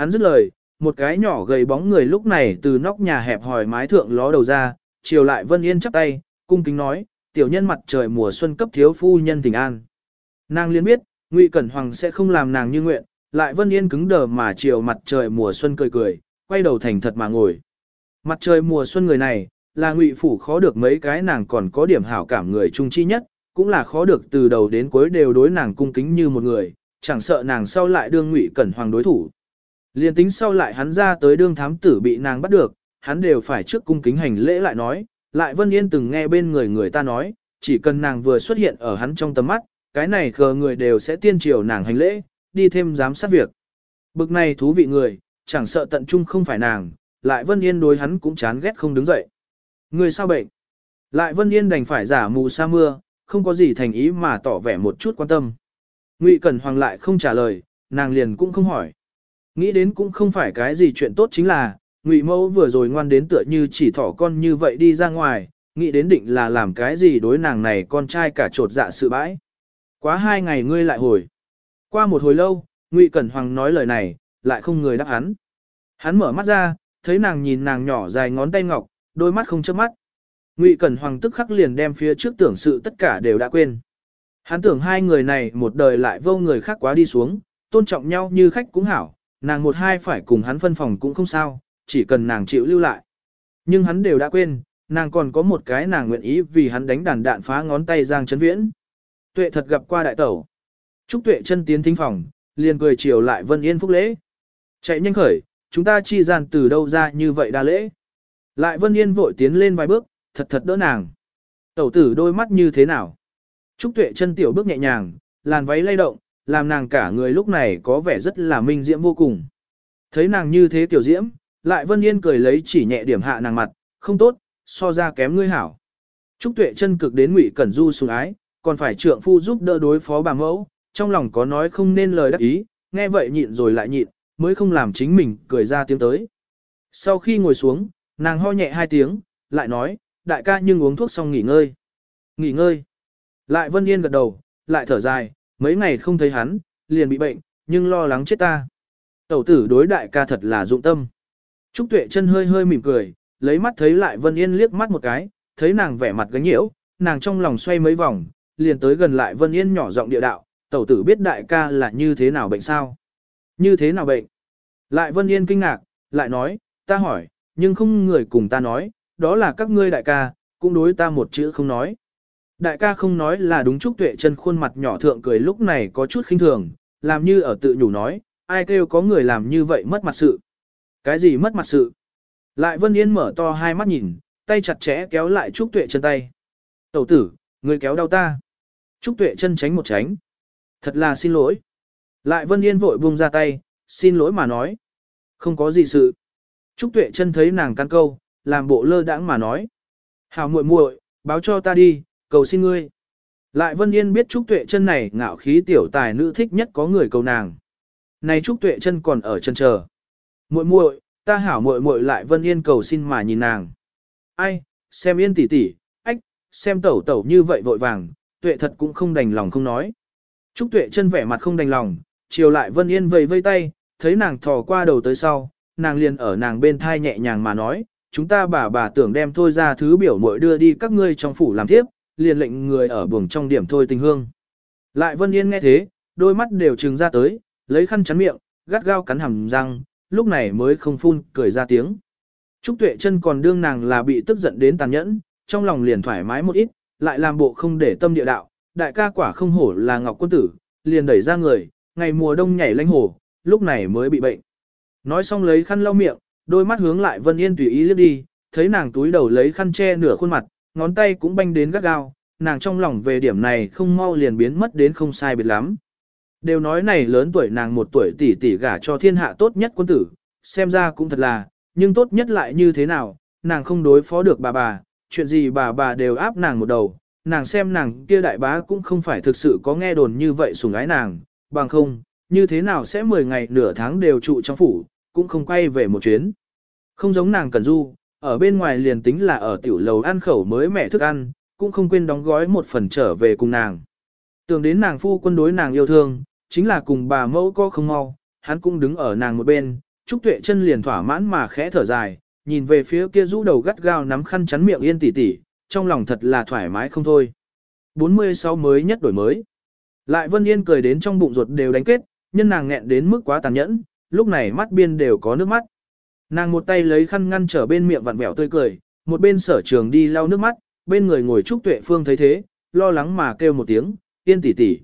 Hắn dứt lời, một cái nhỏ gầy bóng người lúc này từ nóc nhà hẹp hỏi mái thượng ló đầu ra, chiều lại Vân Yên chắp tay, cung kính nói, tiểu nhân mặt trời mùa xuân cấp thiếu phu nhân tình an. Nàng liên biết, Ngụy Cẩn Hoàng sẽ không làm nàng như nguyện, lại Vân Yên cứng đờ mà chiều mặt trời mùa xuân cười cười, quay đầu thành thật mà ngồi. Mặt trời mùa xuân người này, là Ngụy phủ khó được mấy cái nàng còn có điểm hảo cảm người trung chi nhất, cũng là khó được từ đầu đến cuối đều đối nàng cung kính như một người, chẳng sợ nàng sau lại đương Ngụy Cẩn Hoàng đối thủ. Liên tính sau lại hắn ra tới đương thám tử bị nàng bắt được, hắn đều phải trước cung kính hành lễ lại nói, lại Vân Yên từng nghe bên người người ta nói, chỉ cần nàng vừa xuất hiện ở hắn trong tầm mắt, cái này khờ người đều sẽ tiên triều nàng hành lễ, đi thêm giám sát việc. Bực này thú vị người, chẳng sợ tận trung không phải nàng, lại Vân Yên đối hắn cũng chán ghét không đứng dậy. Người sao bệnh? Lại Vân Yên đành phải giả mù sa mưa, không có gì thành ý mà tỏ vẻ một chút quan tâm. Ngụy Cẩn Hoàng lại không trả lời, nàng liền cũng không hỏi. Nghĩ đến cũng không phải cái gì chuyện tốt chính là, Ngụy Mẫu vừa rồi ngoan đến tựa như chỉ thỏ con như vậy đi ra ngoài, nghĩ đến định là làm cái gì đối nàng này con trai cả trột dạ sự bãi. Quá hai ngày ngươi lại hồi. Qua một hồi lâu, Ngụy Cẩn Hoàng nói lời này, lại không người đáp hắn. Hắn mở mắt ra, thấy nàng nhìn nàng nhỏ dài ngón tay ngọc, đôi mắt không chớp mắt. Ngụy Cẩn Hoàng tức khắc liền đem phía trước tưởng sự tất cả đều đã quên. Hắn tưởng hai người này một đời lại vô người khác quá đi xuống, tôn trọng nhau như khách cũng hảo, nàng một hai phải cùng hắn phân phòng cũng không sao, chỉ cần nàng chịu lưu lại. Nhưng hắn đều đã quên, nàng còn có một cái nàng nguyện ý vì hắn đánh đàn đạn phá ngón tay Giang Trấn Viễn. Tuệ thật gặp qua đại tẩu. Trúc Tuệ chân tiến thính phòng, liền cười chiều lại Vân Yên phúc lễ. Chạy nhanh khởi, chúng ta chi gian từ đâu ra như vậy đa lễ. Lại Vân Yên vội tiến lên vài bước, thật thật đỡ nàng. Tẩu tử đôi mắt như thế nào? Trúc Tuệ chân tiểu bước nhẹ nhàng, làn váy lay động, làm nàng cả người lúc này có vẻ rất là minh diễm vô cùng. Thấy nàng như thế tiểu diễm, lại Vân Yên cười lấy chỉ nhẹ điểm hạ nàng mặt, không tốt, so ra kém ngươi hảo. Trúc Tuệ chân cực đến Ngụy Cẩn Du sủng ái, còn phải trượng phu giúp đỡ đối phó bà mẫu, trong lòng có nói không nên lời đắc ý, nghe vậy nhịn rồi lại nhịn, mới không làm chính mình cười ra tiếng tới. Sau khi ngồi xuống, nàng ho nhẹ hai tiếng, lại nói, đại ca nhưng uống thuốc xong nghỉ ngơi. Nghỉ ngơi. Lại Vân Yên gật đầu, lại thở dài, mấy ngày không thấy hắn, liền bị bệnh, nhưng lo lắng chết ta. Tẩu tử đối đại ca thật là dụng tâm. Trúc Tuệ chân hơi hơi mỉm cười, lấy mắt thấy lại Vân Yên liếc mắt một cái, thấy nàng vẻ mặt gánh nhiễu, nàng trong lòng xoay mấy vòng, liền tới gần lại Vân Yên nhỏ giọng địa đạo, tẩu tử biết đại ca là như thế nào bệnh sao? Như thế nào bệnh? Lại Vân Yên kinh ngạc, lại nói, ta hỏi, nhưng không người cùng ta nói, đó là các ngươi đại ca, cũng đối ta một chữ không nói. Đại ca không nói là đúng Trúc Tuệ chân khuôn mặt nhỏ thượng cười lúc này có chút khinh thường, làm như ở tự nhủ nói, ai kêu có người làm như vậy mất mặt sự. Cái gì mất mặt sự? Lại Vân Yên mở to hai mắt nhìn, tay chặt chẽ kéo lại Trúc Tuệ chân tay. Tẩu tử, người kéo đau ta. Trúc Tuệ chân tránh một tránh. Thật là xin lỗi. Lại Vân Yên vội buông ra tay, xin lỗi mà nói. Không có gì sự. Trúc Tuệ chân thấy nàng căn câu, làm bộ lơ đãng mà nói. Hảo muội muội, báo cho ta đi, cầu xin ngươi. Lại Vân Yên biết Trúc Tuệ chân này ngạo khí tiểu tài nữ thích nhất có người cầu nàng. Này Trúc Tuệ chân còn ở chân chờ. Muội muội, ta hảo muội muội lại Vân Yên cầu xin mà nhìn nàng. Ai, xem Yên tỷ tỷ, ách, xem tẩu tẩu như vậy vội vàng, Tuệ thật cũng không đành lòng không nói. Trúc Tuệ chân vẻ mặt không đành lòng, chiều lại Vân Yên vẫy vây tay, thấy nàng thò qua đầu tới sau, nàng liền ở nàng bên thai nhẹ nhàng mà nói, chúng ta bà bà tưởng đem thôi ra thứ biểu muội đưa đi các ngươi trong phủ làm tiếp, liền lệnh người ở buồng trong điểm thôi tình hương. Lại Vân Yên nghe thế, đôi mắt đều trừng ra tới, lấy khăn chắn miệng, gắt gao cắn hàm răng, lúc này mới không phun, cười ra tiếng. Trúc Tuệ chân còn đương nàng là bị tức giận đến tàn nhẫn, trong lòng liền thoải mái một ít, lại làm bộ không để tâm địa đạo, đại ca quả không hổ là ngọc quân tử, liền đẩy ra người, ngày mùa đông nhảy lanh hổ, lúc này mới bị bệnh. Nói xong lấy khăn lau miệng, đôi mắt hướng lại Vân Yên tùy ý liếc đi, thấy nàng túi đầu lấy khăn che nửa khuôn mặt, ngón tay cũng banh đến gắt gao, nàng trong lòng về điểm này không mau liền biến mất đến không sai biệt lắm. Đều nói này lớn tuổi nàng một tuổi tỷ tỷ gả cho thiên hạ tốt nhất quân tử, xem ra cũng thật là, nhưng tốt nhất lại như thế nào, nàng không đối phó được bà bà, chuyện gì bà bà đều áp nàng một đầu, nàng xem nàng kia đại bá cũng không phải thực sự có nghe đồn như vậy sủng ái nàng, bằng không, như thế nào sẽ 10 ngày nửa tháng đều trụ trong phủ, cũng không quay về một chuyến. Không giống nàng Cần Du, ở bên ngoài liền tính là ở tiểu lầu ăn khẩu mới mẹ thức ăn, cũng không quên đóng gói một phần trở về cùng nàng. Tưởng đến nàng phu quân đối nàng yêu thương, chính là cùng bà mẫu có không mau, hắn cũng đứng ở nàng một bên, Trúc Tuệ chân liền thỏa mãn mà khẽ thở dài, nhìn về phía kia rũ đầu gắt gao nắm khăn chắn miệng yên tỉ tỉ, trong lòng thật là thoải mái không thôi. 46 mới nhất đổi mới. Lại Vân Yên cười đến trong bụng ruột đều đánh kết, nhân nàng nghẹn đến mức quá tàn nhẫn, lúc này mắt biên đều có nước mắt. Nàng một tay lấy khăn ngăn trở bên miệng vặn vẹo tươi cười, một bên sở trường đi lau nước mắt, bên người ngồi Trúc Tuệ Phương thấy thế, lo lắng mà kêu một tiếng, yên tỷ tỷ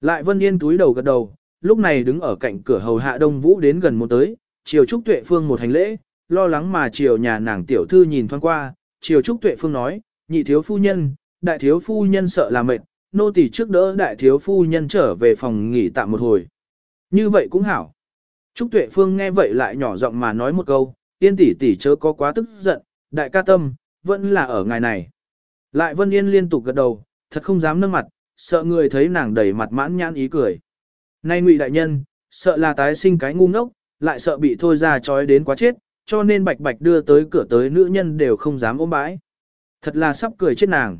Lại Vân Yên túi đầu gật đầu, lúc này đứng ở cạnh cửa hầu hạ Đông Vũ đến gần một tới, chiều Trúc Tuệ Phương một hành lễ, lo lắng mà chiều nhà nàng tiểu thư nhìn thoáng qua, chiều Trúc Tuệ Phương nói, nhị thiếu phu nhân, đại thiếu phu nhân sợ là mệt, nô tỳ trước đỡ đại thiếu phu nhân trở về phòng nghỉ tạm một hồi. Như vậy cũng hảo. Trúc Tuệ Phương nghe vậy lại nhỏ giọng mà nói một câu, tiên tỷ tỷ chớ có quá tức giận, đại ca tâm, vẫn là ở ngày này. Lại Vân Yên liên tục gật đầu, thật không dám nâng mặt, sợ người thấy nàng đầy mặt mãn nhãn ý cười. Nay ngụy đại nhân, sợ là tái sinh cái ngu ngốc, lại sợ bị thôi ra trói đến quá chết, cho nên bạch bạch đưa tới cửa tới nữ nhân đều không dám ôm bãi. Thật là sắp cười chết nàng.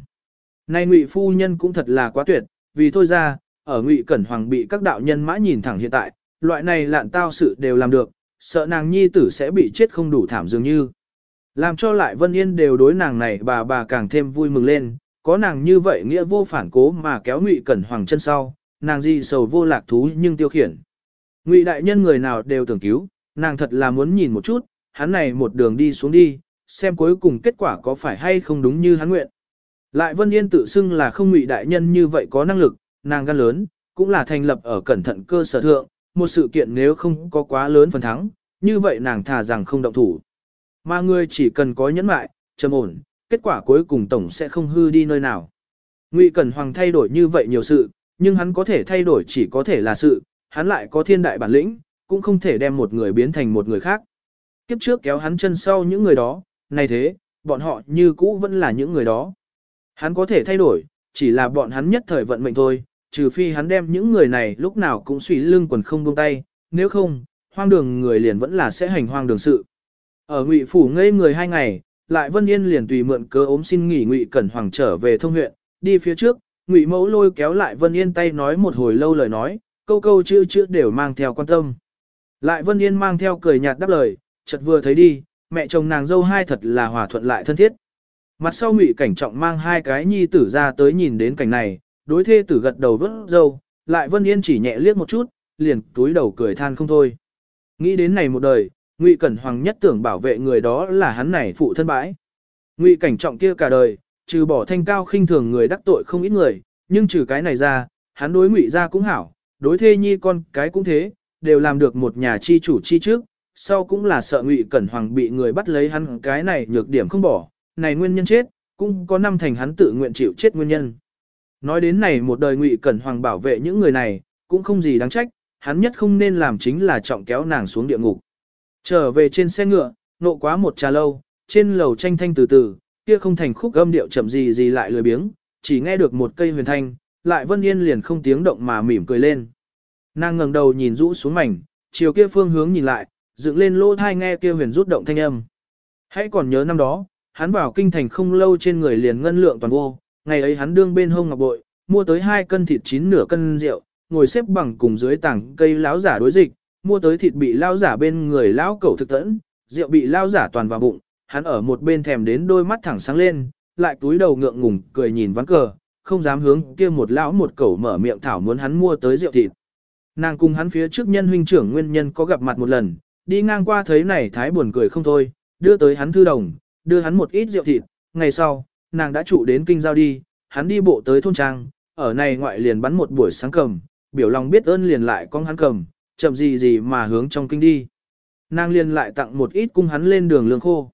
Nay ngụy phu nhân cũng thật là quá tuyệt, vì thôi ra, ở ngụy cẩn hoàng bị các đạo nhân mã nhìn thẳng hiện tại, loại này lạn tao sự đều làm được, sợ nàng nhi tử sẽ bị chết không đủ thảm dường như. Làm cho lại Vân Yên đều đối nàng này bà bà càng thêm vui mừng lên, có nàng như vậy nghĩa vô phản cố mà kéo ngụy cẩn hoàng chân sau, nàng gì sầu vô lạc thú nhưng tiêu khiển. Ngụy đại nhân người nào đều tưởng cứu, nàng thật là muốn nhìn một chút, hắn này một đường đi xuống đi, xem cuối cùng kết quả có phải hay không đúng như hắn nguyện. Lại Vân Yên tự xưng là không ngụy đại nhân như vậy có năng lực, nàng gan lớn, cũng là thành lập ở cẩn thận cơ sở thượng, một sự kiện nếu không có quá lớn phần thắng, như vậy nàng thà rằng không động thủ. Mà người chỉ cần có nhẫn mại, trầm ổn, kết quả cuối cùng tổng sẽ không hư đi nơi nào. Ngụy Cẩn Hoàng thay đổi như vậy nhiều sự, nhưng hắn có thể thay đổi chỉ có thể là sự, hắn lại có thiên đại bản lĩnh, cũng không thể đem một người biến thành một người khác. Kiếp trước kéo hắn chân sau những người đó, này thế, bọn họ như cũ vẫn là những người đó. Hắn có thể thay đổi, chỉ là bọn hắn nhất thời vận mệnh thôi, trừ phi hắn đem những người này lúc nào cũng suy lưng quần không buông tay, nếu không, hoang đường người liền vẫn là sẽ hành hoang đường sự. Ở Ngụy phủ ngây người hai ngày, lại Vân Yên liền tùy mượn cớ ốm xin nghỉ Ngụy Cẩn Hoàng trở về thông huyện, đi phía trước, Ngụy Mẫu lôi kéo lại Vân Yên tay nói một hồi lâu lời nói, câu câu chữ chữ đều mang theo quan tâm. Lại Vân Yên mang theo cười nhạt đáp lời, chợt vừa thấy đi, mẹ chồng nàng dâu hai thật là hòa thuận lại thân thiết. Mặt sau Ngụy Cảnh Trọng mang hai cái nhi tử ra tới nhìn đến cảnh này, đối thê tử gật đầu vớt dâu, lại Vân Yên chỉ nhẹ liếc một chút, liền túi đầu cười than không thôi. Nghĩ đến này một đời, Ngụy Cẩn Hoàng nhất tưởng bảo vệ người đó là hắn này phụ thân bãi. Ngụy Cảnh Trọng kia cả đời, trừ bỏ thanh cao khinh thường người đắc tội không ít người, nhưng trừ cái này ra, hắn đối Ngụy gia cũng hảo, đối thê nhi con cái cũng thế, đều làm được một nhà chi chủ chi trước, sau cũng là sợ Ngụy Cẩn Hoàng bị người bắt lấy hắn cái này nhược điểm không bỏ, này nguyên nhân chết, cũng có năm thành hắn tự nguyện chịu chết nguyên nhân. Nói đến này một đời Ngụy Cẩn Hoàng bảo vệ những người này, cũng không gì đáng trách, hắn nhất không nên làm chính là trọng kéo nàng xuống địa ngục. Trở về trên xe ngựa, nộ quá một trà lâu, trên lầu tranh thanh từ từ, kia không thành khúc âm điệu chậm gì gì lại lười biếng, chỉ nghe được một cây huyền thanh, lại Vân Yên liền không tiếng động mà mỉm cười lên. Nàng ngẩng đầu nhìn rũ xuống mảnh, chiều kia phương hướng nhìn lại, dựng lên lỗ thai nghe kia huyền rút động thanh âm. Hãy còn nhớ năm đó, hắn vào kinh thành không lâu trên người liền ngân lượng toàn vô, ngày ấy hắn đương bên hông ngọc bội, mua tới hai cân thịt chín nửa cân rượu, ngồi xếp bằng cùng dưới tảng cây láo giả đối dịch, mua tới thịt bị lao giả bên người lão cẩu thực tẫn, rượu bị lao giả toàn vào bụng, hắn ở một bên thèm đến đôi mắt thẳng sáng lên, lại túi đầu ngượng ngùng cười nhìn ván cờ, không dám hướng kia một lão một cẩu mở miệng thảo muốn hắn mua tới rượu thịt. Nàng cùng hắn phía trước nhân huynh trưởng nguyên nhân có gặp mặt một lần, đi ngang qua thấy này thái buồn cười không thôi, đưa tới hắn thư đồng, đưa hắn một ít rượu thịt, ngày sau, nàng đã trụ đến kinh giao đi, hắn đi bộ tới thôn trang, ở này ngoại liền bắn một buổi sáng cầm, biểu lòng biết ơn liền lại con hắn cầm, chậm gì gì mà hướng trong kinh đi. Nàng liền lại tặng một ít cung hắn lên đường lương khô.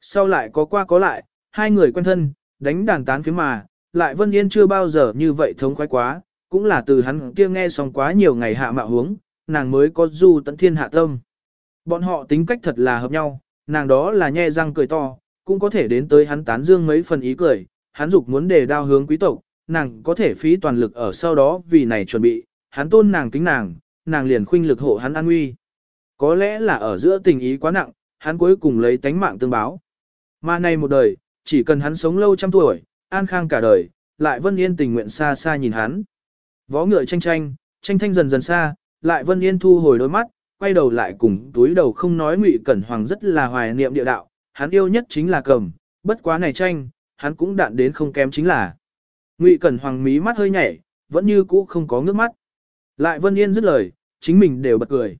Sau lại có qua có lại, hai người quen thân, đánh đàn tán phía mà, lại Vân Yên chưa bao giờ như vậy thống khoái quá, cũng là từ hắn kia nghe xong quá nhiều ngày hạ mạo hướng, nàng mới có du tận thiên hạ tâm. Bọn họ tính cách thật là hợp nhau, nàng đó là nhe răng cười to, cũng có thể đến tới hắn tán dương mấy phần ý cười, hắn dục muốn đề đao hướng quý tộc, nàng có thể phí toàn lực ở sau đó vì này chuẩn bị, hắn tôn nàng kính nàng, nàng liền khuynh lực hộ hắn an nguy. Có lẽ là ở giữa tình ý quá nặng, hắn cuối cùng lấy tánh mạng tương báo. Mà này một đời, chỉ cần hắn sống lâu trăm tuổi, an khang cả đời, lại Vân Yên tình nguyện xa xa nhìn hắn. Vó ngựa tranh tranh, tranh thanh dần dần xa, lại Vân Yên thu hồi đôi mắt, quay đầu lại cùng túi đầu không nói Ngụy Cẩn Hoàng rất là hoài niệm địa đạo, hắn yêu nhất chính là cầm, bất quá này tranh, hắn cũng đạn đến không kém chính là. Ngụy Cẩn Hoàng mí mắt hơi nhảy, vẫn như cũ không có ngước mắt. Lại Vân Yên dứt lời, chính mình đều bật cười.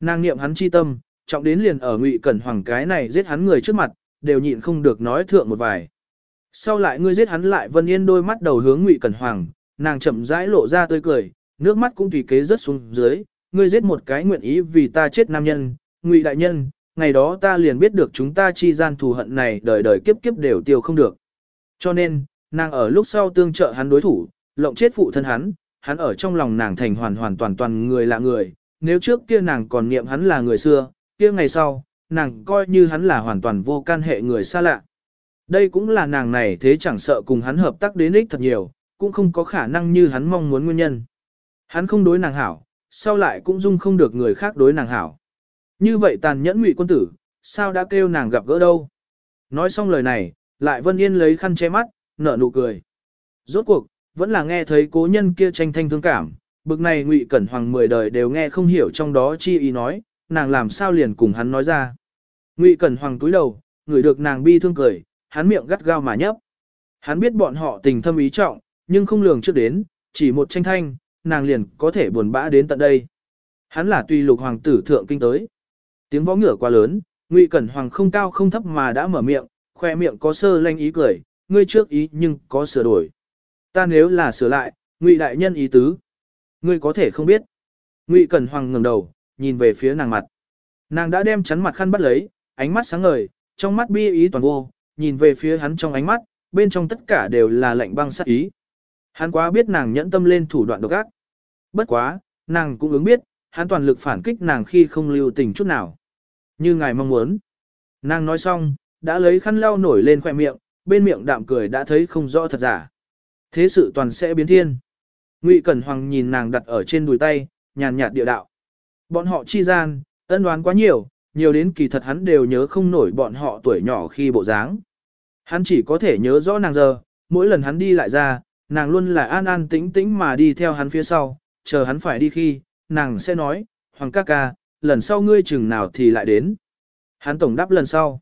Nàng niệm hắn chi tâm, trọng đến liền ở Ngụy Cẩn Hoàng cái này giết hắn người trước mặt, đều nhịn không được nói thượng một vài. Sau lại ngươi giết hắn lại Vân Yên đôi mắt đầu hướng Ngụy Cẩn Hoàng, nàng chậm rãi lộ ra tươi cười, nước mắt cũng tùy kế rớt xuống dưới, ngươi giết một cái nguyện ý vì ta chết nam nhân, Ngụy đại nhân, ngày đó ta liền biết được chúng ta chi gian thù hận này đời đời kiếp kiếp đều tiêu không được. Cho nên, nàng ở lúc sau tương trợ hắn đối thủ, lộng chết phụ thân hắn, hắn ở trong lòng nàng thành hoàn hoàn toàn toàn người lạ người, nếu trước kia nàng còn niệm hắn là người xưa, kia ngày sau, nàng coi như hắn là hoàn toàn vô can hệ người xa lạ. Đây cũng là nàng này thế chẳng sợ cùng hắn hợp tác đến ích thật nhiều, cũng không có khả năng như hắn mong muốn nguyên nhân. Hắn không đối nàng hảo, sau lại cũng dung không được người khác đối nàng hảo. Như vậy tàn nhẫn ngụy quân tử, sao đã kêu nàng gặp gỡ đâu. Nói xong lời này, lại Vân Yên lấy khăn che mắt, nở nụ cười. Rốt cuộc, vẫn là nghe thấy cố nhân kia tranh thanh thương cảm, bực này ngụy cẩn hoàng mười đời đều nghe không hiểu trong đó chi ý nói, nàng làm sao liền cùng hắn nói ra. Ngụy cẩn hoàng túi đầu, người được nàng bi thương cười, hắn miệng gắt gao mà nhấp. Hắn biết bọn họ tình thâm ý trọng, nhưng không lường trước đến, chỉ một tranh thanh, nàng liền có thể buồn bã đến tận đây. Hắn là tùy lục hoàng tử thượng kinh tới. Tiếng võ ngựa quá lớn, Ngụy Cẩn Hoàng không cao không thấp mà đã mở miệng, khoe miệng có sơ lanh ý cười, ngươi trước ý nhưng có sửa đổi. Ta nếu là sửa lại, Ngụy đại nhân ý tứ, ngươi có thể không biết. Ngụy Cẩn Hoàng ngẩng đầu, nhìn về phía nàng mặt. Nàng đã đem chắn mặt khăn bắt lấy, ánh mắt sáng ngời, trong mắt bi ý toàn vô, nhìn về phía hắn trong ánh mắt, bên trong tất cả đều là lạnh băng sát ý. Hắn quá biết nàng nhẫn tâm lên thủ đoạn độc ác. Bất quá, nàng cũng ứng biết, hắn toàn lực phản kích nàng khi không lưu tình chút nào. Như ngài mong muốn. Nàng nói xong, đã lấy khăn lau nổi lên khoẻ miệng, bên miệng đạm cười đã thấy không rõ thật giả. Thế sự toàn sẽ biến thiên. Ngụy Cẩn Hoàng nhìn nàng đặt ở trên đùi tay, nhàn nhạt địa đạo. Bọn họ chi gian, ân đoán quá nhiều, nhiều đến kỳ thật hắn đều nhớ không nổi bọn họ tuổi nhỏ khi bộ dáng. Hắn chỉ có thể nhớ rõ nàng giờ, mỗi lần hắn đi lại ra, nàng luôn là an an tĩnh tĩnh mà đi theo hắn phía sau, chờ hắn phải đi khi, nàng sẽ nói, Hoàng ca ca, lần sau ngươi chừng nào thì lại đến. Hắn tổng đáp lần sau.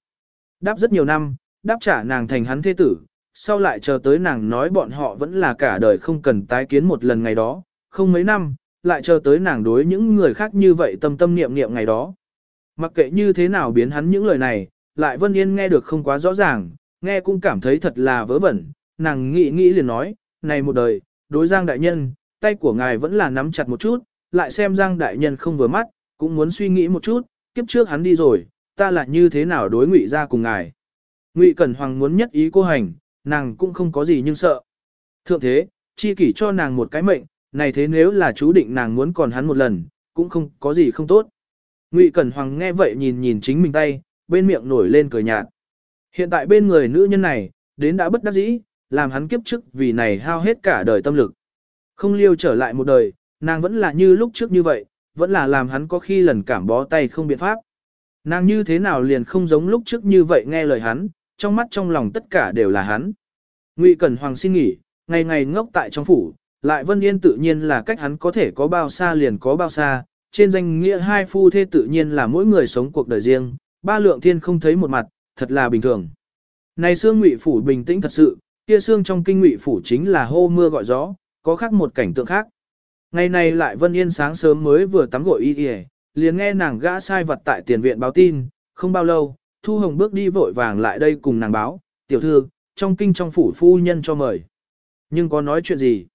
Đáp rất nhiều năm, đáp trả nàng thành hắn thế tử, sau lại chờ tới nàng nói bọn họ vẫn là cả đời không cần tái kiến một lần ngày đó, không mấy năm, lại chờ tới nàng đối những người khác như vậy tâm tâm niệm niệm ngày đó. Mặc kệ như thế nào biến hắn những lời này, lại Vân Yên nghe được không quá rõ ràng, nghe cũng cảm thấy thật là vớ vẩn, nàng nghĩ nghĩ liền nói, này một đời, đối Giang Đại Nhân, tay của ngài vẫn là nắm chặt một chút, lại xem Giang Đại Nhân không vừa mắt, cũng muốn suy nghĩ một chút, kiếp trước hắn đi rồi, ta lại như thế nào đối ngụy ra cùng ngài. Ngụy Cẩn Hoàng muốn nhất ý cô hành, nàng cũng không có gì nhưng sợ. Thượng thế, chi kỷ cho nàng một cái mệnh, này thế nếu là chú định nàng muốn còn hắn một lần, cũng không có gì không tốt. Ngụy Cẩn Hoàng nghe vậy nhìn nhìn chính mình tay, bên miệng nổi lên cười nhạt. Hiện tại bên người nữ nhân này, đến đã bất đắc dĩ, làm hắn kiếp trước vì này hao hết cả đời tâm lực. Không liêu trở lại một đời, nàng vẫn là như lúc trước như vậy, vẫn là làm hắn có khi lần cảm bó tay không biện pháp. Nàng như thế nào liền không giống lúc trước như vậy nghe lời hắn, trong mắt trong lòng tất cả đều là hắn. Ngụy Cẩn Hoàng xin nghỉ, ngày ngày ngốc tại trong phủ, lại Vân Yên tự nhiên là cách hắn có thể có bao xa liền có bao xa, trên danh nghĩa hai phu thê tự nhiên là mỗi người sống cuộc đời riêng, ba lượng thiên không thấy một mặt, thật là bình thường. Này xương Ngụy phủ bình tĩnh thật sự, kia xương trong kinh Ngụy phủ chính là hô mưa gọi gió, có khác một cảnh tượng khác. Ngày này lại Vân Yên sáng sớm mới vừa tắm gội y y, liền nghe nàng gã sai vật tại tiền viện báo tin, không bao lâu, Thu Hồng bước đi vội vàng lại đây cùng nàng báo, tiểu thư, trong kinh trong phủ phu nhân cho mời. Nhưng có nói chuyện gì?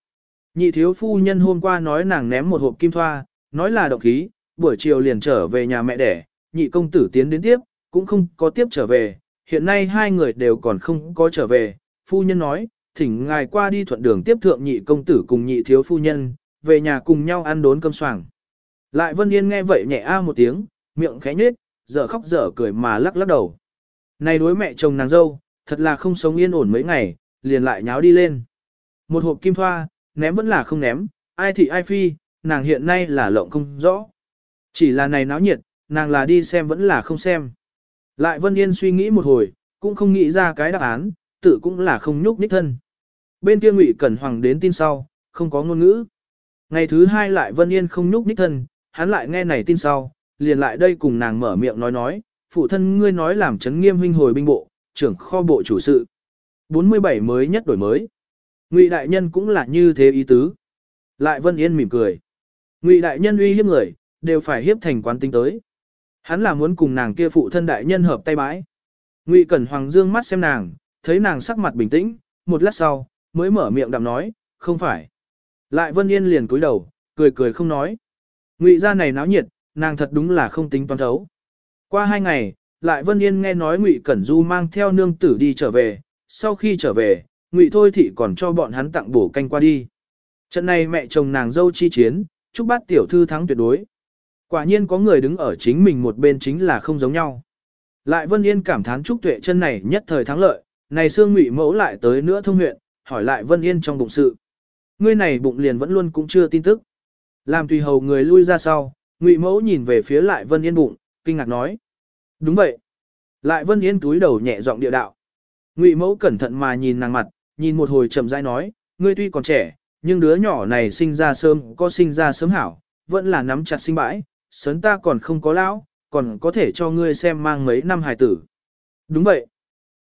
Nhị thiếu phu nhân hôm qua nói nàng ném một hộp kim thoa, nói là động khí, buổi chiều liền trở về nhà mẹ đẻ, nhị công tử tiến đến tiếp, cũng không có tiếp trở về, hiện nay hai người đều còn không có trở về, phu nhân nói, thỉnh ngài qua đi thuận đường tiếp thượng nhị công tử cùng nhị thiếu phu nhân, về nhà cùng nhau ăn đốn cơm soảng. Lại Vân Yên nghe vậy nhẹ a một tiếng, miệng khẽ nhếch, dở khóc dở cười mà lắc lắc đầu. Này đối mẹ chồng nàng dâu, thật là không sống yên ổn mấy ngày, liền lại nháo đi lên. Một hộp kim thoa, ném vẫn là không ném, ai thị ai phi, nàng hiện nay là lộng không rõ. Chỉ là này náo nhiệt, nàng là đi xem vẫn là không xem. Lại Vân Yên suy nghĩ một hồi, cũng không nghĩ ra cái đáp án, tự cũng là không nhúc nhích thân. Bên kia Ngụy Cẩn Hoàng đến tin sau, không có ngôn ngữ. Ngày thứ hai lại Vân Yên không nhúc nhích thân, hắn lại nghe này tin sau, liền lại đây cùng nàng mở miệng nói nói, phụ thân ngươi nói làm chấn nghiêm huynh hồi binh bộ, trưởng kho bộ chủ sự. 47 mới nhất đổi mới. Ngụy đại nhân cũng là như thế ý tứ. Lại Vân Yên mỉm cười. Ngụy đại nhân uy hiếp người, đều phải hiếp thành quán tính tới. Hắn là muốn cùng nàng kia phụ thân đại nhân hợp tay bãi. Ngụy Cẩn Hoàng dương mắt xem nàng, thấy nàng sắc mặt bình tĩnh, một lát sau, mới mở miệng đạm nói, không phải. Lại Vân Yên liền cúi đầu, cười cười không nói. Ngụy gia này náo nhiệt, nàng thật đúng là không tính toán thấu. Qua hai ngày, lại Vân Yên nghe nói Ngụy Cẩn Du mang theo nương tử đi trở về, sau khi trở về, Ngụy Thôi Thị còn cho bọn hắn tặng bổ canh qua đi. Trận này mẹ chồng nàng dâu chi chiến, chúc bát tiểu thư thắng tuyệt đối. Quả nhiên có người đứng ở chính mình một bên chính là không giống nhau. Lại Vân Yên cảm thán Trúc Tuệ chân này nhất thời thắng lợi, này xương ngụy mẫu lại tới nữa thông huyện, hỏi lại Vân Yên trong bụng sự. Ngươi này bụng liền vẫn luôn cũng chưa tin tức. Làm tùy hầu người lui ra sau, ngụy mẫu nhìn về phía lại Vân Yên bụng, kinh ngạc nói. Đúng vậy. Lại Vân Yên túi đầu nhẹ giọng địa đạo. Ngụy mẫu cẩn thận mà nhìn nàng mặt, nhìn một hồi chậm rãi nói, ngươi tuy còn trẻ, nhưng đứa nhỏ này sinh ra sớm, có sinh ra sớm hảo, vẫn là nắm chặt sinh bãi, sớn ta còn không có lão, còn có thể cho ngươi xem mang mấy năm hài tử. Đúng vậy.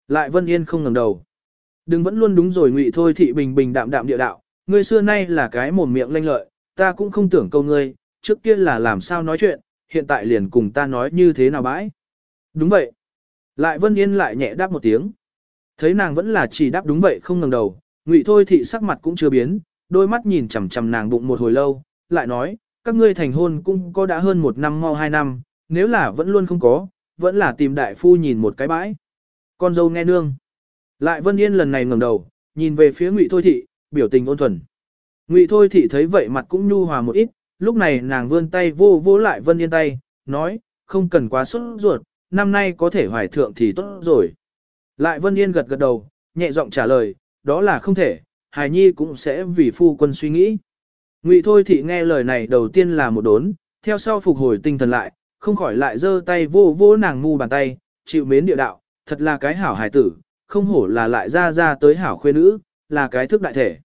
Lại Vân Yên không ngẩng đầu. Đừng vẫn luôn đúng rồi ngụy thôi thị bình bình đạm đạm địa đạo, ngươi xưa nay là cái mồm miệng lanh lợi, ta cũng không tưởng câu ngươi, trước kia là làm sao nói chuyện, hiện tại liền cùng ta nói như thế nào bãi. Đúng vậy. Lại Vân Yên lại nhẹ đáp một tiếng. Thấy nàng vẫn là chỉ đáp đúng vậy không ngẩng đầu, ngụy thôi thị sắc mặt cũng chưa biến, đôi mắt nhìn chằm chằm nàng bụng một hồi lâu, lại nói, các ngươi thành hôn cũng có đã hơn một năm mau hai năm, nếu là vẫn luôn không có, vẫn là tìm đại phu nhìn một cái bãi. Con dâu nghe nương. Lại Vân Yên lần này ngẩng đầu, nhìn về phía Ngụy Thôi Thị, biểu tình ôn thuần. Ngụy Thôi Thị thấy vậy mặt cũng nhu hòa một ít, lúc này nàng vươn tay vô vô lại Vân Yên tay, nói, không cần quá sốt ruột, năm nay có thể hoài thượng thì tốt rồi. Lại Vân Yên gật gật đầu, nhẹ giọng trả lời, đó là không thể, Hải Nhi cũng sẽ vì phu quân suy nghĩ. Ngụy Thôi Thị nghe lời này đầu tiên là một đốn, theo sau phục hồi tinh thần lại, không khỏi lại giơ tay vô vô nàng ngu bàn tay, chịu mến địa đạo, thật là cái hảo hài tử, không hổ là lại ra ra tới hảo khuê nữ, là cái thức đại thể.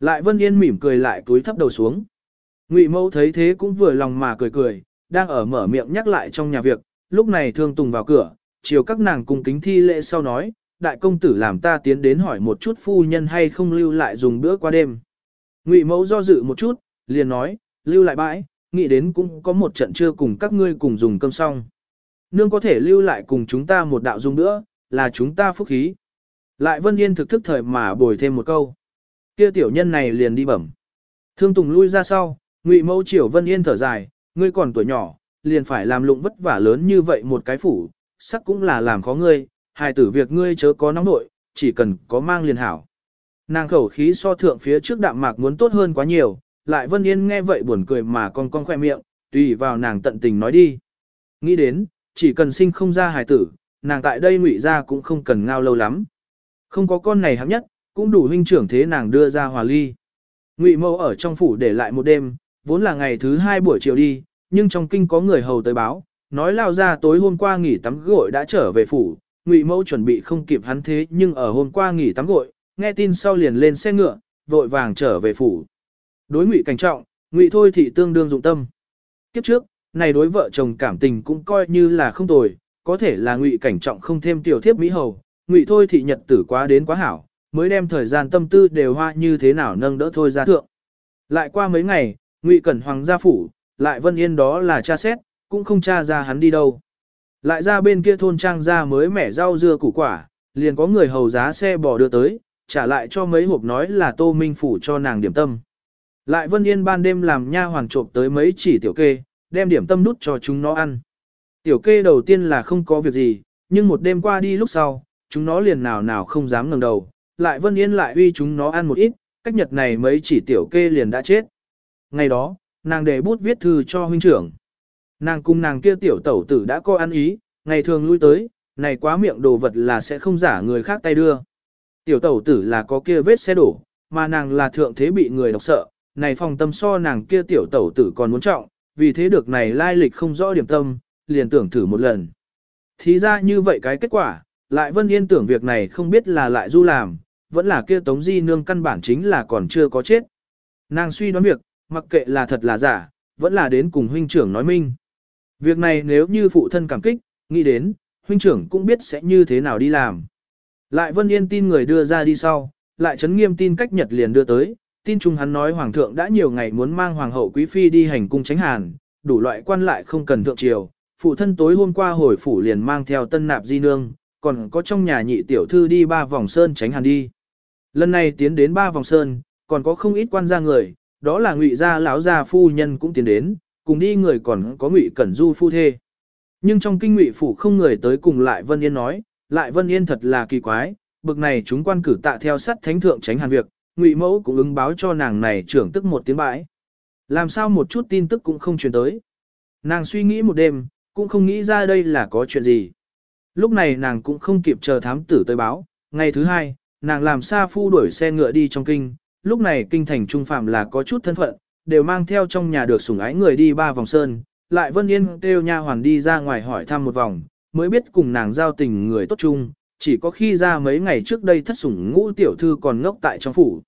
Lại Vân Yên mỉm cười lại túi thấp đầu xuống. Ngụy Mẫu thấy thế cũng vừa lòng mà cười cười, đang ở mở miệng nhắc lại trong nhà việc, lúc này Thương Tùng vào cửa, chiều các nàng cùng kính thi lễ sau nói, đại công tử làm ta tiến đến hỏi một chút phu nhân hay không lưu lại dùng bữa qua đêm. Ngụy Mẫu do dự một chút, liền nói, lưu lại bãi, nghĩ đến cũng có một trận chưa cùng các ngươi cùng dùng cơm xong. Nương có thể lưu lại cùng chúng ta một đạo dung nữa, là chúng ta phúc khí. Lại Vân Yên thực thức thời mà bồi thêm một câu. Kia tiểu nhân này liền đi bẩm. Thương Tùng lui ra sau, Ngụy Mẫu Triều Vân Yên thở dài, ngươi còn tuổi nhỏ, liền phải làm lụng vất vả lớn như vậy một cái phủ, sắc cũng là làm khó ngươi, hài tử việc ngươi chớ có nóng nội, chỉ cần có mang liền hảo. Nàng khẩu khí so thượng phía trước đạm mạc muốn tốt hơn quá nhiều, lại Vân Yên nghe vậy buồn cười mà con con khoe miệng, tùy vào nàng tận tình nói đi. Nghĩ đến, chỉ cần sinh không ra hài tử, nàng tại đây ngụy ra cũng không cần ngao lâu lắm. Không có con này hấp nhất, cũng đủ huynh trưởng thế nàng đưa ra hòa ly. Ngụy mẫu ở trong phủ để lại một đêm, vốn là ngày thứ hai buổi chiều đi, nhưng trong kinh có người hầu tới báo, nói lao ra tối hôm qua nghỉ tắm gội đã trở về phủ, Ngụy mẫu chuẩn bị không kịp hắn thế nhưng ở hôm qua nghỉ tắm gội, nghe tin sau liền lên xe ngựa, vội vàng trở về phủ. Đối Ngụy cảnh trọng, Ngụy thôi thị tương đương dụng tâm. Kiếp trước, này đối vợ chồng cảm tình cũng coi như là không tồi, có thể là ngụy cảnh trọng không thêm tiểu thiếp mỹ hầu, ngụy thôi thị nhật tử quá đến quá hảo, mới đem thời gian tâm tư đều hoa như thế nào nâng đỡ thôi ra thượng. Lại qua mấy ngày, ngụy cẩn hoàng gia phủ, lại vân yên đó là cha xét, cũng không tra ra hắn đi đâu. Lại ra bên kia thôn trang ra mới mẻ rau dưa củ quả, liền có người hầu giá xe bò đưa tới, trả lại cho mấy hộp nói là tô minh phủ cho nàng điểm tâm. Lại Vân Yên ban đêm làm nha hoàng trộm tới mấy chỉ tiểu kê, đem điểm tâm nút cho chúng nó ăn. Tiểu kê đầu tiên là không có việc gì, nhưng một đêm qua đi lúc sau, chúng nó liền nào nào không dám ngẩng đầu, lại Vân Yên lại uy chúng nó ăn một ít, cách nhật này mấy chỉ tiểu kê liền đã chết. Ngày đó, nàng để bút viết thư cho huynh trưởng. Nàng cùng nàng kia tiểu tẩu tử đã có ăn ý, ngày thường lui tới, này quá miệng đồ vật là sẽ không giả người khác tay đưa. Tiểu tẩu tử là có kia vết xe đổ, mà nàng là thượng thế bị người đọc sợ, này phòng tâm so nàng kia tiểu tẩu tử còn muốn trọng, vì thế được này lai lịch không rõ điểm tâm, liền tưởng thử một lần. Thì ra như vậy cái kết quả, lại Vân Yên tưởng việc này không biết là lại du làm, vẫn là kia Tống Di Nương căn bản chính là còn chưa có chết. Nàng suy đoán việc, mặc kệ là thật là giả, vẫn là đến cùng huynh trưởng nói minh. Việc này nếu như phụ thân cảm kích, nghĩ đến, huynh trưởng cũng biết sẽ như thế nào đi làm. Lại Vân Yên tin người đưa ra đi sau, lại chấn nghiêm tin cách Nhật liền đưa tới, tin chung hắn nói Hoàng thượng đã nhiều ngày muốn mang Hoàng hậu Quý Phi đi hành cung tránh hàn, đủ loại quan lại không cần thượng triều, phụ thân tối hôm qua hồi phủ liền mang theo tân nạp di nương, còn có trong nhà nhị tiểu thư đi ba vòng sơn tránh hàn đi. Lần này tiến đến ba vòng sơn, còn có không ít quan gia người, đó là ngụy gia lão gia phu nhân cũng tiến đến, cùng đi người còn có ngụy cẩn du phu thê. Nhưng trong kinh ngụy phủ không người tới cùng lại Vân Yên nói, lại Vân Yên thật là kỳ quái, bực này chúng quan cử tạ theo sát thánh thượng tránh hàn việc, ngụy mẫu cũng ứng báo cho nàng này trưởng tức một tiếng bãi. Làm sao một chút tin tức cũng không truyền tới. Nàng suy nghĩ một đêm, cũng không nghĩ ra đây là có chuyện gì. Lúc này nàng cũng không kịp chờ thám tử tới báo, ngày thứ hai, nàng làm xa phu đuổi xe ngựa đi trong kinh, lúc này kinh thành trung phạm là có chút thân phận, đều mang theo trong nhà được sủng ái người đi ba vòng sơn, lại Vân Yên kêu nha hoàn đi ra ngoài hỏi thăm một vòng, mới biết cùng nàng giao tình người tốt chung, chỉ có khi ra mấy ngày trước đây thất sủng ngũ tiểu thư còn ngốc tại trong phủ.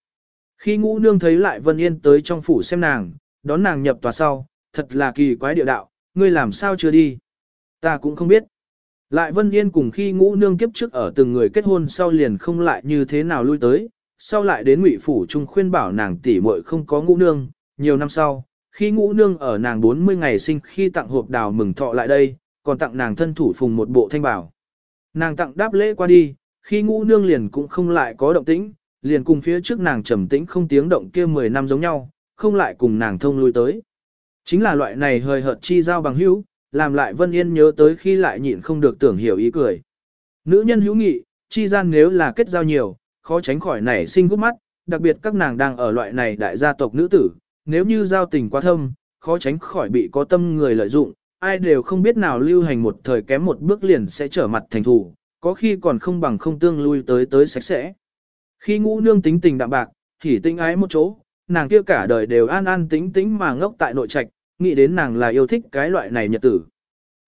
Khi ngũ nương thấy lại Vân Yên tới trong phủ xem nàng, đón nàng nhập tòa sau, thật là kỳ quái địa đạo, ngươi làm sao chưa đi? Ta cũng không biết. Lại Vân Yên cùng khi ngũ nương kiếp trước ở từng người kết hôn sau liền không lại như thế nào lui tới, sau lại đến ngụy phủ trung khuyên bảo nàng tỷ muội không có ngũ nương, nhiều năm sau, khi ngũ nương ở nàng 40 ngày sinh khi tặng hộp đào mừng thọ lại đây, còn tặng nàng thân thủ phùng một bộ thanh bảo. Nàng tặng đáp lễ qua đi, khi ngũ nương liền cũng không lại có động tĩnh, liền cùng phía trước nàng trầm tĩnh không tiếng động kia 10 năm giống nhau, không lại cùng nàng thông lui tới. Chính là loại này hơi hợt chi giao bằng hữu, làm lại Vân Yên nhớ tới khi lại nhịn không được tưởng hiểu ý cười. Nữ nhân hữu nghị, chi gian nếu là kết giao nhiều, khó tránh khỏi nảy sinh gút mắt, đặc biệt các nàng đang ở loại này đại gia tộc nữ tử, nếu như giao tình quá thâm, khó tránh khỏi bị có tâm người lợi dụng, ai đều không biết nào lưu hành một thời kém một bước liền sẽ trở mặt thành thủ, có khi còn không bằng không tương lui tới tới sạch sẽ. Khi ngũ nương tính tình đạm bạc, thì tinh ái một chỗ, nàng kia cả đời đều an an tính tính mà ngốc tại nội trạch, nghĩ đến nàng là yêu thích cái loại này nhật tử.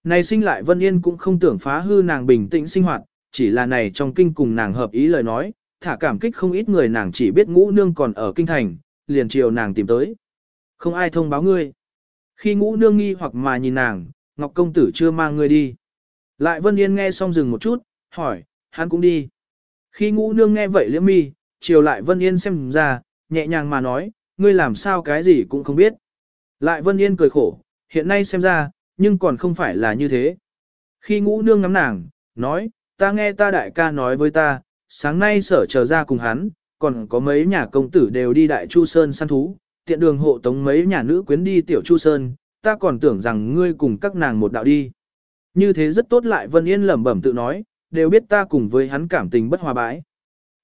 Này sinh lại Vân Yên cũng không tưởng phá hư nàng bình tĩnh sinh hoạt, chỉ là này trong kinh cùng nàng hợp ý lời nói, thả cảm kích không ít người nàng chỉ biết ngũ nương còn ở kinh thành, liền chiều nàng tìm tới. Không ai thông báo ngươi. Khi ngũ nương nghi hoặc mà nhìn nàng, Ngọc Công Tử chưa mang ngươi đi. Lại Vân Yên nghe xong dừng một chút, hỏi, hắn cũng đi. Khi ngũ nương nghe vậy liễm mi, chiều lại Vân Yên xem ra, nhẹ nhàng mà nói, ngươi làm sao cái gì cũng không biết. Lại Vân Yên cười khổ, hiện nay xem ra, nhưng còn không phải là như thế. Khi ngũ nương ngắm nàng, nói, ta nghe ta đại ca nói với ta, sáng nay sở chờ ra cùng hắn, còn có mấy nhà công tử đều đi đại chu sơn săn thú, tiện đường hộ tống mấy nhà nữ quyến đi tiểu chu sơn, ta còn tưởng rằng ngươi cùng các nàng một đạo đi. Như thế rất tốt lại Vân Yên lẩm bẩm tự nói, đều biết ta cùng với hắn cảm tình bất hòa bãi.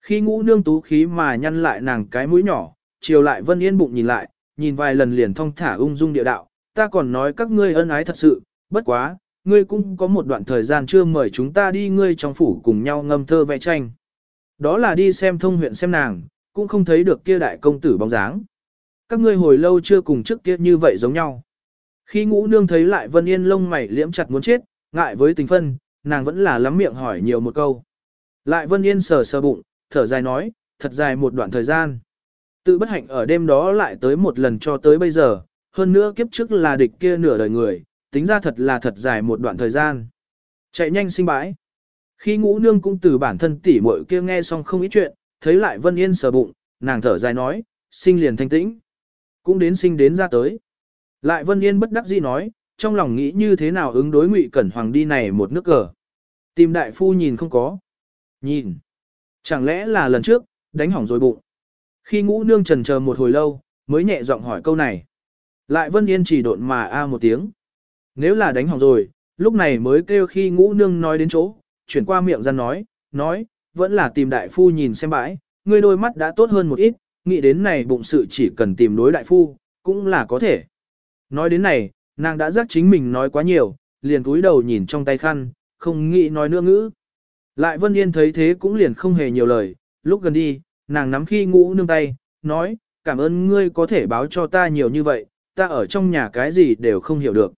Khi ngũ nương tú khí mà nhăn lại nàng cái mũi nhỏ, chiều lại Vân Yên bụng nhìn lại, nhìn vài lần liền thong thả ung dung địa đạo, ta còn nói các ngươi ân ái thật sự, bất quá, ngươi cũng có một đoạn thời gian chưa mời chúng ta đi ngươi trong phủ cùng nhau ngâm thơ vẽ tranh. Đó là đi xem thông huyện xem nàng, cũng không thấy được kia đại công tử bóng dáng. Các ngươi hồi lâu chưa cùng trước kia như vậy giống nhau. Khi ngũ nương thấy lại Vân Yên lông mày liễm chặt muốn chết, ngại với tình phân, nàng vẫn là lắm miệng hỏi nhiều một câu. Lại Vân Yên sờ sờ bụng, thở dài nói, thật dài một đoạn thời gian. Tự bất hạnh ở đêm đó lại tới một lần cho tới bây giờ, hơn nữa kiếp trước là địch kia nửa đời người, tính ra thật là thật dài một đoạn thời gian. Chạy nhanh sinh bãi. Khi ngũ nương cũng từ bản thân tỉ muội kia nghe xong không ít chuyện, thấy lại Vân Yên sờ bụng, nàng thở dài nói, sinh liền thanh tĩnh. Cũng đến sinh đến ra tới. Lại Vân Yên bất đắc dĩ nói, trong lòng nghĩ như thế nào ứng đối ngụy cẩn hoàng đi này một nước cờ. Tìm đại phu nhìn không có. Nhìn. Chẳng lẽ là lần trước, đánh hỏng rồi bụng. Khi ngũ nương trần chờ một hồi lâu, mới nhẹ giọng hỏi câu này. Lại Vân Yên chỉ độn mà a một tiếng. Nếu là đánh hỏng rồi, lúc này mới kêu khi ngũ nương nói đến chỗ, chuyển qua miệng ra nói, nói, vẫn là tìm đại phu nhìn xem bãi, ngươi đôi mắt đã tốt hơn một ít, nghĩ đến này bụng sự chỉ cần tìm đối đại phu, cũng là có thể. Nói đến này, nàng đã giác chính mình nói quá nhiều, liền cúi đầu nhìn trong tay khăn, không nghĩ nói nữa ngữ. Lại Vân Yên thấy thế cũng liền không hề nhiều lời, lúc gần đi, nàng nắm khi ngũ nương tay, nói, cảm ơn ngươi có thể báo cho ta nhiều như vậy, ta ở trong nhà cái gì đều không hiểu được.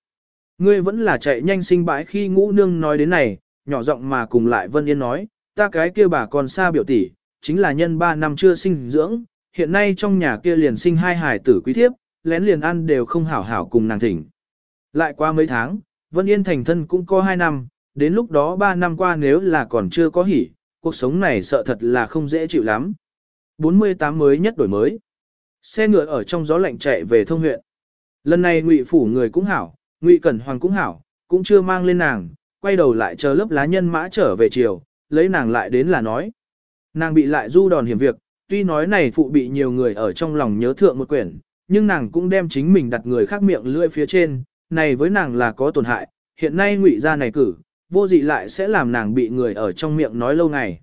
Ngươi vẫn là chạy nhanh sinh bãi khi ngũ nương nói đến này, nhỏ giọng mà cùng lại Vân Yên nói, ta cái kia bà còn xa biểu tỷ, chính là nhân 3 năm chưa sinh dưỡng, hiện nay trong nhà kia liền sinh hai hài tử quý thiếp, lén liền ăn đều không hảo hảo cùng nàng thỉnh. Lại qua mấy tháng, Vân Yên thành thân cũng có 2 năm, đến lúc đó 3 năm qua nếu là còn chưa có hỉ, cuộc sống này sợ thật là không dễ chịu lắm. 48 mới nhất đổi mới. Xe ngựa ở trong gió lạnh chạy về thông huyện. Lần này ngụy phủ người cũng hảo, ngụy cẩn hoàng cũng hảo, cũng chưa mang lên nàng, quay đầu lại chờ lớp lá nhân mã trở về chiều, lấy nàng lại đến là nói. Nàng bị lại du đòn hiểm việc, tuy nói này phụ bị nhiều người ở trong lòng nhớ thượng một quyển, nhưng nàng cũng đem chính mình đặt người khác miệng lưỡi phía trên, này với nàng là có tổn hại, hiện nay ngụy ra này cử, vô dị lại sẽ làm nàng bị người ở trong miệng nói lâu ngày.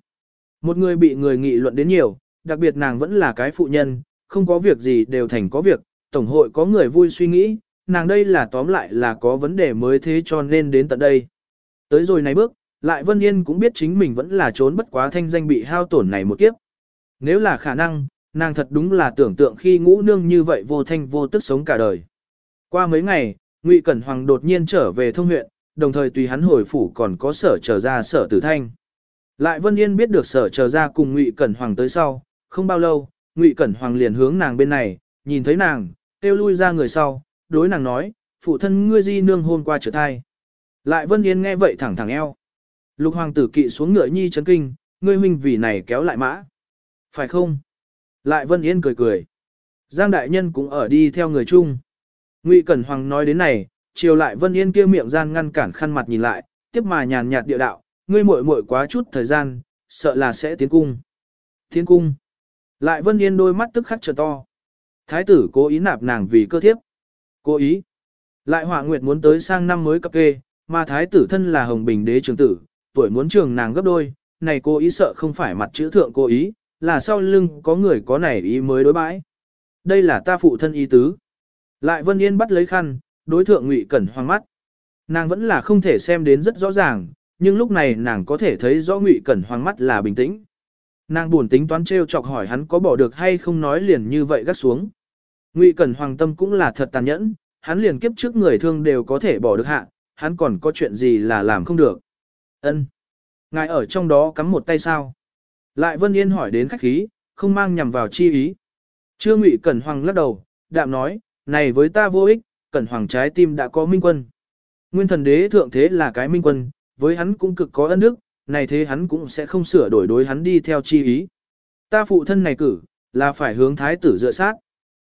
Một người bị người nghị luận đến nhiều, đặc biệt nàng vẫn là cái phụ nhân, không có việc gì đều thành có việc, tổng hội có người vui suy nghĩ, nàng đây là tóm lại là có vấn đề mới thế cho nên đến tận đây. Tới rồi này bước, lại Vân Yên cũng biết chính mình vẫn là trốn bất quá thanh danh bị hao tổn này một kiếp. Nếu là khả năng, nàng thật đúng là tưởng tượng khi ngũ nương như vậy vô thanh vô tức sống cả đời. Qua mấy ngày, Ngụy Cẩn Hoàng đột nhiên trở về thông huyện, đồng thời tùy hắn hồi phủ còn có sở trở ra sở tử thanh. Lại Vân Yên biết được sở trở ra cùng Ngụy Cẩn Hoàng tới sau, không bao lâu, Ngụy Cẩn Hoàng liền hướng nàng bên này, nhìn thấy nàng, kêu lui ra người sau, đối nàng nói, phụ thân ngươi di nương hôm qua trở thai. Lại Vân Yên nghe vậy thẳng thẳng eo. Lục Hoàng tử kỵ xuống ngựa nhi chấn kinh, ngươi huynh vì này kéo lại mã. Phải không? Lại Vân Yên cười cười. Giang đại nhân cũng ở đi theo người chung. Ngụy Cẩn Hoàng nói đến này, chiều lại Vân Yên kia miệng gian ngăn cản khăn mặt nhìn lại, tiếp mà nhàn nhạt địa đạo, ngươi muội muội quá chút thời gian, sợ là sẽ tiến cung. Tiến cung. Lại Vân Yên đôi mắt tức khắc trở to. Thái tử cố ý nạp nàng vì cơ thiếp. Cố ý. Lại Hỏa Nguyệt muốn tới sang năm mới cập kê, mà thái tử thân là Hồng Bình đế trường tử, tuổi muốn trường nàng gấp đôi, này cô ý sợ không phải mặt chữ thượng cô ý, là sau lưng có người có này ý mới đối bãi. Đây là ta phụ thân ý tứ. Lại Vân Yên bắt lấy khăn, đối thượng Ngụy Cẩn hoang mắt. Nàng vẫn là không thể xem đến rất rõ ràng, nhưng lúc này nàng có thể thấy rõ Ngụy Cẩn hoang mắt là bình tĩnh. Nàng buồn tính toán trêu chọc hỏi hắn có bỏ được hay không nói liền như vậy gắt xuống. Ngụy Cẩn Hoàng tâm cũng là thật tàn nhẫn, hắn liền kiếp trước người thương đều có thể bỏ được hạ, hắn còn có chuyện gì là làm không được. Ân, Ngài ở trong đó cắm một tay sao? Lại Vân Yên hỏi đến khách khí, không mang nhằm vào chi ý. Chưa Ngụy Cẩn Hoàng lắc đầu, đạm nói, này với ta vô ích, Cẩn Hoàng trái tim đã có minh quân. Nguyên thần đế thượng thế là cái minh quân, với hắn cũng cực có ân đức, này thế hắn cũng sẽ không sửa đổi đối hắn đi theo chi ý. Ta phụ thân này cử, là phải hướng thái tử dựa sát.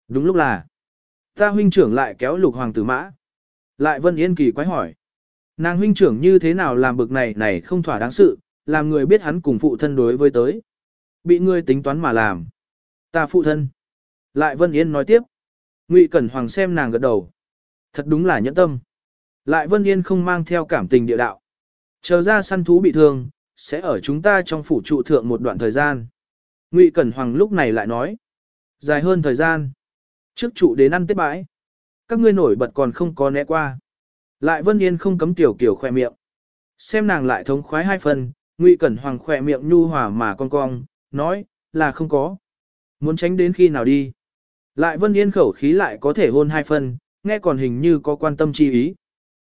Đúng lúc là, ta huynh trưởng lại kéo lục hoàng tử mã. Lại Vân Yên kỳ quái hỏi. Nàng huynh trưởng như thế nào làm bực này này không thỏa đáng sự, làm người biết hắn cùng phụ thân đối với tới. Bị người tính toán mà làm. Ta phụ thân. Lại Vân Yên nói tiếp. Ngụy Cẩn Hoàng xem nàng gật đầu. Thật đúng là nhẫn tâm. Lại Vân Yên không mang theo cảm tình địa đạo. Chờ ra săn thú bị thương, sẽ ở chúng ta trong phủ trụ thượng một đoạn thời gian. Ngụy Cẩn Hoàng lúc này lại nói. Dài hơn thời gian. Trước trụ đến ăn tết bãi. Các ngươi nổi bật còn không có né qua. Lại Vân Yên không cấm tiểu kiểu khoe miệng. Xem nàng lại thống khoái hai phần, Ngụy Cẩn Hoàng khoe miệng nhu hòa mà con cong, nói, là không có. Muốn tránh đến khi nào đi. Lại Vân Yên khẩu khí lại có thể hôn hai phần, nghe còn hình như có quan tâm chi ý.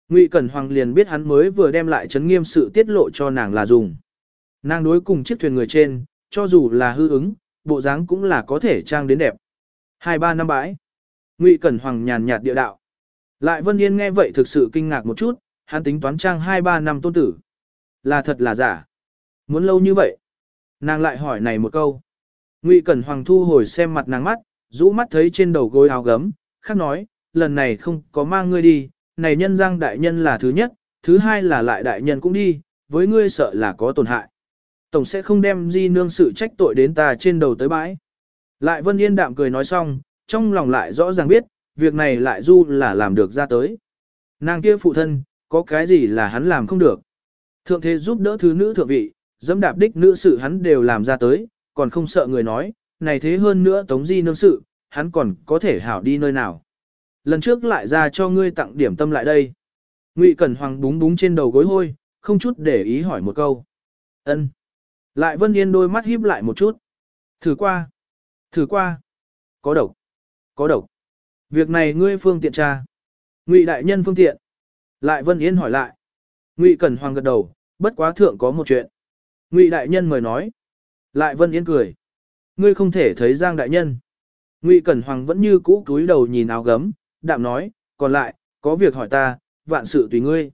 Ngụy Cẩn Hoàng liền biết hắn mới vừa đem lại chấn nghiêm sự tiết lộ cho nàng là dùng. Nàng đối cùng chiếc thuyền người trên, cho dù là hư ứng, bộ dáng cũng là có thể trang đến đẹp. Hai ba năm bãi. Ngụy Cẩn Hoàng nhàn nhạt địa đạo. Lại Vân Yên nghe vậy thực sự kinh ngạc một chút, hắn tính toán trang hai ba năm tôn tử. Là thật là giả. Muốn lâu như vậy. Nàng lại hỏi này một câu. Ngụy Cẩn Hoàng thu hồi xem mặt nàng mắt, rũ mắt thấy trên đầu gối áo gấm, khác nói, lần này không có mang ngươi đi, này nhân giang đại nhân là thứ nhất, thứ hai là lại đại nhân cũng đi, với ngươi sợ là có tổn hại. Tổng sẽ không đem di nương sự trách tội đến ta trên đầu tới bãi. Lại Vân Yên đạm cười nói xong, trong lòng lại rõ ràng biết, việc này lại du là làm được ra tới. Nàng kia phụ thân, có cái gì là hắn làm không được. Thượng thế giúp đỡ thứ nữ thượng vị, dẫm đạp đích nữ sự hắn đều làm ra tới, còn không sợ người nói, này thế hơn nữa tống di nương sự, hắn còn có thể hảo đi nơi nào. Lần trước lại ra cho ngươi tặng điểm tâm lại đây. Ngụy Cẩn Hoàng búng búng trên đầu gối hôi, không chút để ý hỏi một câu. Ân. Lại Vân Yên đôi mắt híp lại một chút. Thử qua. Thử qua. Có độc. Có độc. Việc này ngươi phương tiện tra. Ngụy đại nhân phương tiện. Lại Vân Yên hỏi lại. Ngụy Cẩn Hoàng gật đầu, bất quá thượng có một chuyện. Ngụy đại nhân mời nói. Lại Vân Yên cười. Ngươi không thể thấy Giang đại nhân. Ngụy Cẩn Hoàng vẫn như cũ cúi đầu nhìn áo gấm, đạm nói, còn lại, có việc hỏi ta, vạn sự tùy ngươi.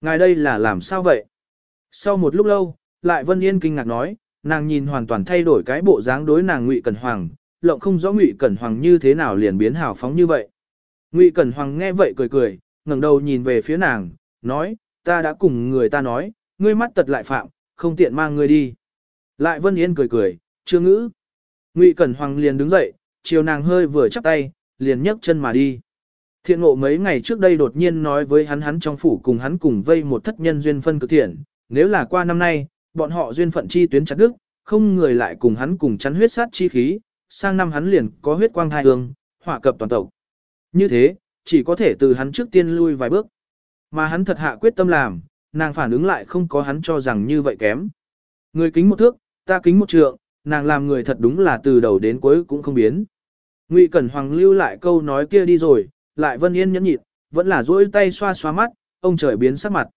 Ngài đây là làm sao vậy? Sau một lúc lâu, lại Vân Yên kinh ngạc nói, nàng nhìn hoàn toàn thay đổi cái bộ dáng đối nàng Ngụy Cẩn Hoàng, lộng không rõ Ngụy Cẩn Hoàng như thế nào liền biến hào phóng như vậy. Ngụy Cẩn Hoàng nghe vậy cười cười, ngẩng đầu nhìn về phía nàng, nói, ta đã cùng người ta nói, ngươi mắt tật lại phạm, không tiện mang ngươi đi. Lại Vân Yên cười cười, chưa ngữ. Ngụy Cẩn Hoàng liền đứng dậy, chiều nàng hơi vừa chắp tay, liền nhấc chân mà đi. Thiện ngộ mấy ngày trước đây đột nhiên nói với hắn hắn trong phủ cùng hắn cùng vây một thất nhân duyên phân cực thiện, nếu là qua năm nay, bọn họ duyên phận chi tuyến chặt đức, không người lại cùng hắn cùng chắn huyết sát chi khí, sang năm hắn liền có huyết quang hai hương, hỏa cập toàn tộc. Như thế, chỉ có thể từ hắn trước tiên lui vài bước. Mà hắn thật hạ quyết tâm làm, nàng phản ứng lại không có hắn cho rằng như vậy kém. Người kính một thước, ta kính một trượng, nàng làm người thật đúng là từ đầu đến cuối cũng không biến. Ngụy Cẩn Hoàng lưu lại câu nói kia đi rồi, lại Vân Yên nhẫn nhịn, vẫn là duỗi tay xoa xoa mắt, ông trời biến sắc mặt.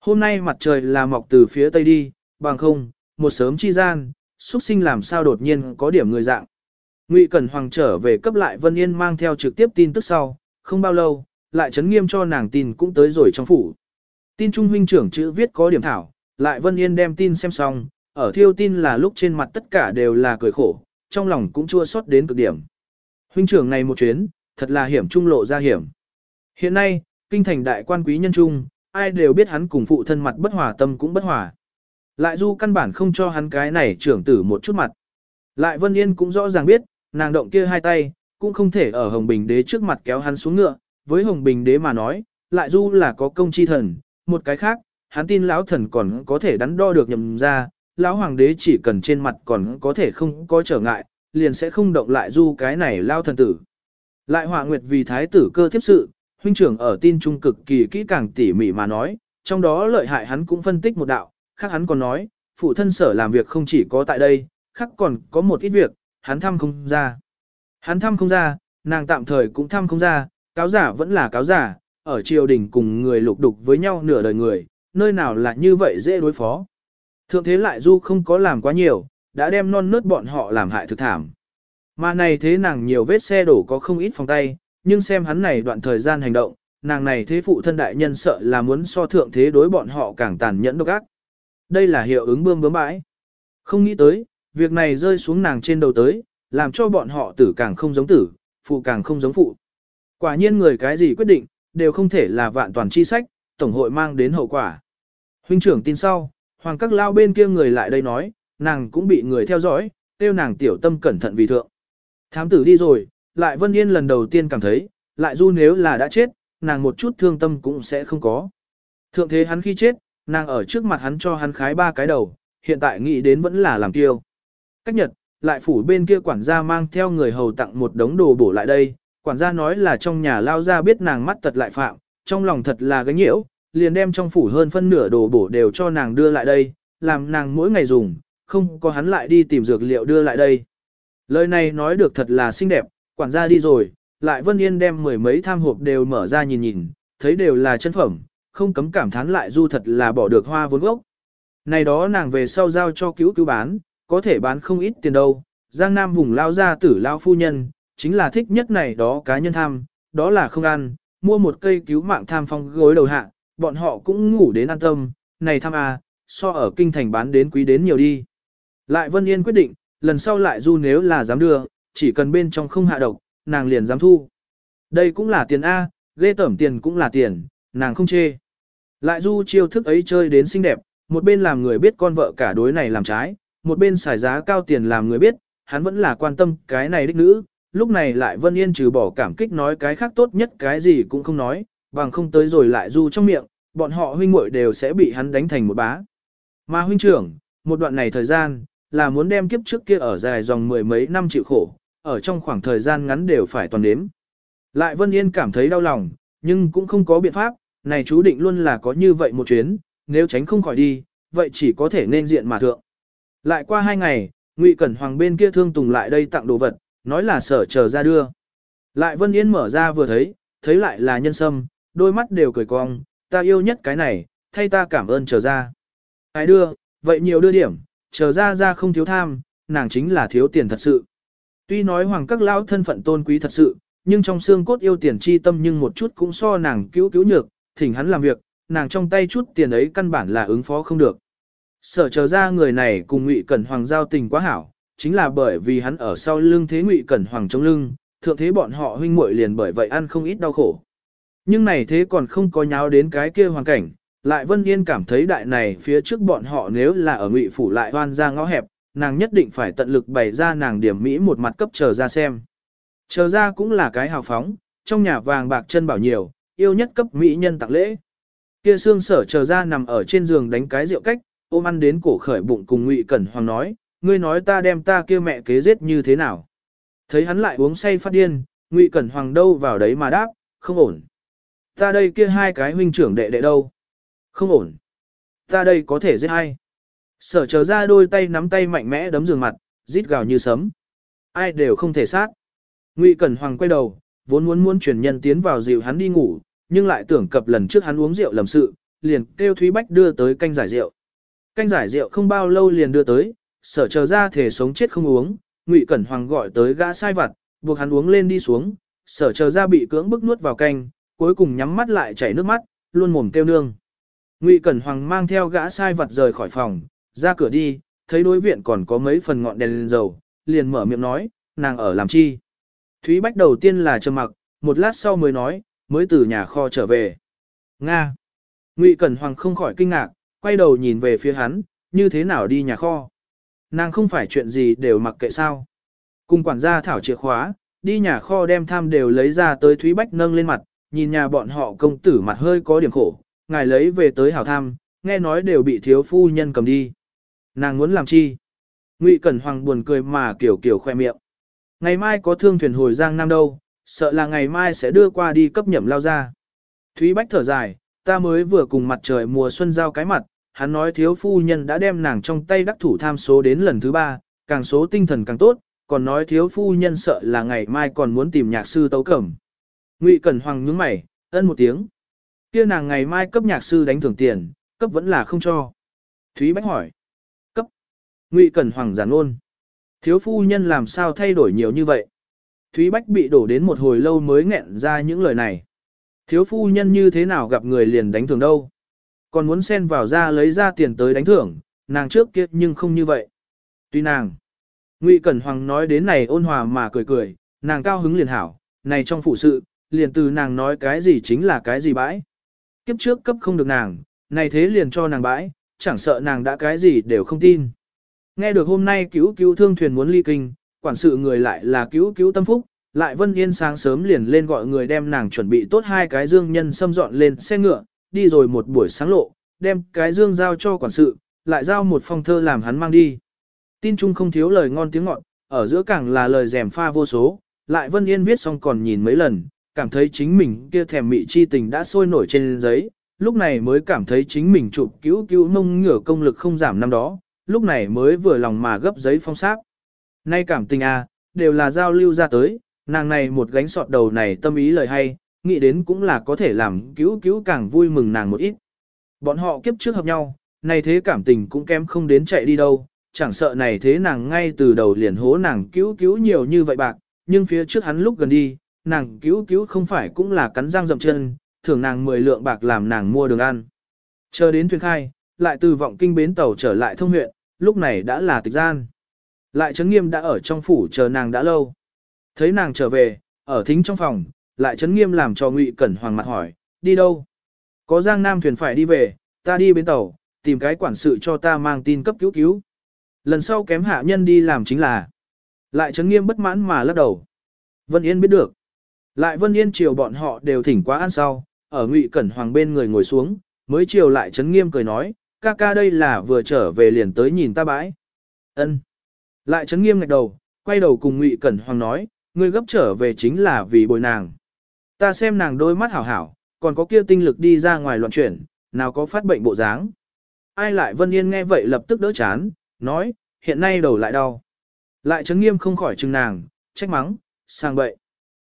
Hôm nay mặt trời là mọc từ phía tây đi, bằng không, một sớm chi gian, xuất sinh làm sao đột nhiên có điểm người dạng. Ngụy Cẩn Hoàng trở về cấp lại Vân Yên mang theo trực tiếp tin tức sau, không bao lâu, lại chấn nghiêm cho nàng tin cũng tới rồi trong phủ. Tin trung huynh trưởng chữ viết có điểm thảo, lại Vân Yên đem tin xem xong, ở thiêu tin là lúc trên mặt tất cả đều là cười khổ, trong lòng cũng chua xót đến cực điểm. Huynh trưởng này một chuyến, thật là hiểm trung lộ ra hiểm. Hiện nay, kinh thành đại quan quý nhân trung, ai đều biết hắn cùng phụ thân mặt bất hòa tâm cũng bất hòa. Lại du căn bản không cho hắn cái này trưởng tử một chút mặt. Lại Vân Yên cũng rõ ràng biết, nàng động kia hai tay, cũng không thể ở Hồng Bình Đế trước mặt kéo hắn xuống ngựa. Với Hồng Bình Đế mà nói, lại du là có công chi thần, một cái khác, hắn tin lão thần còn có thể đắn đo được nhầm ra, lão hoàng đế chỉ cần trên mặt còn có thể không có trở ngại, liền sẽ không động lại du cái này lao thần tử. Lại họa nguyệt vì thái tử cơ thiếp sự, huynh trưởng ở tin trung cực kỳ kỹ càng tỉ mỉ mà nói, trong đó lợi hại hắn cũng phân tích một đạo, khác hắn còn nói, phụ thân sở làm việc không chỉ có tại đây, khác còn có một ít việc, hắn thăm không ra. Hắn thăm không ra, nàng tạm thời cũng thăm không ra, cáo giả vẫn là cáo giả, ở triều đình cùng người lục đục với nhau nửa đời người, nơi nào là như vậy dễ đối phó. Thượng thế lại du không có làm quá nhiều, đã đem non nớt bọn họ làm hại thực thảm. Mà này thế nàng nhiều vết xe đổ có không ít phòng tay, nhưng xem hắn này đoạn thời gian hành động, nàng này thế phụ thân đại nhân sợ là muốn so thượng thế đối bọn họ càng tàn nhẫn độc ác. Đây là hiệu ứng bươm bướm bãi. Không nghĩ tới, việc này rơi xuống nàng trên đầu tới, làm cho bọn họ tử càng không giống tử, phụ càng không giống phụ. Quả nhiên người cái gì quyết định, đều không thể là vạn toàn chi sách, tổng hội mang đến hậu quả. Huynh trưởng tin sau, hoàng các lao bên kia người lại đây nói, nàng cũng bị người theo dõi, tiêu nàng tiểu tâm cẩn thận vì thượng. Thám tử đi rồi, lại Vân Yên lần đầu tiên cảm thấy, lại du nếu là đã chết, nàng một chút thương tâm cũng sẽ không có. Thượng thế hắn khi chết, nàng ở trước mặt hắn cho hắn khái ba cái đầu, hiện tại nghĩ đến vẫn là làm tiêu. Cách nhật, lại phủ bên kia quản gia mang theo người hầu tặng một đống đồ bổ lại đây, quản gia nói là trong nhà lao ra biết nàng mắt tật lại phạm, trong lòng thật là gánh nhiễu, liền đem trong phủ hơn phân nửa đồ bổ đều cho nàng đưa lại đây, làm nàng mỗi ngày dùng, không có hắn lại đi tìm dược liệu đưa lại đây. Lời này nói được thật là xinh đẹp, quản gia đi rồi, lại Vân Yên đem mười mấy tham hộp đều mở ra nhìn nhìn, thấy đều là chân phẩm, không cấm cảm thán lại du thật là bỏ được hoa vốn gốc. Này đó nàng về sau giao cho cứu cứu bán, có thể bán không ít tiền đâu. Giang Nam vùng lao ra tử lao phu nhân, chính là thích nhất này đó cá nhân tham, đó là không ăn, mua một cây cứu mạng tham phong gối đầu hạ, bọn họ cũng ngủ đến an tâm, này tham à, so ở kinh thành bán đến quý đến nhiều đi. Lại Vân Yên quyết định, lần sau lại du nếu là dám đưa, chỉ cần bên trong không hạ độc, nàng liền dám thu. Đây cũng là tiền A, ghê tẩm tiền cũng là tiền, nàng không chê. Lại du chiêu thức ấy chơi đến xinh đẹp, một bên làm người biết con vợ cả đối này làm trái, một bên xài giá cao tiền làm người biết, hắn vẫn là quan tâm cái này đích nữ, lúc này lại Vân Yên trừ bỏ cảm kích nói cái khác tốt nhất cái gì cũng không nói, bằng không tới rồi lại du trong miệng, bọn họ huynh muội đều sẽ bị hắn đánh thành một bá. Mà huynh trưởng, một đoạn này thời gian, là muốn đem kiếp trước kia ở dài dòng mười mấy năm chịu khổ, ở trong khoảng thời gian ngắn đều phải toàn đếm. Lại Vân Yên cảm thấy đau lòng, nhưng cũng không có biện pháp, này chú định luôn là có như vậy một chuyến, nếu tránh không khỏi đi, vậy chỉ có thể nên diện mà thượng. Lại qua hai ngày, Ngụy Cẩn Hoàng bên kia thương tùng lại đây tặng đồ vật, nói là sở chờ ra đưa. Lại Vân Yên mở ra vừa thấy, thấy lại là nhân sâm, đôi mắt đều cười cong, ta yêu nhất cái này, thay ta cảm ơn chờ ra. Ai đưa, vậy nhiều đưa điểm, chờ ra ra không thiếu tham, nàng chính là thiếu tiền thật sự. Tuy nói hoàng các lão thân phận tôn quý thật sự, nhưng trong xương cốt yêu tiền chi tâm nhưng một chút cũng so nàng cứu cứu nhược, thỉnh hắn làm việc, nàng trong tay chút tiền ấy căn bản là ứng phó không được. Sở chờ ra người này cùng Ngụy Cẩn Hoàng giao tình quá hảo, chính là bởi vì hắn ở sau lưng thế Ngụy Cẩn Hoàng chống lưng, thượng thế bọn họ huynh muội liền bởi vậy ăn không ít đau khổ. Nhưng này thế còn không có nháo đến cái kia hoàn cảnh, lại Vân Yên cảm thấy đại này phía trước bọn họ nếu là ở Ngụy phủ lại hoan ra ngõ hẹp, nàng nhất định phải tận lực bày ra nàng điểm mỹ một mặt cấp chờ ra xem. Chờ ra cũng là cái hào phóng, trong nhà vàng bạc chân bảo nhiều, yêu nhất cấp mỹ nhân tặng lễ. Kia xương sở chờ ra nằm ở trên giường đánh cái rượu cách, ôm ăn đến cổ khởi bụng cùng Ngụy Cẩn Hoàng nói, ngươi nói ta đem ta kia mẹ kế giết như thế nào. Thấy hắn lại uống say phát điên, Ngụy Cẩn Hoàng đâu vào đấy mà đáp, không ổn. Ta đây kia hai cái huynh trưởng đệ đệ đâu? Không ổn. Ta đây có thể giết hai. Sở chờ ra đôi tay nắm tay mạnh mẽ đấm giường mặt, rít gào như sấm. Ai đều không thể sát. Ngụy Cẩn Hoàng quay đầu, vốn muốn muốn truyền nhân tiến vào dịu hắn đi ngủ, nhưng lại tưởng cập lần trước hắn uống rượu lầm sự, liền kêu Thúy Bách đưa tới canh giải rượu. Canh giải rượu không bao lâu liền đưa tới, sở chờ ra thể sống chết không uống, Ngụy Cẩn Hoàng gọi tới gã sai vặt, buộc hắn uống lên đi xuống, sở chờ ra bị cưỡng bức nuốt vào canh, cuối cùng nhắm mắt lại chảy nước mắt, luôn mồm kêu nương. Ngụy Cẩn Hoàng mang theo gã sai vặt rời khỏi phòng, ra cửa đi, thấy đối viện còn có mấy phần ngọn đèn lên dầu, liền mở miệng nói, nàng ở làm chi. Thúy Bách đầu tiên là trầm mặc, một lát sau mới nói, mới từ nhà kho trở về. Nga. Ngụy Cẩn Hoàng không khỏi kinh ngạc, quay đầu nhìn về phía hắn, như thế nào đi nhà kho. Nàng không phải chuyện gì đều mặc kệ sao. Cùng quản gia thảo chìa khóa, đi nhà kho đem tham đều lấy ra tới Thúy Bách nâng lên mặt, nhìn nhà bọn họ công tử mặt hơi có điểm khổ, ngài lấy về tới hảo tham, nghe nói đều bị thiếu phu nhân cầm đi. Nàng muốn làm chi? Ngụy Cẩn Hoàng buồn cười mà kiểu kiểu khoe miệng. Ngày mai có thương thuyền hồi Giang Nam đâu, sợ là ngày mai sẽ đưa qua đi cấp nhậm lao ra. Thúy Bách thở dài, ta mới vừa cùng mặt trời mùa xuân giao cái mặt, hắn nói thiếu phu nhân đã đem nàng trong tay đắc thủ tham số đến lần thứ ba, càng số tinh thần càng tốt, còn nói thiếu phu nhân sợ là ngày mai còn muốn tìm nhạc sư tấu cẩm. Ngụy Cẩn Hoàng nhướng mày, ân một tiếng. Kia nàng ngày mai cấp nhạc sư đánh thưởng tiền, cấp vẫn là không cho. Thúy Bách hỏi. Cấp. Ngụy Cẩn Hoàng giản luôn, Thiếu phu nhân làm sao thay đổi nhiều như vậy? Thúy Bách bị đổ đến một hồi lâu mới nghẹn ra những lời này. Thiếu phu nhân như thế nào gặp người liền đánh thưởng đâu? Còn muốn xen vào ra lấy ra tiền tới đánh thưởng, nàng trước kia nhưng không như vậy. Tuy nàng. Ngụy Cẩn Hoàng nói đến này ôn hòa mà cười cười, nàng cao hứng liền hảo, này trong phụ sự, liền từ nàng nói cái gì chính là cái gì bãi. Kiếp trước cấp không được nàng, này thế liền cho nàng bãi, chẳng sợ nàng đã cái gì đều không tin. Nghe được hôm nay cứu cứu thương thuyền muốn ly kinh, quản sự người lại là cứu cứu tâm phúc, lại Vân Yên sáng sớm liền lên gọi người đem nàng chuẩn bị tốt hai cái dương nhân xâm dọn lên xe ngựa, đi rồi một buổi sáng lộ, đem cái dương giao cho quản sự, lại giao một phong thơ làm hắn mang đi. Tin chung không thiếu lời ngon tiếng ngọt, ở giữa càng là lời rèm pha vô số, lại Vân Yên viết xong còn nhìn mấy lần, cảm thấy chính mình kia thèm mị chi tình đã sôi nổi trên giấy, lúc này mới cảm thấy chính mình chụp cứu cứu mông ngửa công lực không giảm năm đó, lúc này mới vừa lòng mà gấp giấy phong sát. Nay cảm tình a, à, đều là giao lưu ra tới, nàng này một gánh sọt đầu này tâm ý lời hay, nghĩ đến cũng là có thể làm cứu cứu càng vui mừng nàng một ít. Bọn họ kiếp trước hợp nhau, này thế cảm tình cũng kém không đến chạy đi đâu, chẳng sợ này thế nàng ngay từ đầu liền hố nàng cứu cứu nhiều như vậy bạc, nhưng phía trước hắn lúc gần đi, nàng cứu cứu không phải cũng là cắn răng dậm chân, thưởng nàng 10 lượng bạc làm nàng mua đường ăn. Chờ đến thuyền khai, lại từ vọng kinh bến tàu trở lại thông huyện, lúc này đã là tịch gian. Lại Trấn Nghiêm đã ở trong phủ chờ nàng đã lâu. Thấy nàng trở về, ở thính trong phòng, lại chấn Nghiêm làm cho Ngụy Cẩn Hoàng mặt hỏi, đi đâu? Có Giang Nam thuyền phải đi về, ta đi bến tàu, tìm cái quản sự cho ta mang tin cấp cứu cứu. Lần sau kém hạ nhân đi làm chính là. Lại chấn Nghiêm bất mãn mà lắc đầu. Vân Yên biết được. Lại Vân Yên chiều bọn họ đều thỉnh quá ăn sau, ở Ngụy Cẩn Hoàng bên người ngồi xuống, mới chiều lại chấn Nghiêm cười nói, ca ca đây là vừa trở về liền tới nhìn ta bãi. Ân. Lại chấn nghiêm ngạch đầu, quay đầu cùng Ngụy Cẩn Hoàng nói, ngươi gấp trở về chính là vì bồi nàng. Ta xem nàng đôi mắt hảo hảo, còn có kia tinh lực đi ra ngoài loạn chuyển, nào có phát bệnh bộ dáng. Ai lại Vân Yên nghe vậy lập tức đỡ chán, nói, hiện nay đầu lại đau. Lại chấn nghiêm không khỏi chừng nàng, trách mắng, sang bậy.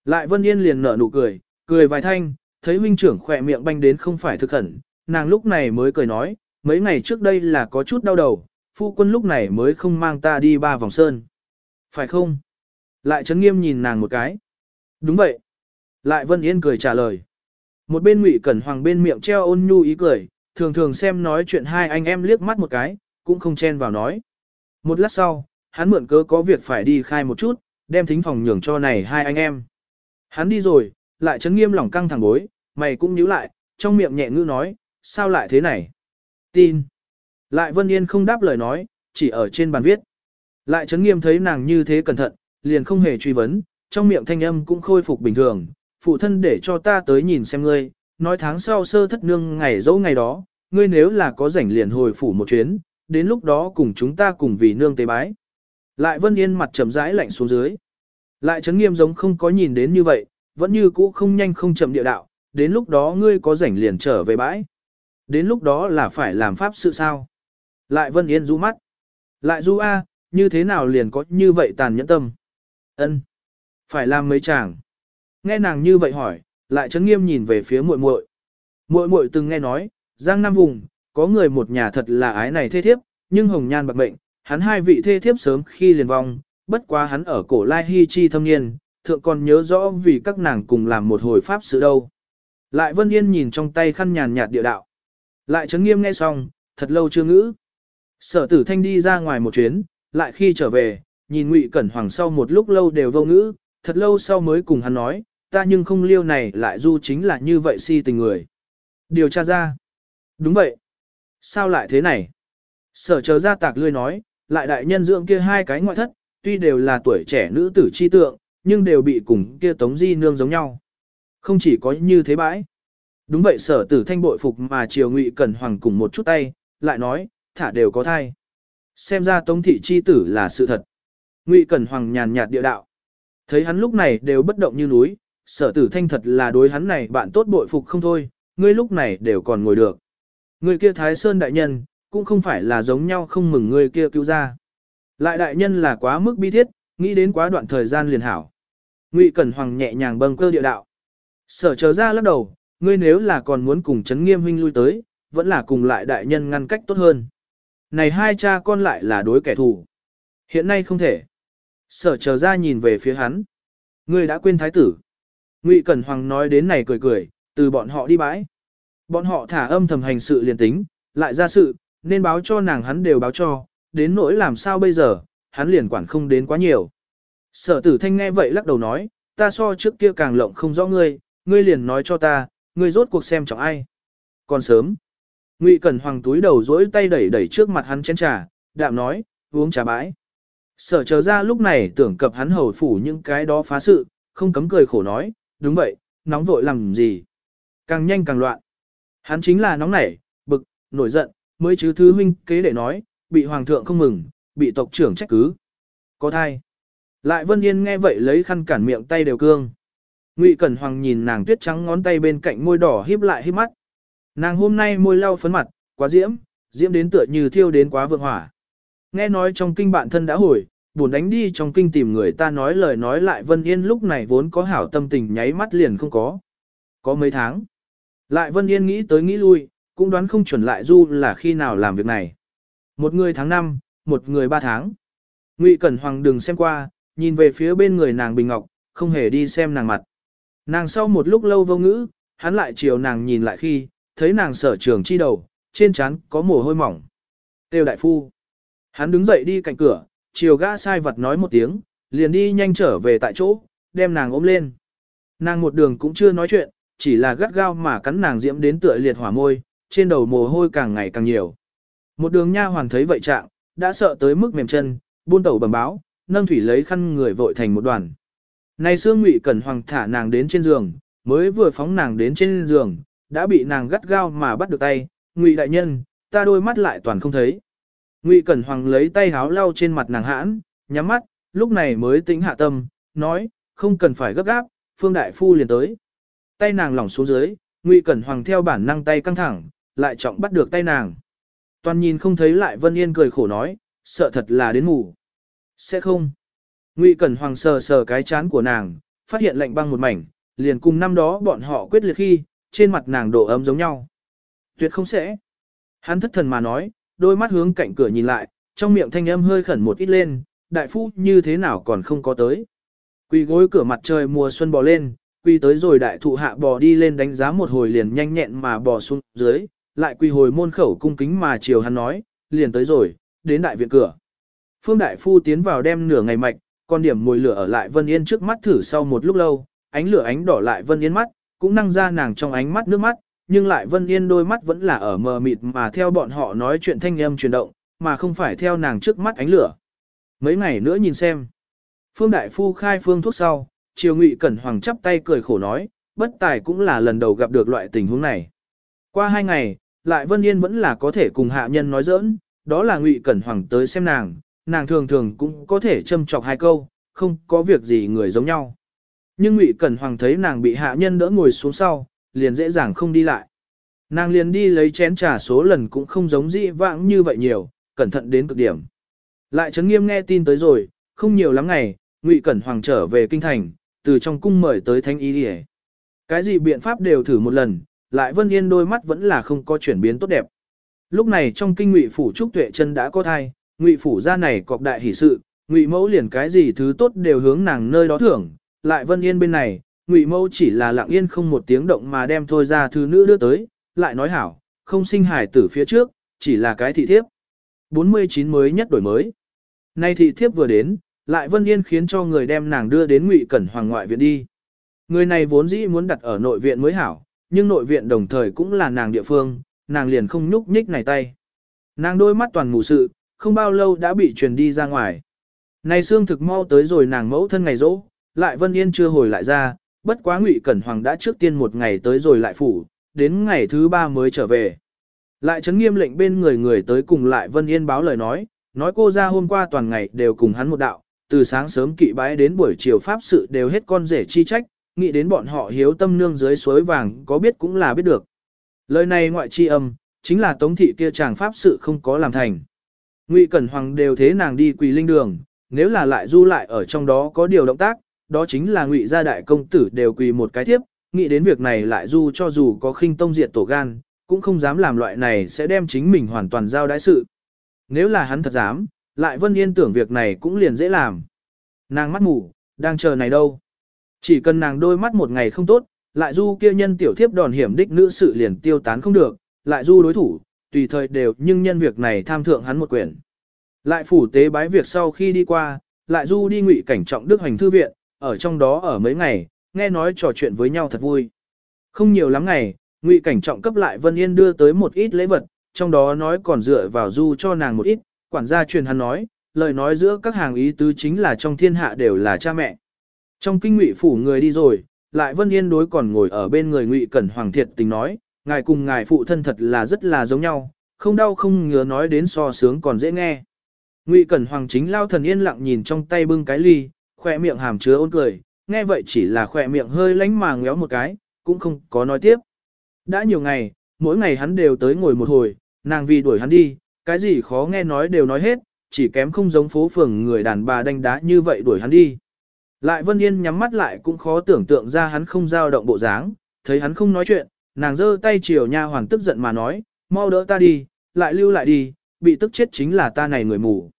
Lại Vân Yên liền nở nụ cười, cười vài thanh, thấy huynh trưởng khỏe miệng banh đến không phải thực khẩn, nàng lúc này mới cười nói, mấy ngày trước đây là có chút đau đầu, phu quân lúc này mới không mang ta đi ba vòng sơn. Phải không? Lại chấn nghiêm nhìn nàng một cái. Đúng vậy. Lại Vân Yên cười trả lời. Một bên Ngụy Cẩn Hoàng bên miệng treo ôn nhu ý cười, thường thường xem nói chuyện hai anh em liếc mắt một cái, cũng không chen vào nói. Một lát sau, hắn mượn cớ có việc phải đi khai một chút, đem thính phòng nhường cho này hai anh em. Hắn đi rồi, lại chấn nghiêm lòng căng thẳng bối, mày cũng nhíu lại, trong miệng nhẹ ngữ nói, sao lại thế này? Tin. Lại Vân Yên không đáp lời nói, chỉ ở trên bàn viết. Lại chấn nghiêm thấy nàng như thế cẩn thận, liền không hề truy vấn, trong miệng thanh âm cũng khôi phục bình thường, phụ thân để cho ta tới nhìn xem ngươi, nói tháng sau sơ thất nương ngày dỗ ngày đó, ngươi nếu là có rảnh liền hồi phủ một chuyến, đến lúc đó cùng chúng ta cùng vì nương tế bái. Lại Vân Yên mặt trầm rãi lạnh xuống dưới. Lại chấn nghiêm giống không có nhìn đến như vậy, vẫn như cũ không nhanh không chậm địa đạo, đến lúc đó ngươi có rảnh liền trở về bãi. Đến lúc đó là phải làm pháp sự sao. Lại Vân Yên rũ mắt. Lại du A, như thế nào liền có như vậy tàn nhẫn tâm ân Phải làm mấy chàng. Nghe nàng như vậy hỏi, lại chấn nghiêm nhìn về phía muội muội. Muội muội từng nghe nói, Giang Nam vùng, có người một nhà thật là ái này thê thiếp, nhưng hồng nhan bạc mệnh, hắn hai vị thê thiếp sớm khi liền vong, bất quá hắn ở cổ lai hy chi thâm niên, thượng còn nhớ rõ vì các nàng cùng làm một hồi pháp sự đâu. Lại Vân Yên nhìn trong tay khăn nhàn nhạt địa đạo. Lại chấn nghiêm nghe xong, thật lâu chưa ngữ. Sở tử thanh đi ra ngoài một chuyến, lại khi trở về, nhìn Ngụy Cẩn Hoàng sau một lúc lâu đều vô ngữ, thật lâu sau mới cùng hắn nói, ta nhưng không liêu này lại du chính là như vậy si tình người. Điều tra ra. Đúng vậy. Sao lại thế này? Sở chờ ra tạc lươi nói, lại đại nhân dưỡng kia hai cái ngoại thất, tuy đều là tuổi trẻ nữ tử chi tượng, nhưng đều bị cùng kia tống di nương giống nhau. Không chỉ có như thế bãi. Đúng vậy sở tử thanh bội phục mà triều ngụy cẩn hoàng cùng một chút tay, lại nói, thả đều có thai. Xem ra tống thị chi tử là sự thật. Ngụy cẩn hoàng nhàn nhạt địa đạo. Thấy hắn lúc này đều bất động như núi, sở tử thanh thật là đối hắn này bạn tốt bội phục không thôi, ngươi lúc này đều còn ngồi được. Người kia thái sơn đại nhân, cũng không phải là giống nhau không mừng người kia cứu ra. Lại đại nhân là quá mức bi thiết, nghĩ đến quá đoạn thời gian liền hảo. Ngụy Cẩn Hoàng nhẹ nhàng bâng cơ địa đạo. Sở chờ ra lắc đầu, ngươi nếu là còn muốn cùng chấn nghiêm huynh lui tới, vẫn là cùng lại đại nhân ngăn cách tốt hơn. Này hai cha con lại là đối kẻ thù. Hiện nay không thể. Sở chờ ra nhìn về phía hắn. Ngươi đã quên thái tử. Ngụy Cẩn Hoàng nói đến này cười cười, từ bọn họ đi bãi. Bọn họ thả âm thầm hành sự liền tính, lại ra sự, nên báo cho nàng hắn đều báo cho, đến nỗi làm sao bây giờ, hắn liền quản không đến quá nhiều. Sở tử thanh nghe vậy lắc đầu nói, ta so trước kia càng lộng không rõ ngươi, ngươi liền nói cho ta, ngươi rốt cuộc xem trọng ai. Còn sớm, Ngụy Cẩn Hoàng túi đầu dỗi tay đẩy đẩy trước mặt hắn chén trà, đạm nói, uống trà bãi. Sở chờ ra lúc này tưởng cập hắn hầu phủ những cái đó phá sự, không cấm cười khổ nói, đúng vậy, nóng vội làm gì. Càng nhanh càng loạn. Hắn chính là nóng nảy, bực, nổi giận, mới chứ thứ huynh kế để nói, bị hoàng thượng không mừng, bị tộc trưởng trách cứ. Có thai. Lại Vân Yên nghe vậy lấy khăn cản miệng tay đều cương. Ngụy Cẩn Hoàng nhìn nàng tuyết trắng ngón tay bên cạnh môi đỏ híp lại híp mắt. Nàng hôm nay môi lau phấn mặt, quá diễm, diễm đến tựa như thiêu đến quá vượng hỏa. Nghe nói trong kinh bạn thân đã hồi, buồn đánh đi trong kinh tìm người ta nói lời nói lại Vân Yên lúc này vốn có hảo tâm tình nháy mắt liền không có. Có mấy tháng. Lại Vân Yên nghĩ tới nghĩ lui, cũng đoán không chuẩn lại du là khi nào làm việc này. Một người tháng 5, một người 3 tháng. Ngụy Cẩn Hoàng đừng xem qua, nhìn về phía bên người nàng Bình Ngọc, không hề đi xem nàng mặt. Nàng sau một lúc lâu vô ngữ, hắn lại chiều nàng nhìn lại khi, thấy nàng sở trường chi đầu, trên trán có mồ hôi mỏng. Têu đại phu. Hắn đứng dậy đi cạnh cửa, chiều gã sai vật nói một tiếng, liền đi nhanh trở về tại chỗ, đem nàng ôm lên. Nàng một đường cũng chưa nói chuyện, chỉ là gắt gao mà cắn nàng diễm đến tựa liệt hỏa môi, trên đầu mồ hôi càng ngày càng nhiều. Một đường nha hoàn thấy vậy trạng, đã sợ tới mức mềm chân, buôn tẩu bẩm báo, nâng thủy lấy khăn người vội thành một đoàn. Nay xương Ngụy Cẩn Hoàng thả nàng đến trên giường, mới vừa phóng nàng đến trên giường, đã bị nàng gắt gao mà bắt được tay, "Ngụy đại nhân, ta đôi mắt lại toàn không thấy." Ngụy Cẩn Hoàng lấy tay háo lau trên mặt nàng hãn, nhắm mắt, lúc này mới tĩnh hạ tâm, nói, "Không cần phải gấp gáp, Phương đại phu liền tới." Tay nàng lỏng xuống dưới, Ngụy Cẩn Hoàng theo bản năng tay căng thẳng, lại trọng bắt được tay nàng. Toàn nhìn không thấy lại Vân Yên cười khổ nói, sợ thật là đến mù. Sẽ không. Ngụy Cẩn Hoàng sờ sờ cái chán của nàng, phát hiện lạnh băng một mảnh, liền cùng năm đó bọn họ quyết liệt khi, trên mặt nàng độ ấm giống nhau. Tuyệt không sẽ. Hắn thất thần mà nói, đôi mắt hướng cạnh cửa nhìn lại, trong miệng thanh âm hơi khẩn một ít lên, đại phu như thế nào còn không có tới. Quỳ gối cửa mặt trời mùa xuân bò lên, Quỳ tới rồi đại thụ hạ bò đi lên đánh giá một hồi liền nhanh nhẹn mà bò xuống dưới, lại quỳ hồi môn khẩu cung kính mà chiều hắn nói, liền tới rồi, đến đại viện cửa. Phương Đại Phu tiến vào đem nửa ngày mạch, con điểm mùi lửa ở lại Vân Yên trước mắt thử sau một lúc lâu, ánh lửa ánh đỏ lại Vân Yên mắt, cũng năng ra nàng trong ánh mắt nước mắt, nhưng lại Vân Yên đôi mắt vẫn là ở mờ mịt mà theo bọn họ nói chuyện thanh âm chuyển động, mà không phải theo nàng trước mắt ánh lửa. Mấy ngày nữa nhìn xem. Phương Đại Phu khai phương thuốc sau, Triều Ngụy Cẩn Hoàng chắp tay cười khổ nói, bất tài cũng là lần đầu gặp được loại tình huống này. Qua hai ngày, lại Vân Yên vẫn là có thể cùng hạ nhân nói giỡn, đó là Ngụy Cẩn Hoàng tới xem nàng, nàng thường thường cũng có thể châm chọc hai câu, không có việc gì người giống nhau. Nhưng Ngụy Cẩn Hoàng thấy nàng bị hạ nhân đỡ ngồi xuống sau, liền dễ dàng không đi lại. Nàng liền đi lấy chén trà số lần cũng không giống dĩ vãng như vậy nhiều, cẩn thận đến cực điểm. Lại Trấn Nghiêm nghe tin tới rồi, không nhiều lắm ngày, Ngụy Cẩn Hoàng trở về kinh thành, từ trong cung mời tới thánh y đi Cái gì biện pháp đều thử một lần, lại Vân Yên đôi mắt vẫn là không có chuyển biến tốt đẹp. Lúc này trong kinh Ngụy phủ Trúc Tuệ chân đã có thai, Ngụy phủ gia này cọc đại hỷ sự, Ngụy mẫu liền cái gì thứ tốt đều hướng nàng nơi đó thưởng, lại Vân Yên bên này, Ngụy mẫu chỉ là lặng yên không một tiếng động mà đem thôi ra thứ nữ đưa tới, lại nói hảo, không sinh hải tử phía trước, chỉ là cái thị thiếp. 49 mới nhất đổi mới. Nay thị thiếp vừa đến, lại Vân Yên khiến cho người đem nàng đưa đến Ngụy Cẩn Hoàng ngoại viện đi. Người này vốn dĩ muốn đặt ở nội viện mới hảo, nhưng nội viện đồng thời cũng là nàng địa phương, nàng liền không nhúc nhích này tay. Nàng đôi mắt toàn mù sự, không bao lâu đã bị truyền đi ra ngoài. Này xương thực mau tới rồi nàng mẫu thân ngày rỗ, lại Vân Yên chưa hồi lại ra, bất quá Ngụy Cẩn Hoàng đã trước tiên một ngày tới rồi lại phủ, đến ngày thứ ba mới trở về. Lại chấn nghiêm lệnh bên người người tới cùng lại Vân Yên báo lời nói, nói cô ra hôm qua toàn ngày đều cùng hắn một đạo, từ sáng sớm kỵ bái đến buổi chiều pháp sự đều hết con rể chi trách, nghĩ đến bọn họ hiếu tâm nương dưới suối vàng có biết cũng là biết được. Lời này ngoại chi âm, chính là tống thị kia chàng pháp sự không có làm thành. Ngụy Cẩn Hoàng đều thế nàng đi quỳ linh đường, nếu là lại du lại ở trong đó có điều động tác, đó chính là Ngụy gia đại công tử đều quỳ một cái tiếp, nghĩ đến việc này lại du cho dù có khinh tông diệt tổ gan, cũng không dám làm loại này sẽ đem chính mình hoàn toàn giao đãi sự. Nếu là hắn thật dám, lại Vân Yên tưởng việc này cũng liền dễ làm. Nàng mắt ngủ, đang chờ này đâu. Chỉ cần nàng đôi mắt một ngày không tốt, lại du kia nhân tiểu thiếp đòn hiểm đích nữ sự liền tiêu tán không được, lại du đối thủ, tùy thời đều nhưng nhân việc này tham thượng hắn một quyển. Lại phủ tế bái việc sau khi đi qua, lại du đi ngụy cảnh trọng đức hành thư viện, ở trong đó ở mấy ngày, nghe nói trò chuyện với nhau thật vui. Không nhiều lắm ngày, ngụy cảnh trọng cấp lại Vân Yên đưa tới một ít lễ vật, trong đó nói còn dựa vào du cho nàng một ít, quản gia truyền hắn nói, lời nói giữa các hàng ý tứ chính là trong thiên hạ đều là cha mẹ. Trong kinh ngụy phủ người đi rồi, lại Vân Yên đối còn ngồi ở bên người ngụy cẩn hoàng thiệt tình nói, ngài cùng ngài phụ thân thật là rất là giống nhau, không đau không ngứa nói đến so sướng còn dễ nghe. Ngụy Cẩn Hoàng chính lao thần yên lặng nhìn trong tay bưng cái ly, khoe miệng hàm chứa ôn cười, nghe vậy chỉ là khoe miệng hơi lánh mà ngéo một cái, cũng không có nói tiếp. Đã nhiều ngày, mỗi ngày hắn đều tới ngồi một hồi, nàng vì đuổi hắn đi, cái gì khó nghe nói đều nói hết, chỉ kém không giống phố phường người đàn bà đánh đá như vậy đuổi hắn đi. Lại Vân Yên nhắm mắt lại cũng khó tưởng tượng ra hắn không dao động bộ dáng, thấy hắn không nói chuyện, nàng giơ tay chiều nha hoàng tức giận mà nói, mau đỡ ta đi, lại lưu lại đi, bị tức chết chính là ta này người mù.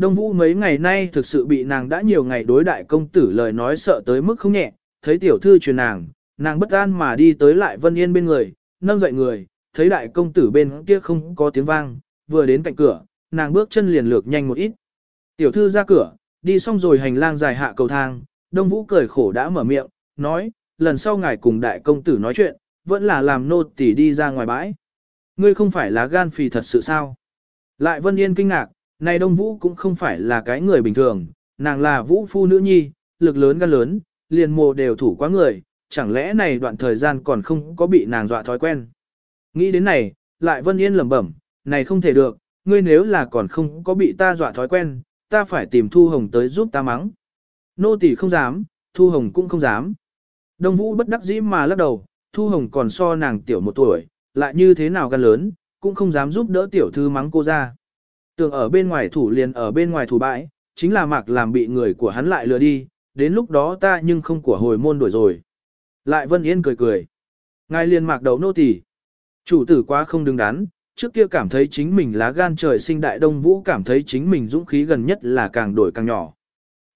Đông Vũ mấy ngày nay thực sự bị nàng đã nhiều ngày đối đại công tử lời nói sợ tới mức không nhẹ, thấy tiểu thư truyền nàng, nàng bất an mà đi tới lại Vân Yên bên người, nâng dậy người, thấy đại công tử bên kia không có tiếng vang, vừa đến cạnh cửa, nàng bước chân liền lược nhanh một ít. Tiểu thư ra cửa, đi xong rồi hành lang dài hạ cầu thang, Đông Vũ cười khổ đã mở miệng, nói, lần sau ngài cùng đại công tử nói chuyện, vẫn là làm nô tỳ đi ra ngoài bãi. Ngươi không phải là gan phì thật sự sao? Lại Vân Yên kinh ngạc, này Đông Vũ cũng không phải là cái người bình thường, nàng là Vũ phu nữ nhi, lực lớn gan lớn, liền mồ đều thủ quá người, chẳng lẽ này đoạn thời gian còn không có bị nàng dọa thói quen. Nghĩ đến này, lại Vân Yên lẩm bẩm, này không thể được, ngươi nếu là còn không có bị ta dọa thói quen, ta phải tìm Thu Hồng tới giúp ta mắng. Nô tỳ không dám, Thu Hồng cũng không dám. Đông Vũ bất đắc dĩ mà lắc đầu, Thu Hồng còn so nàng tiểu một tuổi, lại như thế nào gan lớn, cũng không dám giúp đỡ tiểu thư mắng cô ra. Tưởng ở bên ngoài thủ liền ở bên ngoài thủ bãi, chính là mạc làm bị người của hắn lại lừa đi, đến lúc đó ta nhưng không của hồi môn đuổi rồi. Lại Vân Yên cười cười. Ngài liền mạc đầu nô tỳ. Chủ tử quá không đứng đắn, trước kia cảm thấy chính mình lá gan trời sinh đại đông vũ cảm thấy chính mình dũng khí gần nhất là càng đổi càng nhỏ.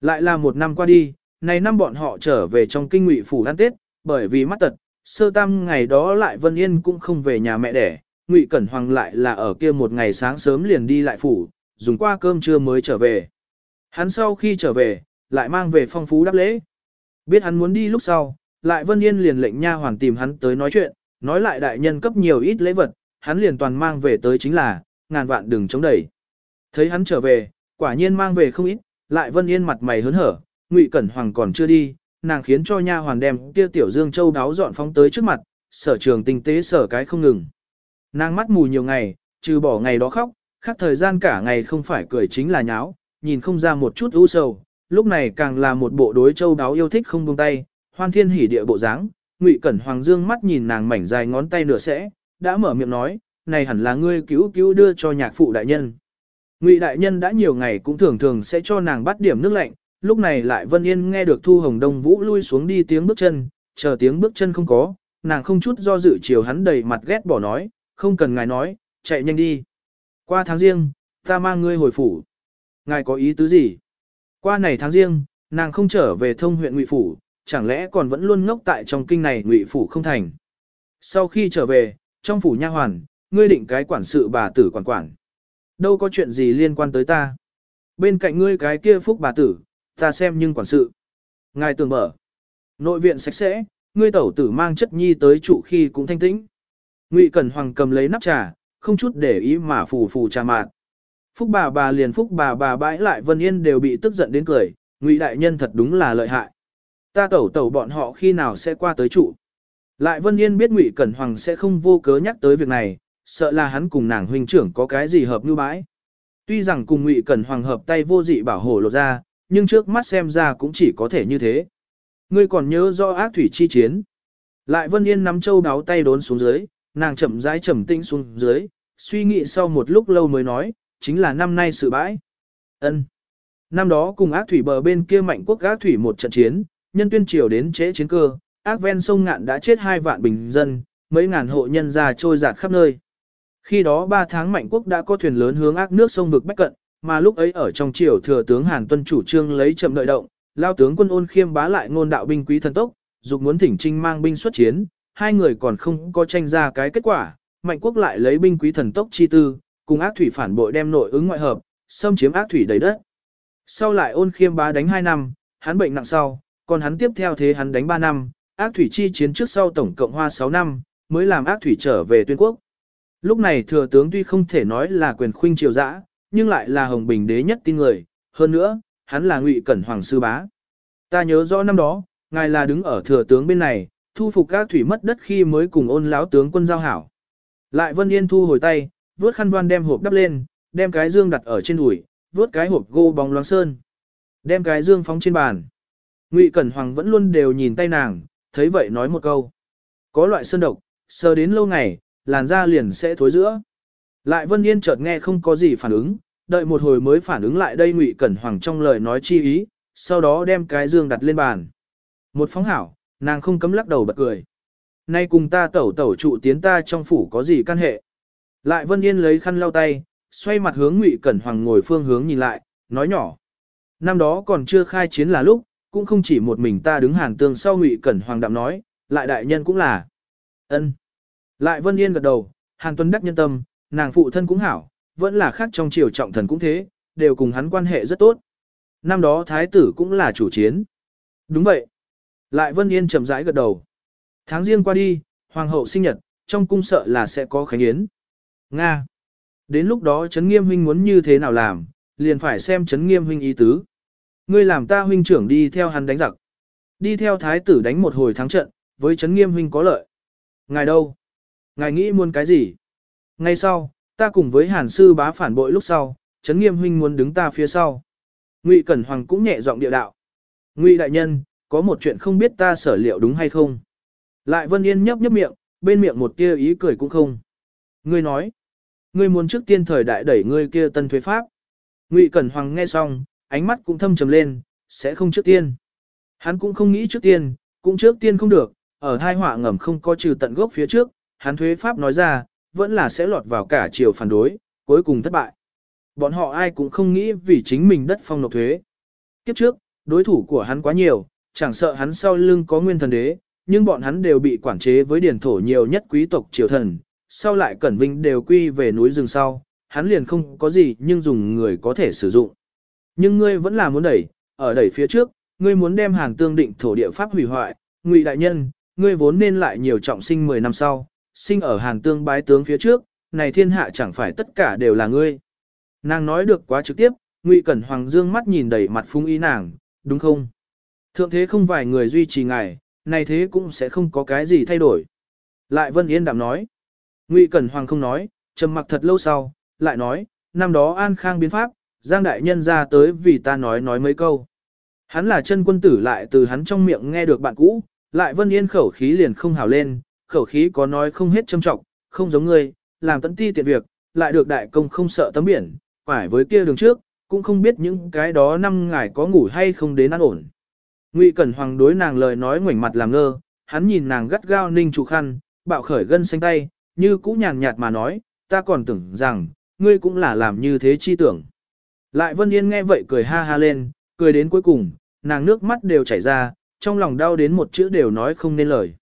Lại là một năm qua đi, này năm bọn họ trở về trong kinh ngụy phủ ăn Tết, bởi vì mắt tật, sơ tam ngày đó lại Vân Yên cũng không về nhà mẹ đẻ, Ngụy Cẩn Hoàng lại là ở kia một ngày sáng sớm liền đi lại phủ, dùng qua cơm trưa mới trở về. Hắn sau khi trở về, lại mang về phong phú đáp lễ. Biết hắn muốn đi lúc sau, lại Vân Yên liền lệnh nha hoàn tìm hắn tới nói chuyện, nói lại đại nhân cấp nhiều ít lễ vật, hắn liền toàn mang về tới chính là, ngàn vạn đừng chống đẩy. Thấy hắn trở về, quả nhiên mang về không ít, lại Vân Yên mặt mày hớn hở, Ngụy Cẩn Hoàng còn chưa đi, nàng khiến cho nha hoàn đem kia tiểu Dương Châu đáo dọn phóng tới trước mặt, sở trường tinh tế sở cái không ngừng. Nàng mắt mù nhiều ngày, trừ bỏ ngày đó khóc, khác thời gian cả ngày không phải cười chính là nháo, nhìn không ra một chút ưu sầu, lúc này càng là một bộ đối châu đáo yêu thích không buông tay, hoan thiên hỉ địa bộ dáng. Ngụy Cẩn Hoàng dương mắt nhìn nàng mảnh dài ngón tay nửa sẽ, đã mở miệng nói, này hẳn là ngươi cứu cứu đưa cho nhạc phụ đại nhân. Ngụy đại nhân đã nhiều ngày cũng thường thường sẽ cho nàng bắt điểm nước lạnh, lúc này lại Vân Yên nghe được Thu Hồng Đông Vũ lui xuống đi tiếng bước chân, chờ tiếng bước chân không có, nàng không chút do dự chiều hắn đầy mặt ghét bỏ nói, không cần ngài nói, chạy nhanh đi. Qua tháng riêng, ta mang ngươi hồi phủ. Ngài có ý tứ gì? Qua này tháng riêng, nàng không trở về thông huyện Ngụy Phủ, chẳng lẽ còn vẫn luôn ngốc tại trong kinh này Ngụy Phủ không thành. Sau khi trở về, trong phủ nha hoàn, ngươi định cái quản sự bà tử quản quản. Đâu có chuyện gì liên quan tới ta. Bên cạnh ngươi cái kia phúc bà tử, ta xem nhưng quản sự. Ngài tưởng mở. Nội viện sạch sẽ, ngươi tẩu tử mang chất nhi tới trụ khi cũng thanh tĩnh. Ngụy Cẩn Hoàng cầm lấy nắp trà, không chút để ý mà phù phù trà mạt. Phúc bà bà liền phúc bà bà bãi lại Vân Yên đều bị tức giận đến cười, Ngụy đại nhân thật đúng là lợi hại. Ta tẩu tẩu bọn họ khi nào sẽ qua tới trụ. Lại Vân Yên biết Ngụy Cẩn Hoàng sẽ không vô cớ nhắc tới việc này, sợ là hắn cùng nàng huynh trưởng có cái gì hợp như bãi. Tuy rằng cùng Ngụy Cẩn Hoàng hợp tay vô dị bảo hộ lộ ra, nhưng trước mắt xem ra cũng chỉ có thể như thế. Ngươi còn nhớ do ác thủy chi chiến. Lại Vân Yên nắm châu đáo tay đốn xuống dưới, nàng chậm rãi trầm tĩnh xuống dưới, suy nghĩ sau một lúc lâu mới nói, chính là năm nay sự bãi. Ân. Năm đó cùng ác thủy bờ bên kia mạnh quốc ác thủy một trận chiến, nhân tuyên triều đến chế chiến cơ, ác ven sông ngạn đã chết hai vạn bình dân, mấy ngàn hộ nhân già trôi giạt khắp nơi. Khi đó 3 tháng mạnh quốc đã có thuyền lớn hướng ác nước sông vực bách cận, mà lúc ấy ở trong triều thừa tướng Hàn Tuân chủ trương lấy chậm đợi động, lao tướng quân ôn khiêm bá lại ngôn đạo binh quý thần tốc, dục muốn thỉnh trinh mang binh xuất chiến, hai người còn không có tranh ra cái kết quả, mạnh quốc lại lấy binh quý thần tốc chi tư, cùng ác thủy phản bội đem nội ứng ngoại hợp, xâm chiếm ác thủy đầy đất. Sau lại ôn khiêm bá đánh 2 năm, hắn bệnh nặng sau, còn hắn tiếp theo thế hắn đánh 3 năm, ác thủy chi chiến trước sau tổng cộng hoa 6 năm, mới làm ác thủy trở về tuyên quốc. Lúc này thừa tướng tuy không thể nói là quyền khuynh triều dã, nhưng lại là hồng bình đế nhất tin người, hơn nữa, hắn là ngụy cẩn hoàng sư bá. Ta nhớ rõ năm đó, ngài là đứng ở thừa tướng bên này, thu phục các thủy mất đất khi mới cùng ôn láo tướng quân giao hảo. Lại Vân Yên thu hồi tay, vớt khăn voan đem hộp đắp lên, đem cái dương đặt ở trên đùi, vớt cái hộp gô bóng loáng sơn. Đem cái dương phóng trên bàn. Ngụy Cẩn Hoàng vẫn luôn đều nhìn tay nàng, thấy vậy nói một câu. Có loại sơn độc, sờ đến lâu ngày, làn da liền sẽ thối giữa. Lại Vân Yên chợt nghe không có gì phản ứng, đợi một hồi mới phản ứng lại đây Ngụy Cẩn Hoàng trong lời nói chi ý, sau đó đem cái dương đặt lên bàn. Một phóng hảo, nàng không cấm lắc đầu bật cười. Nay cùng ta tẩu tẩu trụ tiến ta trong phủ có gì căn hệ. Lại Vân Yên lấy khăn lau tay, xoay mặt hướng Ngụy Cẩn Hoàng ngồi phương hướng nhìn lại, nói nhỏ. Năm đó còn chưa khai chiến là lúc, cũng không chỉ một mình ta đứng hàng tương sau Ngụy Cẩn Hoàng đạm nói, lại đại nhân cũng là. ân. Lại Vân Yên gật đầu, Hàn Tuấn đắc nhân tâm, nàng phụ thân cũng hảo, vẫn là khác trong triều trọng thần cũng thế, đều cùng hắn quan hệ rất tốt. Năm đó thái tử cũng là chủ chiến. Đúng vậy. Lại Vân Yên chậm rãi gật đầu. Tháng riêng qua đi, hoàng hậu sinh nhật, trong cung sợ là sẽ có khánh yến. Nga. Đến lúc đó Trấn Nghiêm huynh muốn như thế nào làm, liền phải xem Trấn Nghiêm huynh ý tứ. Ngươi làm ta huynh trưởng đi theo hắn đánh giặc. Đi theo thái tử đánh một hồi thắng trận, với Trấn Nghiêm huynh có lợi. Ngài đâu? Ngài nghĩ muốn cái gì? Ngay sau, ta cùng với hàn sư bá phản bội lúc sau, Trấn Nghiêm huynh muốn đứng ta phía sau. Ngụy Cẩn Hoàng cũng nhẹ giọng địa đạo. Ngụy đại nhân, có một chuyện không biết ta sở liệu đúng hay không? Lại Vân Yên nhấp nhấp miệng, bên miệng một tia ý cười cũng không. Ngươi nói, ngươi muốn trước tiên thời đại đẩy ngươi kia tân thuế pháp. Ngụy Cẩn Hoàng nghe xong, ánh mắt cũng thâm trầm lên, sẽ không trước tiên. Hắn cũng không nghĩ trước tiên, cũng trước tiên không được, ở hai họa ngầm không có trừ tận gốc phía trước, hắn thuế pháp nói ra, vẫn là sẽ lọt vào cả chiều phản đối, cuối cùng thất bại. Bọn họ ai cũng không nghĩ vì chính mình đất phong nộp thuế. Kiếp trước, đối thủ của hắn quá nhiều, chẳng sợ hắn sau lưng có nguyên thần đế, nhưng bọn hắn đều bị quản chế với điển thổ nhiều nhất quý tộc triều thần, sau lại Cẩn Vinh đều quy về núi rừng sau, hắn liền không có gì nhưng dùng người có thể sử dụng. Nhưng ngươi vẫn là muốn đẩy, ở đẩy phía trước, ngươi muốn đem hàng tương định thổ địa pháp hủy hoại, ngụy đại nhân, ngươi vốn nên lại nhiều trọng sinh 10 năm sau, sinh ở hàng tương bái tướng phía trước, này thiên hạ chẳng phải tất cả đều là ngươi. Nàng nói được quá trực tiếp, ngụy cẩn hoàng dương mắt nhìn đầy mặt phung ý nàng, đúng không? Thượng thế không vài người duy trì ngài, này thế cũng sẽ không có cái gì thay đổi. Lại Vân Yên đạm nói. Ngụy Cẩn Hoàng không nói, trầm mặc thật lâu sau, lại nói, năm đó An Khang biến pháp, Giang Đại Nhân ra tới vì ta nói nói mấy câu. Hắn là chân quân tử lại từ hắn trong miệng nghe được bạn cũ, lại Vân Yên khẩu khí liền không hào lên, khẩu khí có nói không hết châm trọng, không giống ngươi, làm tận ti tiện việc, lại được đại công không sợ tấm biển, phải với kia đường trước, cũng không biết những cái đó năm ngày có ngủ hay không đến ăn ổn. Ngụy Cẩn Hoàng đối nàng lời nói ngoảnh mặt làm ngơ, hắn nhìn nàng gắt gao ninh trụ khăn, bạo khởi gân xanh tay, như cũ nhàn nhạt mà nói, ta còn tưởng rằng, ngươi cũng là làm như thế chi tưởng. Lại Vân Yên nghe vậy cười ha ha lên, cười đến cuối cùng, nàng nước mắt đều chảy ra, trong lòng đau đến một chữ đều nói không nên lời.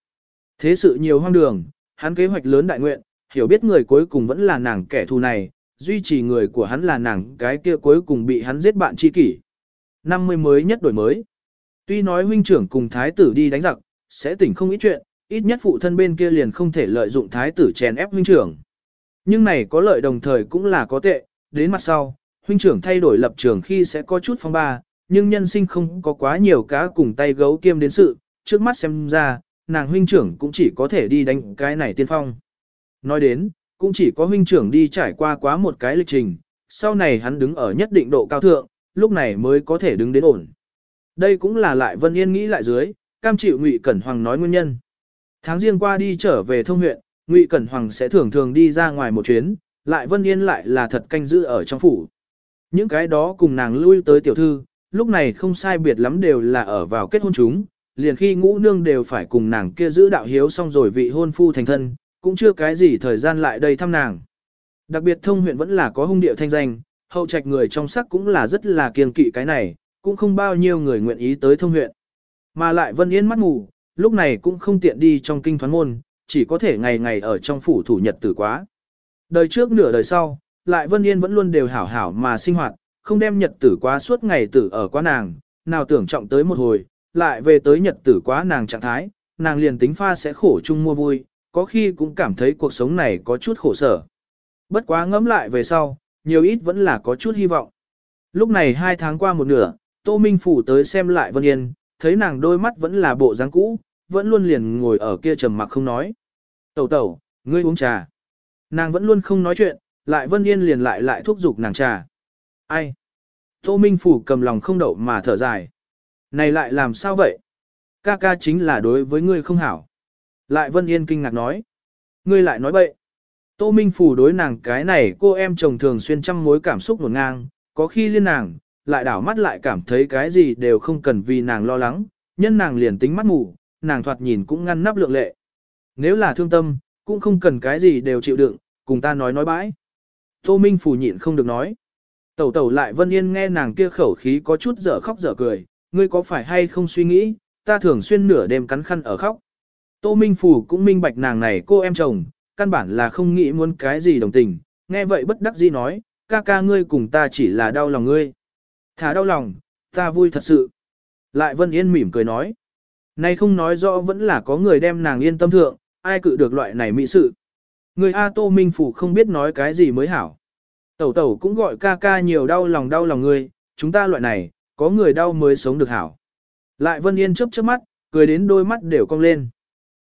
Thế sự nhiều hoang đường, hắn kế hoạch lớn đại nguyện, hiểu biết người cuối cùng vẫn là nàng kẻ thù này, duy trì người của hắn là nàng cái kia cuối cùng bị hắn giết bạn chi kỷ. Năm mươi mới nhất đổi mới. Tuy nói huynh trưởng cùng thái tử đi đánh giặc, sẽ tỉnh không ít chuyện, ít nhất phụ thân bên kia liền không thể lợi dụng thái tử chèn ép huynh trưởng. Nhưng này có lợi đồng thời cũng là có tệ, đến mặt sau, huynh trưởng thay đổi lập trường khi sẽ có chút phong ba, nhưng nhân sinh không có quá nhiều cá cùng tay gấu kiêm đến sự, trước mắt xem ra, nàng huynh trưởng cũng chỉ có thể đi đánh cái này tiên phong. Nói đến, cũng chỉ có huynh trưởng đi trải qua quá một cái lịch trình, sau này hắn đứng ở nhất định độ cao thượng, lúc này mới có thể đứng đến ổn. Đây cũng là lại Vân Yên nghĩ lại dưới, cam chịu Ngụy Cẩn Hoàng nói nguyên nhân. Tháng riêng qua đi trở về thông huyện, Ngụy Cẩn Hoàng sẽ thường thường đi ra ngoài một chuyến, lại Vân Yên lại là thật canh giữ ở trong phủ. Những cái đó cùng nàng lui tới tiểu thư, lúc này không sai biệt lắm đều là ở vào kết hôn chúng, liền khi ngũ nương đều phải cùng nàng kia giữ đạo hiếu xong rồi vị hôn phu thành thân, cũng chưa cái gì thời gian lại đây thăm nàng. Đặc biệt thông huyện vẫn là có hung điệu thanh danh, hậu trạch người trong sắc cũng là rất là kiêng kỵ cái này, cũng không bao nhiêu người nguyện ý tới thông huyện. Mà lại Vân Yên mắt mù, lúc này cũng không tiện đi trong kinh thoán môn, chỉ có thể ngày ngày ở trong phủ thủ nhật tử quá. Đời trước nửa đời sau, lại Vân Yên vẫn luôn đều hảo hảo mà sinh hoạt, không đem nhật tử quá suốt ngày tử ở quá nàng, nào tưởng trọng tới một hồi, lại về tới nhật tử quá nàng trạng thái, nàng liền tính pha sẽ khổ chung mua vui, có khi cũng cảm thấy cuộc sống này có chút khổ sở. Bất quá ngẫm lại về sau, nhiều ít vẫn là có chút hy vọng. Lúc này hai tháng qua một nửa, Tô Minh Phủ tới xem lại Vân Yên, thấy nàng đôi mắt vẫn là bộ dáng cũ, vẫn luôn liền ngồi ở kia trầm mặc không nói. Tẩu tẩu, ngươi uống trà. Nàng vẫn luôn không nói chuyện, lại Vân Yên liền lại lại thúc giục nàng trà. Ai? Tô Minh Phủ cầm lòng không đậu mà thở dài. Này lại làm sao vậy? Ca ca chính là đối với ngươi không hảo. Lại Vân Yên kinh ngạc nói. Ngươi lại nói bậy. Tô Minh Phủ đối nàng cái này cô em chồng thường xuyên trăm mối cảm xúc nguồn ngang, có khi liên nàng, lại đảo mắt lại cảm thấy cái gì đều không cần vì nàng lo lắng, nhân nàng liền tính mắt ngủ nàng thoạt nhìn cũng ngăn nắp lượng lệ. Nếu là thương tâm, cũng không cần cái gì đều chịu đựng, cùng ta nói nói bãi. Tô Minh phủ nhịn không được nói. Tẩu tẩu lại Vân Yên nghe nàng kia khẩu khí có chút dở khóc dở cười, ngươi có phải hay không suy nghĩ, ta thường xuyên nửa đêm cắn khăn ở khóc. Tô Minh phủ cũng minh bạch nàng này cô em chồng, căn bản là không nghĩ muốn cái gì đồng tình, nghe vậy bất đắc dĩ nói, ca ca ngươi cùng ta chỉ là đau lòng ngươi. Thả đau lòng, ta vui thật sự. Lại Vân Yên mỉm cười nói. Này không nói rõ vẫn là có người đem nàng yên tâm thượng, ai cự được loại này mỹ sự. Người A Tô Minh Phủ không biết nói cái gì mới hảo. Tẩu tẩu cũng gọi ca ca nhiều đau lòng đau lòng người, chúng ta loại này, có người đau mới sống được hảo. Lại Vân Yên chớp chớp mắt, cười đến đôi mắt đều cong lên.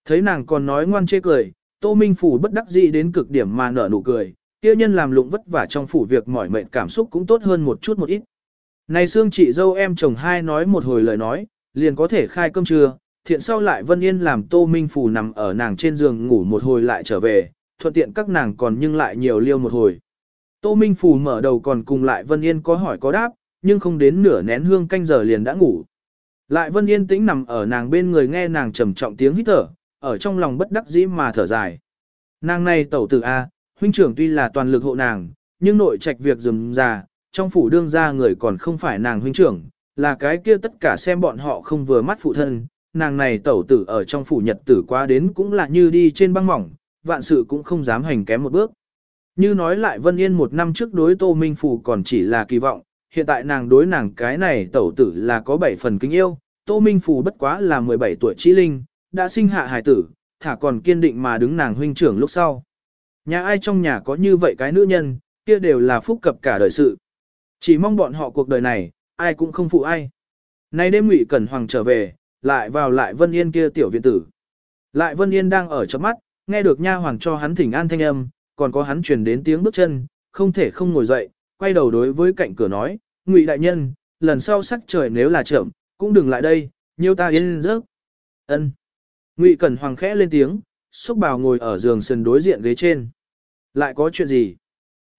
Thấy nàng còn nói ngoan chê cười, Tô Minh Phủ bất đắc dĩ đến cực điểm mà nở nụ cười, tiêu nhân làm lụng vất vả trong phủ việc mỏi mệt cảm xúc cũng tốt hơn một chút một ít. Này xương chị dâu em chồng hai nói một hồi lời nói, liền có thể khai cơm trưa, thiện sau lại Vân Yên làm Tô Minh Phủ nằm ở nàng trên giường ngủ một hồi lại trở về, thuận tiện các nàng còn nhưng lại nhiều liêu một hồi. Tô Minh Phủ mở đầu còn cùng lại Vân Yên có hỏi có đáp, nhưng không đến nửa nén hương canh giờ liền đã ngủ. Lại Vân Yên tĩnh nằm ở nàng bên người nghe nàng trầm trọng tiếng hít thở, ở trong lòng bất đắc dĩ mà thở dài. Nàng này tẩu tử A, huynh trưởng tuy là toàn lực hộ nàng, nhưng nội trạch việc dùm già, trong phủ đương ra người còn không phải nàng huynh trưởng, là cái kia tất cả xem bọn họ không vừa mắt phụ thân, nàng này tẩu tử ở trong phủ nhật tử qua đến cũng là như đi trên băng mỏng, vạn sự cũng không dám hành kém một bước. Như nói lại Vân Yên một năm trước đối Tô Minh Phủ còn chỉ là kỳ vọng, hiện tại nàng đối nàng cái này tẩu tử là có 7 phần kính yêu, Tô Minh Phủ bất quá là 17 tuổi trí linh, đã sinh hạ hài tử, thả còn kiên định mà đứng nàng huynh trưởng lúc sau. Nhà ai trong nhà có như vậy cái nữ nhân, kia đều là phúc cập cả đời sự. Chỉ mong bọn họ cuộc đời này, ai cũng không phụ ai. Nay đêm Ngụy Cẩn Hoàng trở về, lại vào lại Vân Yên kia tiểu viện tử. Lại Vân Yên đang ở chớp mắt, nghe được nha hoàng cho hắn thỉnh an thanh âm, còn có hắn truyền đến tiếng bước chân, không thể không ngồi dậy, quay đầu đối với cạnh cửa nói, Ngụy đại nhân, lần sau sắc trời nếu là chậm, cũng đừng lại đây, nhiều ta yên giấc. Ân. Ngụy Cẩn Hoàng khẽ lên tiếng, xúc bào ngồi ở giường sườn đối diện ghế trên. Lại có chuyện gì?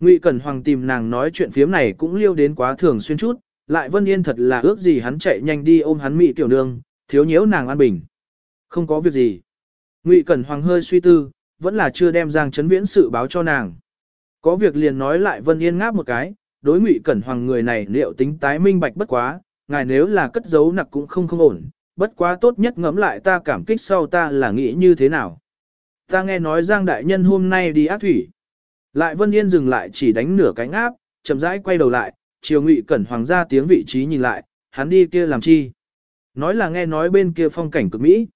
Ngụy Cẩn Hoàng tìm nàng nói chuyện phiếm này cũng liêu đến quá thường xuyên chút, lại Vân Yên thật là ước gì hắn chạy nhanh đi ôm hắn mị tiểu nương, thiếu nhiễu nàng an bình. Không có việc gì. Ngụy Cẩn Hoàng hơi suy tư, vẫn là chưa đem Giang Chấn Viễn sự báo cho nàng. Có việc liền nói lại Vân Yên ngáp một cái, đối Ngụy Cẩn Hoàng người này liệu tính tái minh bạch bất quá, ngài nếu là cất giấu nặc cũng không không ổn, bất quá tốt nhất ngẫm lại ta cảm kích sau ta là nghĩ như thế nào. Ta nghe nói Giang Đại Nhân hôm nay đi ác thủy. Lại Vân Yên dừng lại chỉ đánh nửa cánh áp, chậm rãi quay đầu lại, chiều Ngụy Cẩn Hoàng ra tiếng vị trí nhìn lại, hắn đi kia làm chi? Nói là nghe nói bên kia phong cảnh cực mỹ.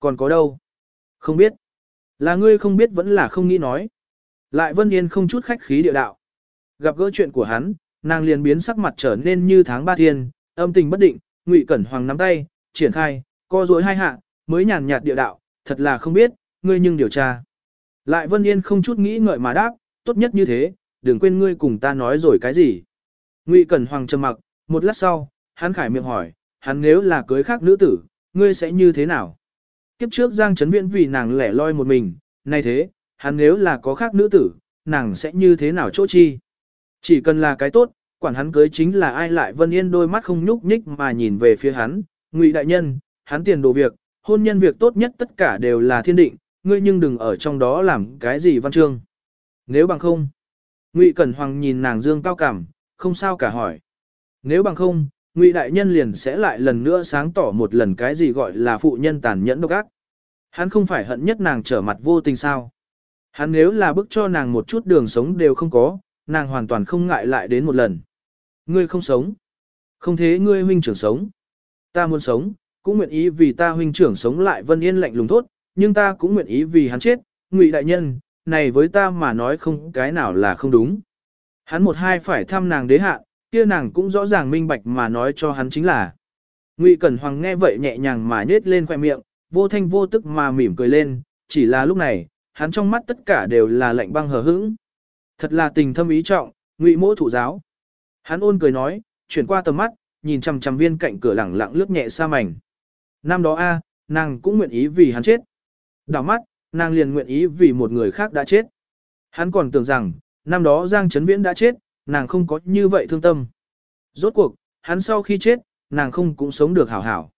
Còn có đâu? Không biết. Là ngươi không biết vẫn là không nghĩ nói. Lại Vân Yên không chút khách khí địa đạo. Gặp gỡ chuyện của hắn, nàng liền biến sắc mặt trở nên như tháng ba thiên, âm tình bất định, Ngụy Cẩn Hoàng nắm tay, triển khai, co duỗi hai hạ, mới nhàn nhạt địa đạo, thật là không biết, ngươi nhưng điều tra. Lại Vân Yên không chút nghĩ ngợi mà đáp, tốt nhất như thế, đừng quên ngươi cùng ta nói rồi cái gì. Ngụy Cẩn Hoàng trầm mặc, một lát sau, hắn khải miệng hỏi, hắn nếu là cưới khác nữ tử, ngươi sẽ như thế nào? Kiếp trước Giang Trấn Viễn vì nàng lẻ loi một mình, nay thế, hắn nếu là có khác nữ tử, nàng sẽ như thế nào chỗ chi? Chỉ cần là cái tốt, quản hắn cưới chính là ai lại Vân Yên đôi mắt không nhúc nhích mà nhìn về phía hắn, Ngụy đại nhân, hắn tiền đồ việc, hôn nhân việc tốt nhất tất cả đều là thiên định, ngươi nhưng đừng ở trong đó làm cái gì văn chương. Nếu bằng không, Ngụy Cẩn Hoàng nhìn nàng dương cao cảm, không sao cả hỏi. Nếu bằng không, Ngụy đại nhân liền sẽ lại lần nữa sáng tỏ một lần cái gì gọi là phụ nhân tàn nhẫn độc ác. Hắn không phải hận nhất nàng trở mặt vô tình sao. Hắn nếu là bức cho nàng một chút đường sống đều không có, nàng hoàn toàn không ngại lại đến một lần. Ngươi không sống. Không thế ngươi huynh trưởng sống. Ta muốn sống, cũng nguyện ý vì ta huynh trưởng sống lại vân yên lạnh lùng thốt, nhưng ta cũng nguyện ý vì hắn chết, ngụy đại nhân, này với ta mà nói không cái nào là không đúng. Hắn một hai phải thăm nàng đế hạ, kia nàng cũng rõ ràng minh bạch mà nói cho hắn chính là. Ngụy Cẩn Hoàng nghe vậy nhẹ nhàng mà nhếch lên khoe miệng, vô thanh vô tức mà mỉm cười lên, chỉ là lúc này, hắn trong mắt tất cả đều là lạnh băng hờ hững. Thật là tình thâm ý trọng, Ngụy Mỗ thủ giáo. Hắn ôn cười nói, chuyển qua tầm mắt, nhìn chằm chằm viên cạnh cửa lẳng lặng lướt nhẹ xa mảnh. Năm đó a, nàng cũng nguyện ý vì hắn chết. Đảo mắt, nàng liền nguyện ý vì một người khác đã chết. Hắn còn tưởng rằng, năm đó Giang Trấn Viễn đã chết, nàng không có như vậy thương tâm. Rốt cuộc, hắn sau khi chết, nàng không cũng sống được hảo hảo.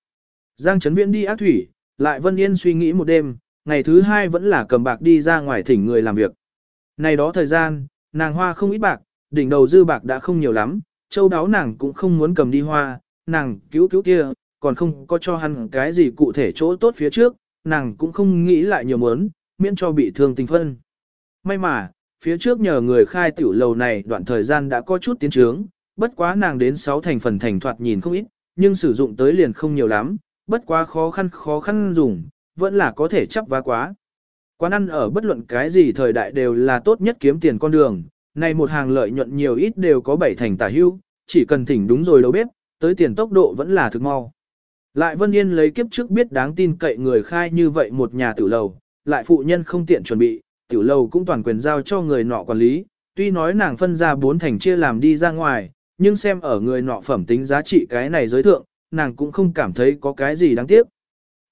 Giang Trấn Viễn đi ác thủy, lại Vân Yên suy nghĩ một đêm, ngày thứ hai vẫn là cầm bạc đi ra ngoài thỉnh người làm việc. Này đó thời gian, nàng hoa không ít bạc, đỉnh đầu dư bạc đã không nhiều lắm, châu đáo nàng cũng không muốn cầm đi hoa, nàng cứu cứu kia, còn không có cho hắn cái gì cụ thể chỗ tốt phía trước, nàng cũng không nghĩ lại nhiều muốn, miễn cho bị thương tình phân. May mà, phía trước nhờ người khai tiểu lầu này đoạn thời gian đã có chút tiến trướng, bất quá nàng đến 6 thành phần thành thoạt nhìn không ít, nhưng sử dụng tới liền không nhiều lắm, bất quá khó khăn khó khăn dùng, vẫn là có thể chấp vá quá. Quán ăn ở bất luận cái gì thời đại đều là tốt nhất kiếm tiền con đường, này một hàng lợi nhuận nhiều ít đều có bảy thành tả hưu, chỉ cần thỉnh đúng rồi đâu bếp tới tiền tốc độ vẫn là thực mau. Lại Vân Yên lấy kiếp trước biết đáng tin cậy người khai như vậy một nhà tiểu lầu, lại phụ nhân không tiện chuẩn bị, tiểu lầu cũng toàn quyền giao cho người nọ quản lý, tuy nói nàng phân ra bốn thành chia làm đi ra ngoài, nhưng xem ở người nọ phẩm tính giá trị cái này giới thượng, nàng cũng không cảm thấy có cái gì đáng tiếc.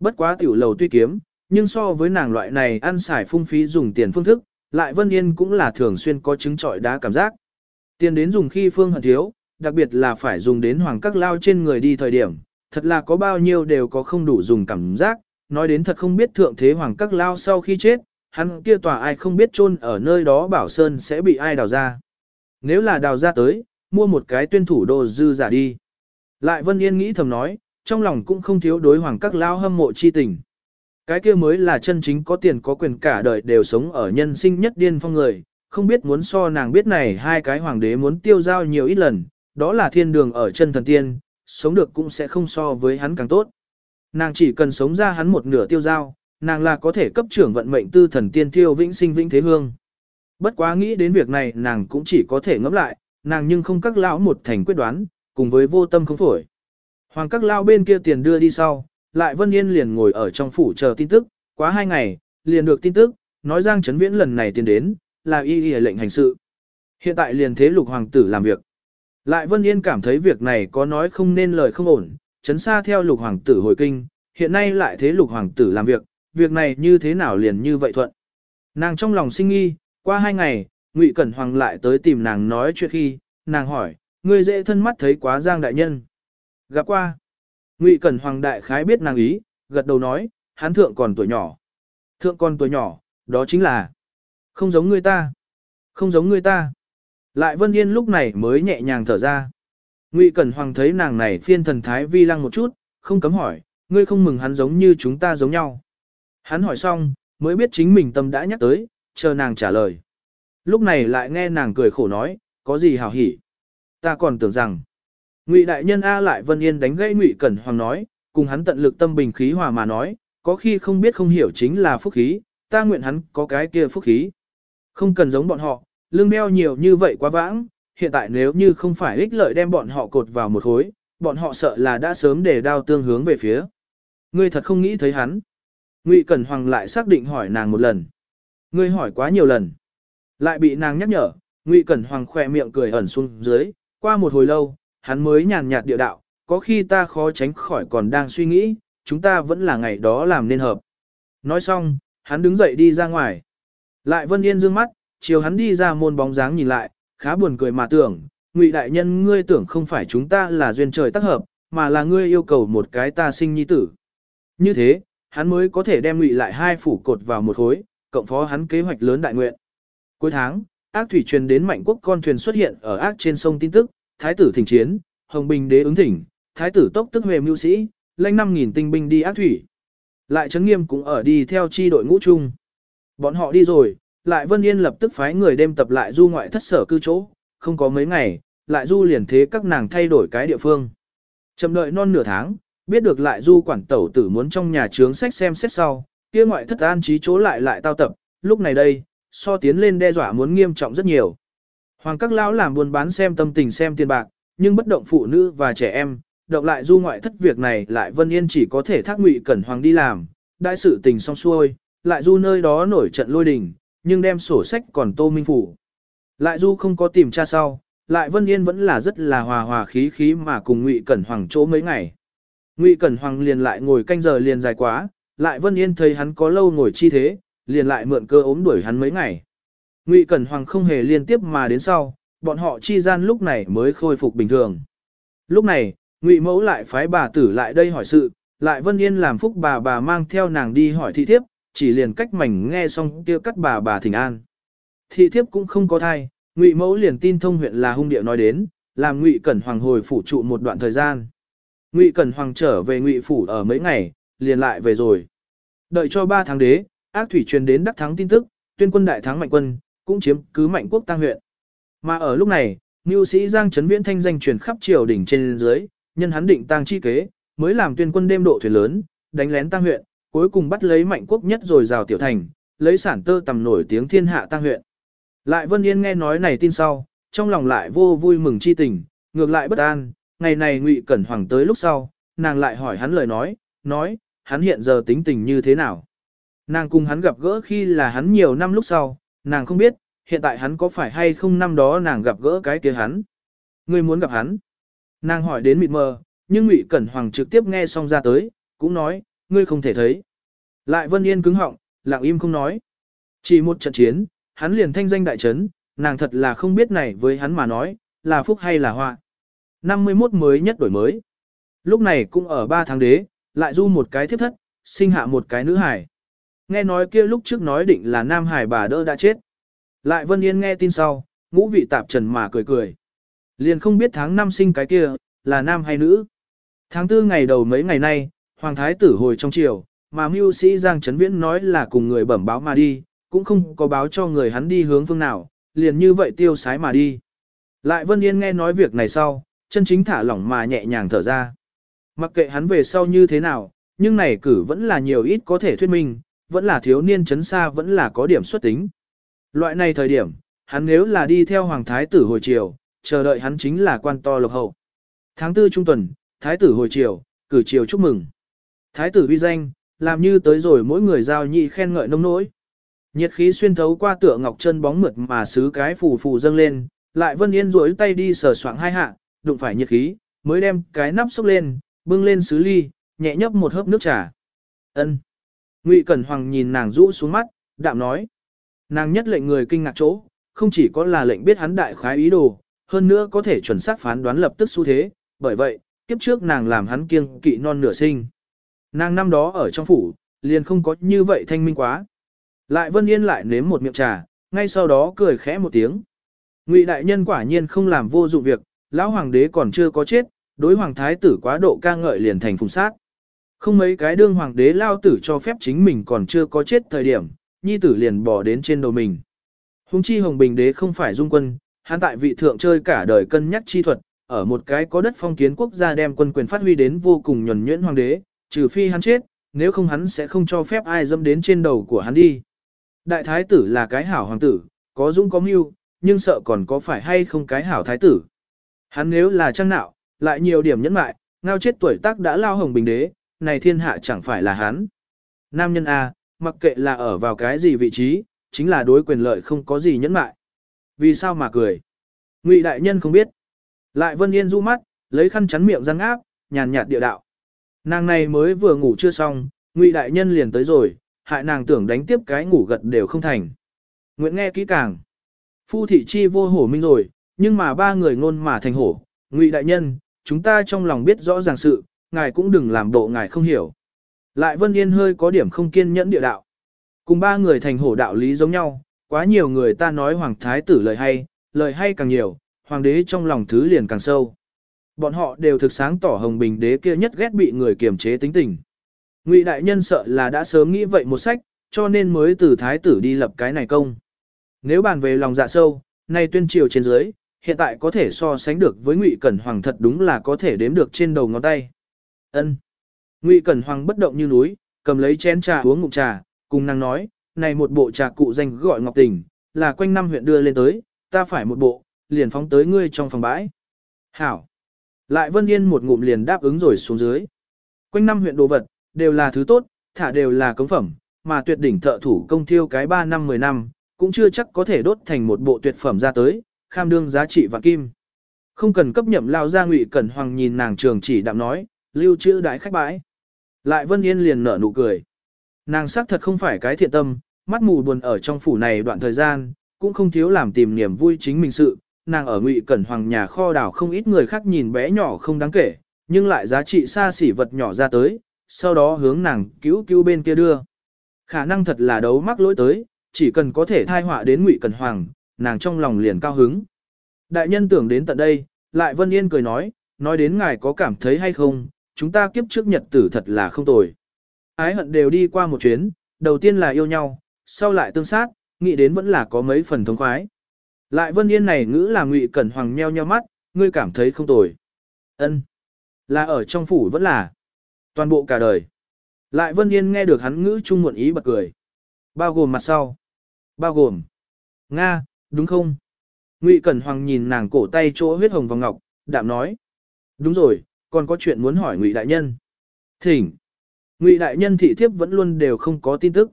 Bất quá tiểu lầu tuy kiếm, nhưng so với nàng loại này ăn xài phung phí dùng tiền phương thức, lại Vân Yên cũng là thường xuyên có chứng trọi đá cảm giác. Tiền đến dùng khi phương hận thiếu, đặc biệt là phải dùng đến hoàng các lao trên người đi thời điểm, thật là có bao nhiêu đều có không đủ dùng cảm giác, nói đến thật không biết thượng thế hoàng các lao sau khi chết, hắn kia tòa ai không biết chôn ở nơi đó bảo sơn sẽ bị ai đào ra. Nếu là đào ra tới, mua một cái tuyên thủ đồ dư giả đi. Lại Vân Yên nghĩ thầm nói, trong lòng cũng không thiếu đối hoàng các lao hâm mộ chi tình. Cái kia mới là chân chính có tiền có quyền cả đời đều sống ở nhân sinh nhất điên phong người, không biết muốn so nàng biết này hai cái hoàng đế muốn tiêu giao nhiều ít lần, đó là thiên đường ở chân thần tiên, sống được cũng sẽ không so với hắn càng tốt. Nàng chỉ cần sống ra hắn một nửa tiêu giao, nàng là có thể cấp trưởng vận mệnh tư thần tiên tiêu vĩnh sinh vĩnh thế hương. Bất quá nghĩ đến việc này nàng cũng chỉ có thể ngẫm lại, nàng nhưng không các lão một thành quyết đoán, cùng với vô tâm không phổi. Hoàng các lão bên kia tiền đưa đi sau, lại Vân Yên liền ngồi ở trong phủ chờ tin tức, quá hai ngày, liền được tin tức, nói Giang Trấn Viễn lần này tiền đến, là y y lệnh hành sự. Hiện tại liền thế lục hoàng tử làm việc. Lại Vân Yên cảm thấy việc này có nói không nên lời không ổn, chấn xa theo lục hoàng tử hồi kinh, hiện nay lại thế lục hoàng tử làm việc, việc này như thế nào liền như vậy thuận. Nàng trong lòng sinh nghi, qua hai ngày, Ngụy Cẩn Hoàng lại tới tìm nàng nói chuyện khi, nàng hỏi, ngươi dễ thân mắt thấy quá giang đại nhân. Gặp qua. Ngụy Cẩn Hoàng đại khái biết nàng ý, gật đầu nói, hắn thượng còn tuổi nhỏ. Thượng còn tuổi nhỏ, đó chính là không giống người ta. Không giống người ta. Lại Vân Yên lúc này mới nhẹ nhàng thở ra. Ngụy Cẩn Hoàng thấy nàng này phiên thần thái vi lăng một chút, không cấm hỏi, ngươi không mừng hắn giống như chúng ta giống nhau. Hắn hỏi xong, mới biết chính mình tâm đã nhắc tới, chờ nàng trả lời. Lúc này lại nghe nàng cười khổ nói, có gì hào hỉ. Ta còn tưởng rằng, Ngụy đại nhân A lại Vân Yên đánh gãy Ngụy Cẩn Hoàng nói, cùng hắn tận lực tâm bình khí hòa mà nói, có khi không biết không hiểu chính là phúc khí, ta nguyện hắn có cái kia phúc khí. Không cần giống bọn họ, lương đeo nhiều như vậy quá vãng, hiện tại nếu như không phải ích lợi đem bọn họ cột vào một khối, bọn họ sợ là đã sớm để đao tương hướng về phía. Ngươi thật không nghĩ thấy hắn. Ngụy Cẩn Hoàng lại xác định hỏi nàng một lần. Ngươi hỏi quá nhiều lần. Lại bị nàng nhắc nhở, Ngụy Cẩn Hoàng khỏe miệng cười ẩn xuống dưới, qua một hồi lâu, hắn mới nhàn nhạt địa đạo, có khi ta khó tránh khỏi còn đang suy nghĩ, chúng ta vẫn là ngày đó làm nên hợp. Nói xong, hắn đứng dậy đi ra ngoài. Lại Vân Yên dương mắt, chiều hắn đi ra môn bóng dáng nhìn lại, khá buồn cười mà tưởng, Ngụy đại nhân ngươi tưởng không phải chúng ta là duyên trời tác hợp, mà là ngươi yêu cầu một cái ta sinh nhi tử. Như thế, hắn mới có thể đem Ngụy lại hai phủ cột vào một khối, cộng phó hắn kế hoạch lớn đại nguyện. Cuối tháng, ác thủy truyền đến mạnh quốc con thuyền xuất hiện ở ác trên sông tin tức, thái tử thỉnh chiến, hồng bình đế ứng thỉnh, thái tử tốc tức huệ mưu sĩ, lãnh 5.000 tinh binh đi ác thủy. Lại chấn nghiêm cũng ở đi theo chi đội ngũ chung. Bọn họ đi rồi, lại Vân Yên lập tức phái người đêm tập lại du ngoại thất sở cư chỗ, không có mấy ngày, lại du liền thế các nàng thay đổi cái địa phương. Chậm đợi non nửa tháng, biết được lại du quản tẩu tử muốn trong nhà trướng sách xem xét sau, kia ngoại thất an trí chỗ lại lại tao tập, lúc này đây, so tiến lên đe dọa muốn nghiêm trọng rất nhiều. Hoàng các lão làm buôn bán xem tâm tình xem tiền bạc, nhưng bất động phụ nữ và trẻ em, động lại du ngoại thất việc này lại Vân Yên chỉ có thể thác ngụy cẩn hoàng đi làm, đại sự tình xong xuôi, lại du nơi đó nổi trận lôi đình, nhưng đem sổ sách còn tô minh phủ. Lại du không có tìm tra sau, lại Vân Yên vẫn là rất là hòa hòa khí khí mà cùng ngụy cẩn hoàng chỗ mấy ngày. Ngụy cẩn hoàng liền lại ngồi canh giờ liền dài quá, lại Vân Yên thấy hắn có lâu ngồi chi thế, liền lại mượn cơ ốm đuổi hắn mấy ngày. Ngụy Cẩn Hoàng không hề liên tiếp mà đến sau, bọn họ chi gian lúc này mới khôi phục bình thường. Lúc này, Ngụy Mẫu lại phái bà tử lại đây hỏi sự, lại Vân Yên làm phúc bà bà mang theo nàng đi hỏi thị thiếp, chỉ liền cách mảnh nghe xong kia cắt bà bà thỉnh an. Thị thiếp cũng không có thai, Ngụy Mẫu liền tin thông huyện là hung điệu nói đến, làm Ngụy Cẩn Hoàng hồi phủ trụ một đoạn thời gian. Ngụy Cẩn Hoàng trở về Ngụy phủ ở mấy ngày, liền lại về rồi. Đợi cho ba tháng đế, ác thủy truyền đến đắc thắng tin tức, tuyên quân đại thắng mạnh quân, cũng chiếm cứ mạnh quốc tăng huyện. Mà ở lúc này, Nưu sĩ Giang Trấn Viễn thanh danh truyền khắp triều đỉnh trên dưới, nhân hắn định tăng chi kế, mới làm tuyên quân đêm độ thuyền lớn, đánh lén tăng huyện, cuối cùng bắt lấy mạnh quốc nhất rồi rào tiểu thành, lấy sản tơ tầm nổi tiếng thiên hạ tăng huyện. Lại Vân Yên nghe nói này tin sau, trong lòng lại vô vui mừng chi tình, ngược lại bất an, ngày này Ngụy Cẩn Hoàng tới lúc sau, nàng lại hỏi hắn lời nói, nói, hắn hiện giờ tính tình như thế nào. Nàng cùng hắn gặp gỡ khi là hắn nhiều năm lúc sau, nàng không biết, hiện tại hắn có phải hay không năm đó nàng gặp gỡ cái kia hắn. Ngươi muốn gặp hắn. Nàng hỏi đến mịt mờ, nhưng Ngụy Cẩn Hoàng trực tiếp nghe xong ra tới, cũng nói, ngươi không thể thấy. Lại Vân Yên cứng họng, lặng im không nói. Chỉ một trận chiến, hắn liền thanh danh đại trấn, nàng thật là không biết này với hắn mà nói, là phúc hay là họa. 51 mới nhất đổi mới. Lúc này cũng ở 3 tháng đế, lại du một cái thiếp thất, sinh hạ một cái nữ hải. Nghe nói kia lúc trước nói định là Nam Hải bà đỡ đã chết. Lại Vân Yên nghe tin sau, ngũ vị tạp trần mà cười cười. Liền không biết tháng năm sinh cái kia, là nam hay nữ. Tháng tư ngày đầu mấy ngày nay, Hoàng Thái tử hồi trong triều, mà mưu sĩ Giang Trấn Viễn nói là cùng người bẩm báo mà đi, cũng không có báo cho người hắn đi hướng phương nào, liền như vậy tiêu sái mà đi. Lại Vân Yên nghe nói việc này sau, chân chính thả lỏng mà nhẹ nhàng thở ra. Mặc kệ hắn về sau như thế nào, nhưng này cử vẫn là nhiều ít có thể thuyết minh, vẫn là thiếu niên chấn xa vẫn là có điểm xuất tính. Loại này thời điểm, hắn nếu là đi theo Hoàng Thái tử hồi triều, chờ đợi hắn chính là quan to lộc hậu. Tháng tư trung tuần, Thái tử hồi triều, cử triều chúc mừng. Thái tử vi danh, làm như tới rồi mỗi người giao nhị khen ngợi nông nỗi. Nhiệt khí xuyên thấu qua tựa ngọc chân bóng mượt mà sứ cái phù phù dâng lên, lại Vân Yên duỗi tay đi sờ soạng hai hạ, đụng phải nhiệt khí, mới đem cái nắp xúc lên, bưng lên sứ ly, nhẹ nhấp một hớp nước trà. Ân. Ngụy Cẩn Hoàng nhìn nàng rũ xuống mắt, đạm nói. Nàng nhất lệnh người kinh ngạc chỗ, không chỉ có là lệnh biết hắn đại khái ý đồ, hơn nữa có thể chuẩn xác phán đoán lập tức xu thế, bởi vậy, kiếp trước nàng làm hắn kiêng kỵ non nửa sinh. Nàng năm đó ở trong phủ, liền không có như vậy thanh minh quá. Lại Vân Yên lại nếm một miệng trà, ngay sau đó cười khẽ một tiếng. Ngụy đại nhân quả nhiên không làm vô dụng việc, lão hoàng đế còn chưa có chết, đối hoàng thái tử quá độ ca ngợi liền thành phùng sát. Không mấy cái đương hoàng đế lao tử cho phép chính mình còn chưa có chết thời điểm, nhi tử liền bỏ đến trên đầu mình. Hùng chi hồng bình đế không phải dung quân, hắn tại vị thượng chơi cả đời cân nhắc chi thuật, ở một cái có đất phong kiến quốc gia đem quân quyền phát huy đến vô cùng nhuần nhuyễn hoàng đế, trừ phi hắn chết, nếu không hắn sẽ không cho phép ai dâm đến trên đầu của hắn đi. Đại thái tử là cái hảo hoàng tử, có dũng có mưu, nhưng sợ còn có phải hay không cái hảo thái tử. Hắn nếu là trang nạo, lại nhiều điểm nhẫn mại, ngao chết tuổi tác đã lao hồng bình đế, này thiên hạ chẳng phải là hắn. Nam nhân A, mặc kệ là ở vào cái gì vị trí, chính là đối quyền lợi không có gì nhẫn mại. Vì sao mà cười? Ngụy đại nhân không biết. Lại Vân Yên du mắt, lấy khăn chắn miệng răng áp, nhàn nhạt địa đạo. Nàng này mới vừa ngủ chưa xong, Ngụy đại nhân liền tới rồi, hại nàng tưởng đánh tiếp cái ngủ gật đều không thành. Nguyễn nghe kỹ càng. Phu thị chi vô hổ minh rồi, nhưng mà ba người ngôn mà thành hổ. Ngụy đại nhân, chúng ta trong lòng biết rõ ràng sự, ngài cũng đừng làm bộ ngài không hiểu. Lại Vân Yên hơi có điểm không kiên nhẫn địa đạo. Cùng ba người thành hổ đạo lý giống nhau, quá nhiều người ta nói hoàng thái tử lời hay, lời hay càng nhiều, hoàng đế trong lòng thứ liền càng sâu. Bọn họ đều thực sáng tỏ hồng bình đế kia nhất ghét bị người kiềm chế tính tình. Ngụy đại nhân sợ là đã sớm nghĩ vậy một sách, cho nên mới từ thái tử đi lập cái này công. Nếu bàn về lòng dạ sâu, nay tuyên triều trên dưới, hiện tại có thể so sánh được với Ngụy Cẩn Hoàng thật đúng là có thể đếm được trên đầu ngón tay. Ân. Ngụy Cẩn Hoàng bất động như núi, cầm lấy chén trà uống ngụm trà, cùng nàng nói, này một bộ trà cụ danh gọi Ngọc Tình, là quanh năm huyện đưa lên tới, ta phải một bộ, liền phóng tới ngươi trong phòng bãi. Hảo. Lại Vân Yên một ngụm liền đáp ứng rồi xuống dưới. Quanh năm huyện đồ vật, đều là thứ tốt, thả đều là cống phẩm, mà tuyệt đỉnh thợ thủ công thiêu cái 3 năm 10 năm, cũng chưa chắc có thể đốt thành một bộ tuyệt phẩm ra tới, kham đương giá trị và kim. Không cần cấp nhậm lao ra ngụy cẩn hoàng nhìn nàng trường chỉ đạm nói, lưu trữ đại khách bãi. Lại Vân Yên liền nở nụ cười. Nàng xác thật không phải cái thiện tâm, mắt mù buồn ở trong phủ này đoạn thời gian, cũng không thiếu làm tìm niềm vui chính mình sự. Nàng ở ngụy cẩn hoàng nhà kho đảo không ít người khác nhìn bé nhỏ không đáng kể, nhưng lại giá trị xa xỉ vật nhỏ ra tới, sau đó hướng nàng cứu cứu bên kia đưa. Khả năng thật là đấu mắc lỗi tới, chỉ cần có thể thai họa đến ngụy cẩn hoàng, nàng trong lòng liền cao hứng. Đại nhân tưởng đến tận đây, lại Vân Yên cười nói, nói đến ngài có cảm thấy hay không, chúng ta kiếp trước nhật tử thật là không tồi. Ái hận đều đi qua một chuyến, đầu tiên là yêu nhau, sau lại tương sát, nghĩ đến vẫn là có mấy phần thống khoái. Lại Vân Yên này ngữ là ngụy cẩn hoàng nheo nheo mắt, ngươi cảm thấy không tồi. Ân, Là ở trong phủ vẫn là. Toàn bộ cả đời. Lại Vân Yên nghe được hắn ngữ chung muộn ý bật cười. Bao gồm mặt sau. Bao gồm. Nga, đúng không? Ngụy Cẩn Hoàng nhìn nàng cổ tay chỗ huyết hồng vào ngọc, đạm nói. Đúng rồi, còn có chuyện muốn hỏi Ngụy Đại Nhân. Thỉnh. Ngụy Đại Nhân thị thiếp vẫn luôn đều không có tin tức.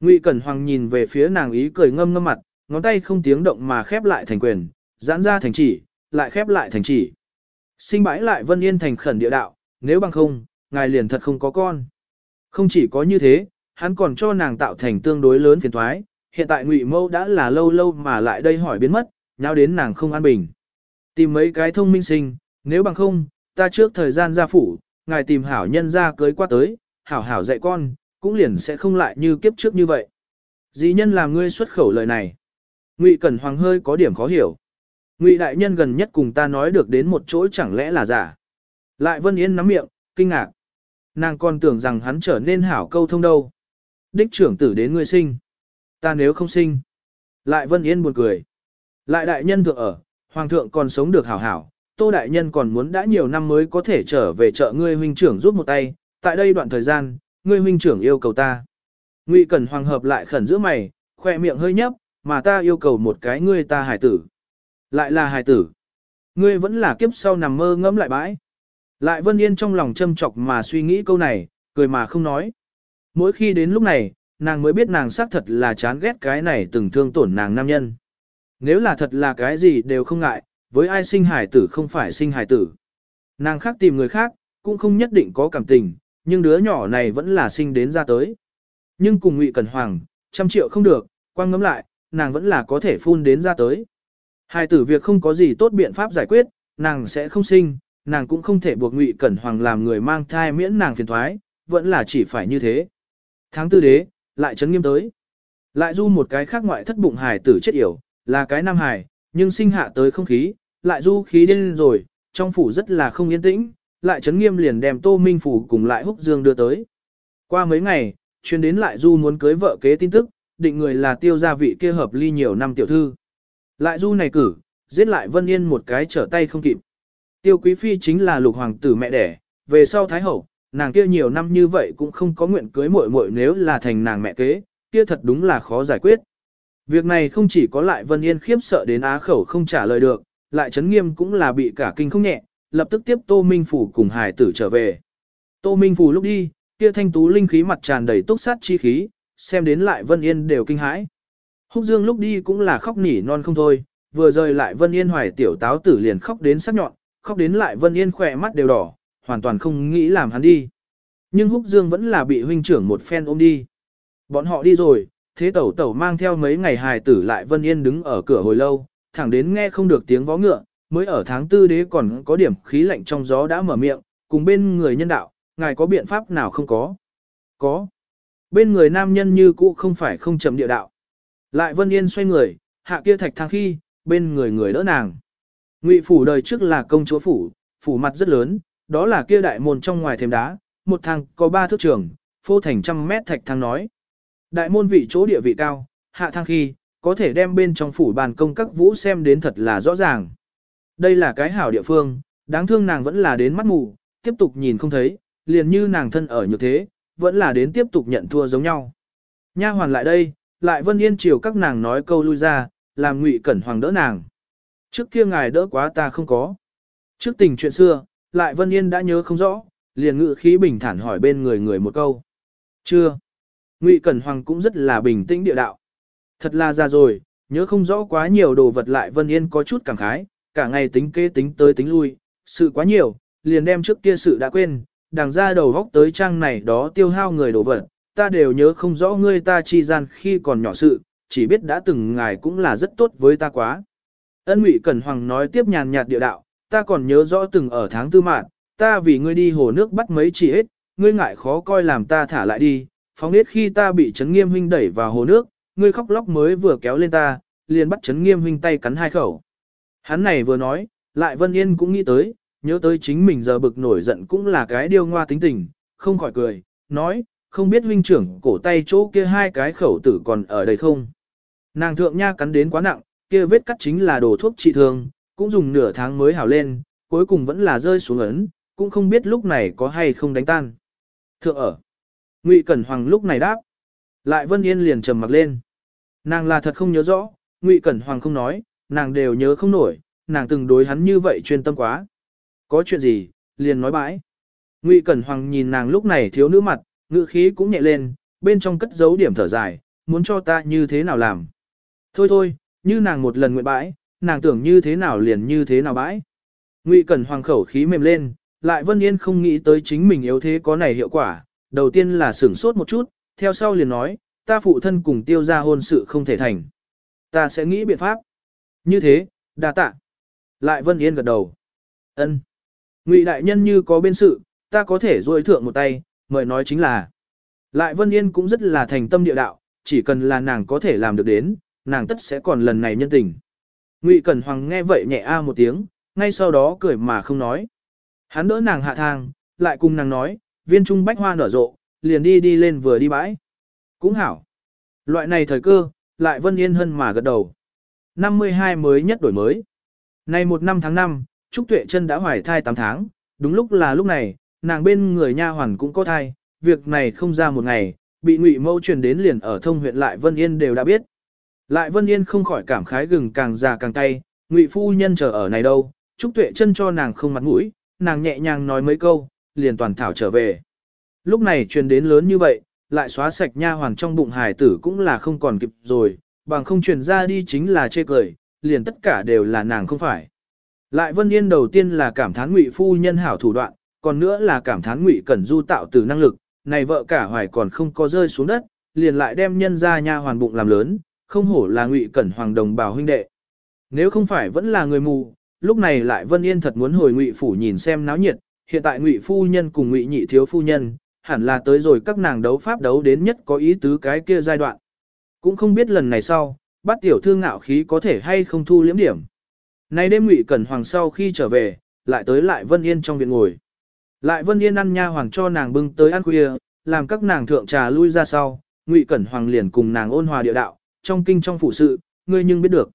Ngụy Cẩn Hoàng nhìn về phía nàng ý cười ngâm ngâm mặt, ngón tay không tiếng động mà khép lại thành quyền, giãn ra thành chỉ, lại khép lại thành chỉ. Sinh bãi lại Vân Yên thành khẩn địa đạo, nếu bằng không, ngài liền thật không có con. Không chỉ có như thế, hắn còn cho nàng tạo thành tương đối lớn phiền thoái, hiện tại ngụy mâu đã là lâu lâu mà lại đây hỏi biến mất, nhau đến nàng không an bình. Tìm mấy cái thông minh sinh, nếu bằng không, ta trước thời gian ra phủ, ngài tìm hảo nhân ra cưới qua tới, hảo hảo dạy con, cũng liền sẽ không lại như kiếp trước như vậy. Dĩ nhân làm ngươi xuất khẩu lời này. Ngụy Cẩn Hoàng hơi có điểm khó hiểu. Ngụy đại nhân gần nhất cùng ta nói được đến một chỗ chẳng lẽ là giả. Lại Vân Yên nắm miệng, kinh ngạc. Nàng còn tưởng rằng hắn trở nên hảo câu thông đâu. Đích trưởng tử đến ngươi sinh. Ta nếu không sinh. Lại Vân Yên buồn cười. Lại đại nhân thượng ở, hoàng thượng còn sống được hảo hảo, tô đại nhân còn muốn đã nhiều năm mới có thể trở về chợ ngươi huynh trưởng giúp một tay, tại đây đoạn thời gian, ngươi huynh trưởng yêu cầu ta. Ngụy Cẩn Hoàng hợp lại khẩn giữa mày, khoe miệng hơi nhấp, mà ta yêu cầu một cái ngươi ta hải tử. Lại là hải tử. Ngươi vẫn là kiếp sau nằm mơ ngẫm lại bãi. Lại Vân Yên trong lòng châm chọc mà suy nghĩ câu này, cười mà không nói. Mỗi khi đến lúc này, nàng mới biết nàng xác thật là chán ghét cái này từng thương tổn nàng nam nhân. Nếu là thật là cái gì đều không ngại, với ai sinh hải tử không phải sinh hải tử. Nàng khác tìm người khác, cũng không nhất định có cảm tình, nhưng đứa nhỏ này vẫn là sinh đến ra tới. Nhưng cùng Ngụy Cẩn Hoàng, trăm triệu không được, quang ngấm lại, nàng vẫn là có thể phun đến ra tới. Hải tử việc không có gì tốt biện pháp giải quyết, nàng sẽ không sinh, nàng cũng không thể buộc Ngụy Cẩn Hoàng làm người mang thai miễn nàng phiền thoái, vẫn là chỉ phải như thế. Tháng tư đế, lại chấn nghiêm tới. Lại du một cái khác ngoại thất bụng hải tử chết yểu, là cái nam hải, nhưng sinh hạ tới không khí, lại du khí điên rồi, trong phủ rất là không yên tĩnh, lại chấn nghiêm liền đem Tô Minh Phủ cùng lại húc dương đưa tới. Qua mấy ngày, chuyên đến lại du muốn cưới vợ kế tin tức, định người là tiêu gia vị kia hợp ly nhiều năm tiểu thư. Lại du này cử, giết lại Vân Yên một cái trở tay không kịp. Tiêu Quý Phi chính là lục hoàng tử mẹ đẻ, về sau Thái Hậu, nàng kia nhiều năm như vậy cũng không có nguyện cưới muội muội nếu là thành nàng mẹ kế, kia thật đúng là khó giải quyết. Việc này không chỉ có lại Vân Yên khiếp sợ đến á khẩu không trả lời được, lại chấn nghiêm cũng là bị cả kinh không nhẹ, lập tức tiếp Tô Minh Phủ cùng hải tử trở về. Tô Minh Phủ lúc đi, kia thanh tú linh khí mặt tràn đầy túc sát chi khí, xem đến lại Vân Yên đều kinh hãi. Húc Dương lúc đi cũng là khóc nỉ non không thôi, vừa rời lại Vân Yên hoài tiểu táo tử liền khóc đến sắc nhọn, khóc đến lại Vân Yên khỏe mắt đều đỏ, hoàn toàn không nghĩ làm hắn đi. Nhưng Húc Dương vẫn là bị huynh trưởng một phen ôm đi. Bọn họ đi rồi, thế tẩu tẩu mang theo mấy ngày hài tử lại Vân Yên đứng ở cửa hồi lâu, thẳng đến nghe không được tiếng vó ngựa, mới ở tháng tư đế còn có điểm khí lạnh trong gió đã mở miệng, cùng bên người nhân đạo, ngài có biện pháp nào không có? Có. Bên người nam nhân như cũ không phải không chậm địa đạo. Lại Vân Yên xoay người, hạ kia thạch thang khi, bên người người đỡ nàng. Ngụy phủ đời trước là công chúa phủ, phủ mặt rất lớn, đó là kia đại môn trong ngoài thềm đá, một thang có ba thước trường, phô thành trăm mét thạch thang nói. Đại môn vị chỗ địa vị cao, hạ thang khi, có thể đem bên trong phủ bàn công các vũ xem đến thật là rõ ràng. Đây là cái hảo địa phương, đáng thương nàng vẫn là đến mắt mù, tiếp tục nhìn không thấy, liền như nàng thân ở như thế, vẫn là đến tiếp tục nhận thua giống nhau. Nha hoàn lại đây, lại Vân Yên chiều các nàng nói câu lui ra, làm Ngụy Cẩn Hoàng đỡ nàng. Trước kia ngài đỡ quá ta không có. Trước tình chuyện xưa, lại Vân Yên đã nhớ không rõ, liền ngự khí bình thản hỏi bên người người một câu. Chưa. Ngụy Cẩn Hoàng cũng rất là bình tĩnh địa đạo. Thật là ra rồi, nhớ không rõ quá nhiều đồ vật lại Vân Yên có chút cảm khái, cả ngày tính kế tính tới tính lui, sự quá nhiều, liền đem trước kia sự đã quên, đàng ra đầu góc tới trang này đó tiêu hao người đổ vật, ta đều nhớ không rõ ngươi ta chi gian khi còn nhỏ sự, chỉ biết đã từng ngài cũng là rất tốt với ta quá. Ân Ngụy Cẩn Hoàng nói tiếp nhàn nhạt địa đạo, ta còn nhớ rõ từng ở tháng tư mạng, ta vì ngươi đi hồ nước bắt mấy chỉ hết, ngươi ngại khó coi làm ta thả lại đi, phóng biết khi ta bị Trấn nghiêm huynh đẩy vào hồ nước, ngươi khóc lóc mới vừa kéo lên ta, liền bắt Trấn nghiêm huynh tay cắn hai khẩu. Hắn này vừa nói, lại Vân Yên cũng nghĩ tới, nhớ tới chính mình giờ bực nổi giận cũng là cái điêu ngoa tính tình, không khỏi cười, nói, không biết huynh trưởng cổ tay chỗ kia hai cái khẩu tử còn ở đây không. Nàng thượng nha cắn đến quá nặng, kia vết cắt chính là đồ thuốc trị thương, cũng dùng nửa tháng mới hảo lên, cuối cùng vẫn là rơi xuống ấn, cũng không biết lúc này có hay không đánh tan. Thượng ở, Ngụy Cẩn Hoàng lúc này đáp, lại Vân Yên liền trầm mặc lên. Nàng là thật không nhớ rõ, Ngụy Cẩn Hoàng không nói, nàng đều nhớ không nổi, nàng từng đối hắn như vậy chuyên tâm quá. Có chuyện gì, liền nói bãi. Ngụy Cẩn Hoàng nhìn nàng lúc này thiếu nữ mặt, ngữ khí cũng nhẹ lên, bên trong cất giấu điểm thở dài, muốn cho ta như thế nào làm. Thôi thôi, như nàng một lần nguyện bãi, nàng tưởng như thế nào liền như thế nào bãi. Ngụy Cẩn Hoàng khẩu khí mềm lên, lại Vân Yên không nghĩ tới chính mình yếu thế có này hiệu quả, đầu tiên là sửng sốt một chút, theo sau liền nói, ta phụ thân cùng tiêu ra hôn sự không thể thành. Ta sẽ nghĩ biện pháp. Như thế, đa tạ. Lại Vân Yên gật đầu. ân Ngụy đại nhân như có bên sự, ta có thể rôi thượng một tay, mời nói chính là. Lại Vân Yên cũng rất là thành tâm địa đạo, chỉ cần là nàng có thể làm được đến, nàng tất sẽ còn lần này nhân tình. Ngụy Cẩn Hoàng nghe vậy nhẹ a một tiếng, ngay sau đó cười mà không nói. Hắn đỡ nàng hạ thang, lại cùng nàng nói, viên trung bách hoa nở rộ, liền đi đi lên vừa đi bãi. Cũng hảo. Loại này thời cơ, lại Vân Yên hơn mà gật đầu. 52 mới nhất đổi mới. Nay một năm tháng 5, Trúc Tuệ chân đã hoài thai 8 tháng, đúng lúc là lúc này, nàng bên người nha hoàn cũng có thai, việc này không ra một ngày, bị Ngụy Mâu truyền đến liền ở thông huyện lại Vân Yên đều đã biết. Lại Vân Yên không khỏi cảm khái gừng càng già càng cay, Ngụy phu nhân chờ ở này đâu, Trúc Tuệ chân cho nàng không mặt mũi, nàng nhẹ nhàng nói mấy câu, liền toàn thảo trở về. Lúc này truyền đến lớn như vậy, lại xóa sạch nha hoàn trong bụng hài tử cũng là không còn kịp rồi, bằng không truyền ra đi chính là chê cười, liền tất cả đều là nàng không phải. Lại Vân Yên đầu tiên là cảm thán Ngụy phu nhân hảo thủ đoạn, còn nữa là cảm thán Ngụy Cẩn Du tạo từ năng lực, này vợ cả hoài còn không có rơi xuống đất, liền lại đem nhân ra nha hoàn bụng làm lớn, không hổ là Ngụy Cẩn Hoàng đồng bào huynh đệ. Nếu không phải vẫn là người mù, lúc này lại Vân Yên thật muốn hồi Ngụy phủ nhìn xem náo nhiệt, hiện tại Ngụy phu nhân cùng Ngụy nhị thiếu phu nhân, hẳn là tới rồi các nàng đấu pháp đấu đến nhất có ý tứ cái kia giai đoạn. Cũng không biết lần này sau, bắt tiểu thư ngạo khí có thể hay không thu liễm điểm. Nay đêm Ngụy Cẩn Hoàng sau khi trở về, lại tới lại Vân Yên trong viện ngồi. Lại Vân Yên ăn nha hoàng cho nàng bưng tới ăn khuya, làm các nàng thượng trà lui ra sau, Ngụy Cẩn Hoàng liền cùng nàng ôn hòa địa đạo, trong kinh trong phụ sự, ngươi nhưng biết được.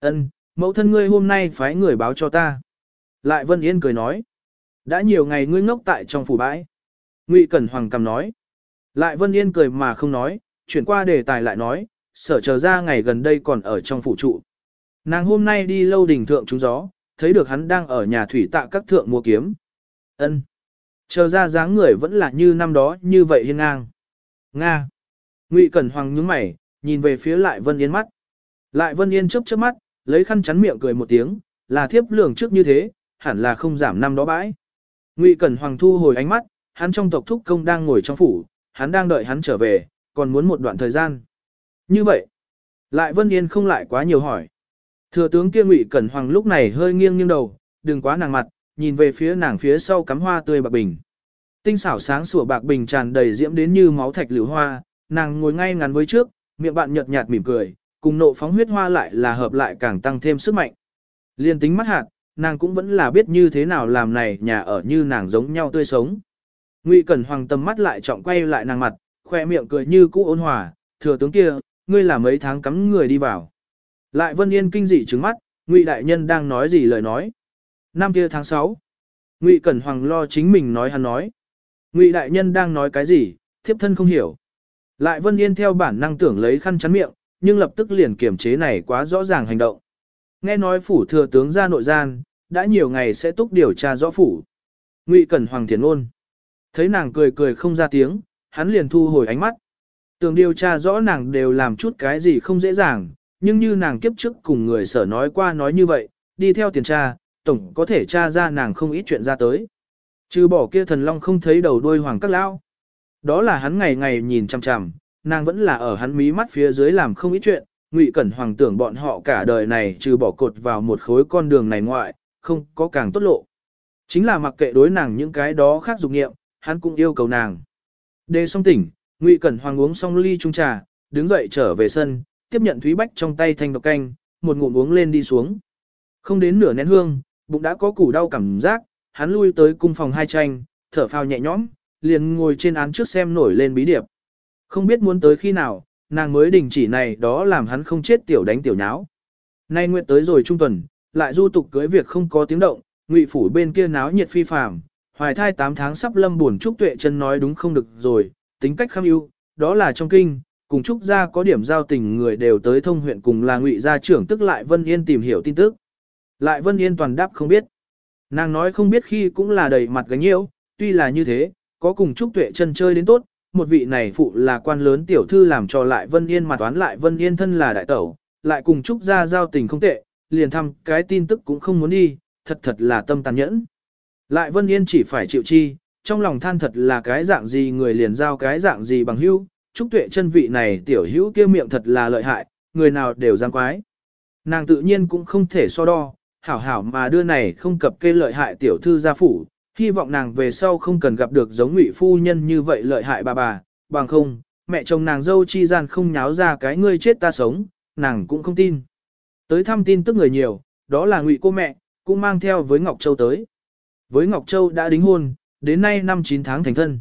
Ân, mẫu thân ngươi hôm nay phái người báo cho ta. Lại Vân Yên cười nói, đã nhiều ngày ngươi ngốc tại trong phủ bãi. Ngụy Cẩn Hoàng cầm nói. Lại Vân Yên cười mà không nói, chuyển qua đề tài lại nói, sở chờ ra ngày gần đây còn ở trong phủ trụ. Nàng hôm nay đi lâu đỉnh thượng trúng gió, thấy được hắn đang ở nhà thủy tạ các thượng mua kiếm. Ân. Chờ ra dáng người vẫn là như năm đó như vậy hiên ngang. Nga. Ngụy Cẩn Hoàng nhướng mày, nhìn về phía lại Vân Yên mắt. Lại Vân Yên chớp chớp mắt, lấy khăn chắn miệng cười một tiếng, là thiếp lường trước như thế, hẳn là không giảm năm đó bãi. Ngụy Cẩn Hoàng thu hồi ánh mắt, hắn trong tộc thúc công đang ngồi trong phủ, hắn đang đợi hắn trở về, còn muốn một đoạn thời gian. Như vậy, lại Vân Yên không lại quá nhiều hỏi. Thừa tướng kia Ngụy Cẩn Hoàng lúc này hơi nghiêng nghiêng đầu, đừng quá nàng mặt, nhìn về phía nàng phía sau cắm hoa tươi bạc bình. Tinh xảo sáng sủa bạc bình tràn đầy diễm đến như máu thạch liễu hoa, nàng ngồi ngay ngắn với trước, miệng bạn nhợt nhạt mỉm cười, cùng nộ phóng huyết hoa lại là hợp lại càng tăng thêm sức mạnh. Liên tính mắt hạt, nàng cũng vẫn là biết như thế nào làm này nhà ở như nàng giống nhau tươi sống. Ngụy Cẩn Hoàng tầm mắt lại trọng quay lại nàng mặt, khoe miệng cười như cũ ôn hòa, thừa tướng kia, ngươi là mấy tháng cắm người đi vào. Lại Vân Yên kinh dị trừng mắt, Ngụy đại nhân đang nói gì lời nói. Năm kia tháng 6. Ngụy Cẩn Hoàng lo chính mình nói hắn nói. Ngụy đại nhân đang nói cái gì, thiếp thân không hiểu. Lại Vân Yên theo bản năng tưởng lấy khăn chắn miệng, nhưng lập tức liền kiểm chế này quá rõ ràng hành động. Nghe nói phủ thừa tướng ra nội gian, đã nhiều ngày sẽ túc điều tra rõ phủ. Ngụy Cẩn Hoàng thiền ôn. Thấy nàng cười cười không ra tiếng, hắn liền thu hồi ánh mắt. Tưởng điều tra rõ nàng đều làm chút cái gì không dễ dàng, nhưng như nàng kiếp trước cùng người sở nói qua nói như vậy, đi theo tiền tra, tổng có thể tra ra nàng không ít chuyện ra tới. Trừ bỏ kia thần long không thấy đầu đuôi hoàng các lão. Đó là hắn ngày ngày nhìn chằm chằm, nàng vẫn là ở hắn mí mắt phía dưới làm không ít chuyện, Ngụy Cẩn Hoàng tưởng bọn họ cả đời này trừ bỏ cột vào một khối con đường này ngoại, không có càng tốt lộ. Chính là mặc kệ đối nàng những cái đó khác dục nghiệm, hắn cũng yêu cầu nàng. Đê xong tỉnh, Ngụy Cẩn Hoàng uống xong ly trung trà, đứng dậy trở về sân, tiếp nhận Thúy Bách trong tay thanh độc canh, một ngụm uống lên đi xuống. Không đến nửa nén hương, bụng đã có củ đau cảm giác, hắn lui tới cung phòng hai tranh, thở phào nhẹ nhõm, liền ngồi trên án trước xem nổi lên bí điệp. Không biết muốn tới khi nào, nàng mới đình chỉ này đó làm hắn không chết tiểu đánh tiểu nháo. Nay nguyện tới rồi trung tuần, lại du tục cưới việc không có tiếng động, ngụy phủ bên kia náo nhiệt phi phàm, hoài thai 8 tháng sắp lâm buồn Trúc Tuệ chân nói đúng không được rồi, tính cách kham ưu, đó là trong kinh, cùng Trúc gia có điểm giao tình người đều tới thông huyện cùng là ngụy gia trưởng tức lại Vân Yên tìm hiểu tin tức. Lại Vân Yên toàn đáp không biết. Nàng nói không biết khi cũng là đầy mặt gánh nhiễu, tuy là như thế, có cùng Trúc Tuệ chân chơi đến tốt, một vị này phụ là quan lớn tiểu thư làm cho lại Vân Yên mà toán lại Vân Yên thân là đại tẩu, lại cùng Trúc gia giao tình không tệ, liền thăm cái tin tức cũng không muốn đi, thật thật là tâm tàn nhẫn. Lại Vân Yên chỉ phải chịu chi, trong lòng than thật là cái dạng gì người liền giao cái dạng gì bằng hữu, Trúc Tuệ chân vị này tiểu hữu kia miệng thật là lợi hại, người nào đều giang quái. Nàng tự nhiên cũng không thể so đo, hảo hảo mà đưa này không cập kê lợi hại tiểu thư gia phủ, hy vọng nàng về sau không cần gặp được giống ngụy phu nhân như vậy lợi hại bà bà, bằng không, mẹ chồng nàng dâu chi gian không nháo ra cái ngươi chết ta sống, nàng cũng không tin. Tới thăm tin tức người nhiều, đó là ngụy cô mẹ, cũng mang theo với Ngọc Châu tới. Với Ngọc Châu đã đính hôn, đến nay năm 9 tháng thành thân.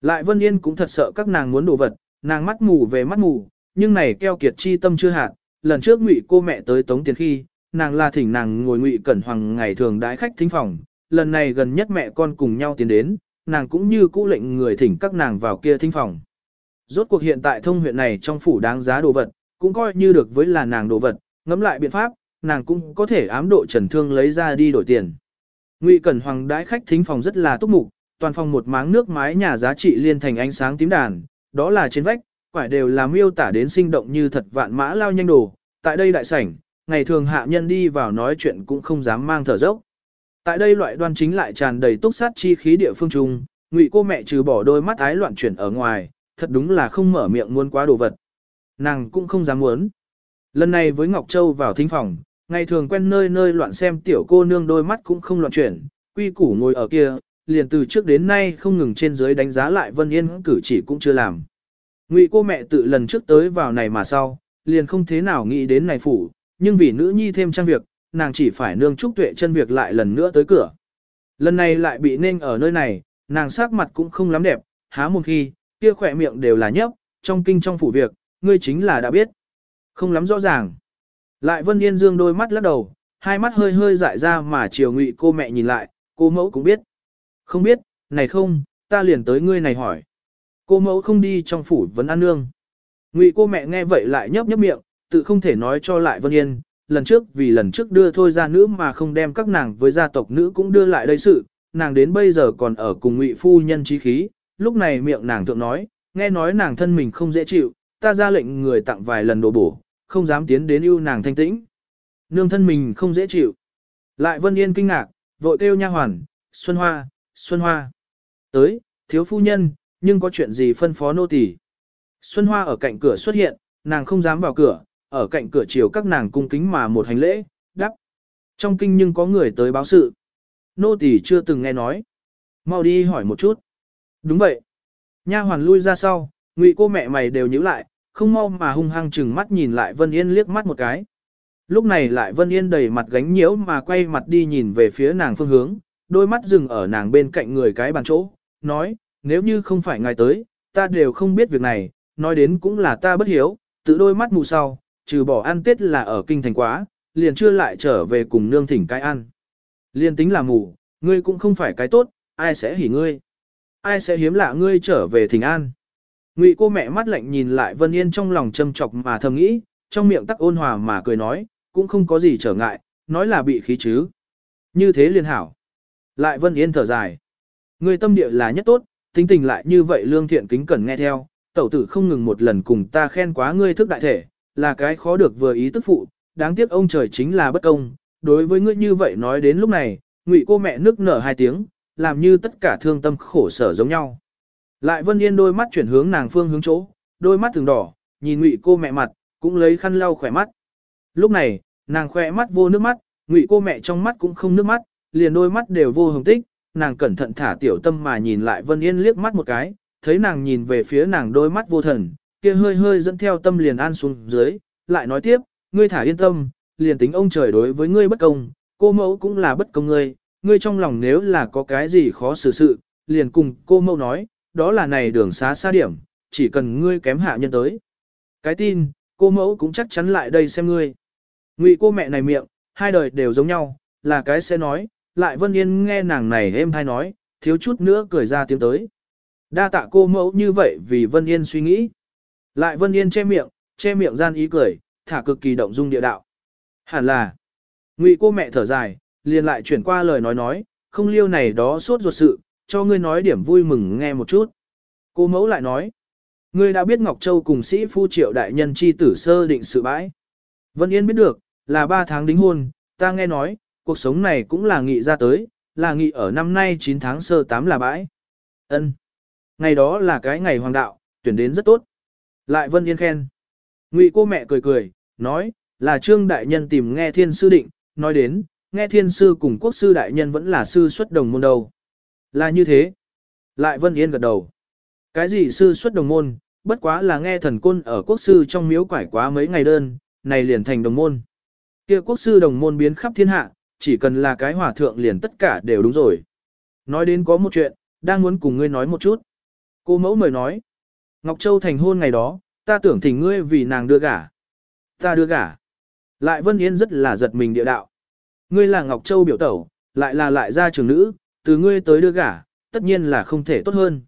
Lại Vân Yên cũng thật sợ các nàng muốn đồ vật, nàng mắt mù về mắt mù, nhưng này keo kiệt chi tâm chưa hạn, lần trước ngụy cô mẹ tới tống tiền khi, nàng là thỉnh nàng ngồi ngụy cẩn hoàng ngày thường đái khách thính phòng, lần này gần nhất mẹ con cùng nhau tiến đến, nàng cũng như cũ lệnh người thỉnh các nàng vào kia thính phòng. Rốt cuộc hiện tại thông huyện này trong phủ đáng giá đồ vật, cũng coi như được với là nàng đồ vật, ngẫm lại biện pháp, nàng cũng có thể ám độ trần thương lấy ra đi đổi tiền. Ngụy Cẩn Hoàng đãi khách thính phòng rất là túc mục, toàn phòng một máng nước mái nhà giá trị liên thành ánh sáng tím đàn, đó là trên vách, quải đều là miêu tả đến sinh động như thật vạn mã lao nhanh đồ, tại đây đại sảnh, ngày thường hạ nhân đi vào nói chuyện cũng không dám mang thở dốc. Tại đây loại đoan chính lại tràn đầy túc sát chi khí địa phương trung, ngụy cô mẹ trừ bỏ đôi mắt ái loạn chuyển ở ngoài, thật đúng là không mở miệng muốn quá đồ vật. Nàng cũng không dám muốn. Lần này với Ngọc Châu vào thính phòng, ngày thường quen nơi nơi loạn xem tiểu cô nương đôi mắt cũng không loạn chuyển, quy củ ngồi ở kia, liền từ trước đến nay không ngừng trên dưới đánh giá lại Vân Yên cử chỉ cũng chưa làm. Ngụy cô mẹ tự lần trước tới vào này mà sau, liền không thế nào nghĩ đến này phủ, nhưng vì nữ nhi thêm trang việc, nàng chỉ phải nương trúc tuệ chân việc lại lần nữa tới cửa. Lần này lại bị nên ở nơi này, nàng sắc mặt cũng không lắm đẹp, há một khi, kia khỏe miệng đều là nhấp, trong kinh trong phủ việc, ngươi chính là đã biết. Không lắm rõ ràng. Lại Vân Yên Dương đôi mắt lắc đầu, hai mắt hơi hơi dại ra mà chiều ngụy cô mẹ nhìn lại, cô mẫu cũng biết. Không biết, này không, ta liền tới ngươi này hỏi. Cô mẫu không đi trong phủ vấn an nương. Ngụy cô mẹ nghe vậy lại nhấp nhấp miệng, tự không thể nói cho lại Vân Yên, lần trước vì lần trước đưa thôi ra nữ mà không đem các nàng với gia tộc nữ cũng đưa lại đây sự, nàng đến bây giờ còn ở cùng Ngụy phu nhân trí khí, lúc này miệng nàng thượng nói, nghe nói nàng thân mình không dễ chịu, ta ra lệnh người tặng vài lần đồ bổ, không dám tiến đến ưu nàng thanh tĩnh. Nương thân mình không dễ chịu. Lại Vân Yên kinh ngạc, vội kêu nha hoàn, Xuân Hoa, Xuân Hoa. Tới, thiếu phu nhân, nhưng có chuyện gì phân phó nô tỳ? Xuân Hoa ở cạnh cửa xuất hiện, nàng không dám vào cửa, ở cạnh cửa chiều các nàng cung kính mà một hành lễ, đắp. Trong kinh nhưng có người tới báo sự. Nô tỳ chưa từng nghe nói. Mau đi hỏi một chút. Đúng vậy. Nha hoàn lui ra sau, ngụy cô mẹ mày đều nhíu lại, không mau mà hung hăng chừng mắt nhìn lại Vân Yên liếc mắt một cái. Lúc này lại Vân Yên đầy mặt gánh nhiễu mà quay mặt đi nhìn về phía nàng phương hướng, đôi mắt dừng ở nàng bên cạnh người cái bàn chỗ, nói, nếu như không phải ngài tới, ta đều không biết việc này, nói đến cũng là ta bất hiếu, tự đôi mắt mù sau, trừ bỏ ăn tết là ở kinh thành quá, liền chưa lại trở về cùng nương thỉnh cái ăn. Liên tính là mù, ngươi cũng không phải cái tốt, ai sẽ hỉ ngươi? Ai sẽ hiếm lạ ngươi trở về thỉnh an? Ngụy cô mẹ mắt lạnh nhìn lại Vân Yên trong lòng châm chọc mà thầm nghĩ, trong miệng tắc ôn hòa mà cười nói, cũng không có gì trở ngại, nói là bị khí chứ. Như thế liền hảo. Lại Vân Yên thở dài. Người tâm địa là nhất tốt, tính tình lại như vậy lương thiện kính cẩn nghe theo, tẩu tử không ngừng một lần cùng ta khen quá ngươi thức đại thể, là cái khó được vừa ý tức phụ, đáng tiếc ông trời chính là bất công. Đối với ngươi như vậy nói đến lúc này, ngụy cô mẹ nước nở hai tiếng, làm như tất cả thương tâm khổ sở giống nhau. Lại Vân Yên đôi mắt chuyển hướng nàng phương hướng chỗ, đôi mắt thường đỏ, nhìn Ngụy cô mẹ mặt, cũng lấy khăn lau khỏe mắt. Lúc này, nàng khỏe mắt vô nước mắt, Ngụy cô mẹ trong mắt cũng không nước mắt, liền đôi mắt đều vô hồng tích, nàng cẩn thận thả tiểu tâm mà nhìn lại Vân Yên liếc mắt một cái, thấy nàng nhìn về phía nàng đôi mắt vô thần, kia hơi hơi dẫn theo tâm liền an xuống dưới, lại nói tiếp, ngươi thả yên tâm, liền tính ông trời đối với ngươi bất công, cô mẫu cũng là bất công ngươi, ngươi trong lòng nếu là có cái gì khó xử sự, liền cùng cô mẫu nói, đó là này đường xá xa điểm, chỉ cần ngươi kém hạ nhân tới. Cái tin, cô mẫu cũng chắc chắn lại đây xem ngươi. Ngụy cô mẹ này miệng, hai đời đều giống nhau, là cái sẽ nói, lại Vân Yên nghe nàng này êm hay nói, thiếu chút nữa cười ra tiếng tới. Đa tạ cô mẫu như vậy vì Vân Yên suy nghĩ. Lại Vân Yên che miệng, che miệng gian ý cười, thả cực kỳ động dung địa đạo. Hẳn là, Ngụy cô mẹ thở dài, liền lại chuyển qua lời nói nói, không liêu này đó suốt ruột sự, cho ngươi nói điểm vui mừng nghe một chút. Cô mẫu lại nói, ngươi đã biết Ngọc Châu cùng sĩ phu triệu đại nhân chi tử sơ định sự bãi. Vân Yên biết được, là ba tháng đính hôn, ta nghe nói, cuộc sống này cũng là nghị ra tới, là nghị ở năm nay 9 tháng sơ 8 là bãi. Ân, Ngày đó là cái ngày hoàng đạo, tuyển đến rất tốt. Lại Vân Yên khen. Ngụy cô mẹ cười cười, nói, là trương đại nhân tìm nghe thiên sư định, nói đến, nghe thiên sư cùng quốc sư đại nhân vẫn là sư xuất đồng môn đầu. Là như thế. Lại Vân Yên gật đầu. Cái gì sư xuất đồng môn, bất quá là nghe thần côn ở quốc sư trong miếu quải quá mấy ngày đơn, này liền thành đồng môn. Kia quốc sư đồng môn biến khắp thiên hạ, chỉ cần là cái hòa thượng liền tất cả đều đúng rồi. Nói đến có một chuyện, đang muốn cùng ngươi nói một chút. Cô mẫu mời nói. Ngọc Châu thành hôn ngày đó, ta tưởng thỉnh ngươi vì nàng đưa gả. Ta đưa gả. Lại Vân Yên rất là giật mình địa đạo. Ngươi là Ngọc Châu biểu tẩu, lại là lại gia trưởng nữ, từ ngươi tới đưa gả, tất nhiên là không thể tốt hơn.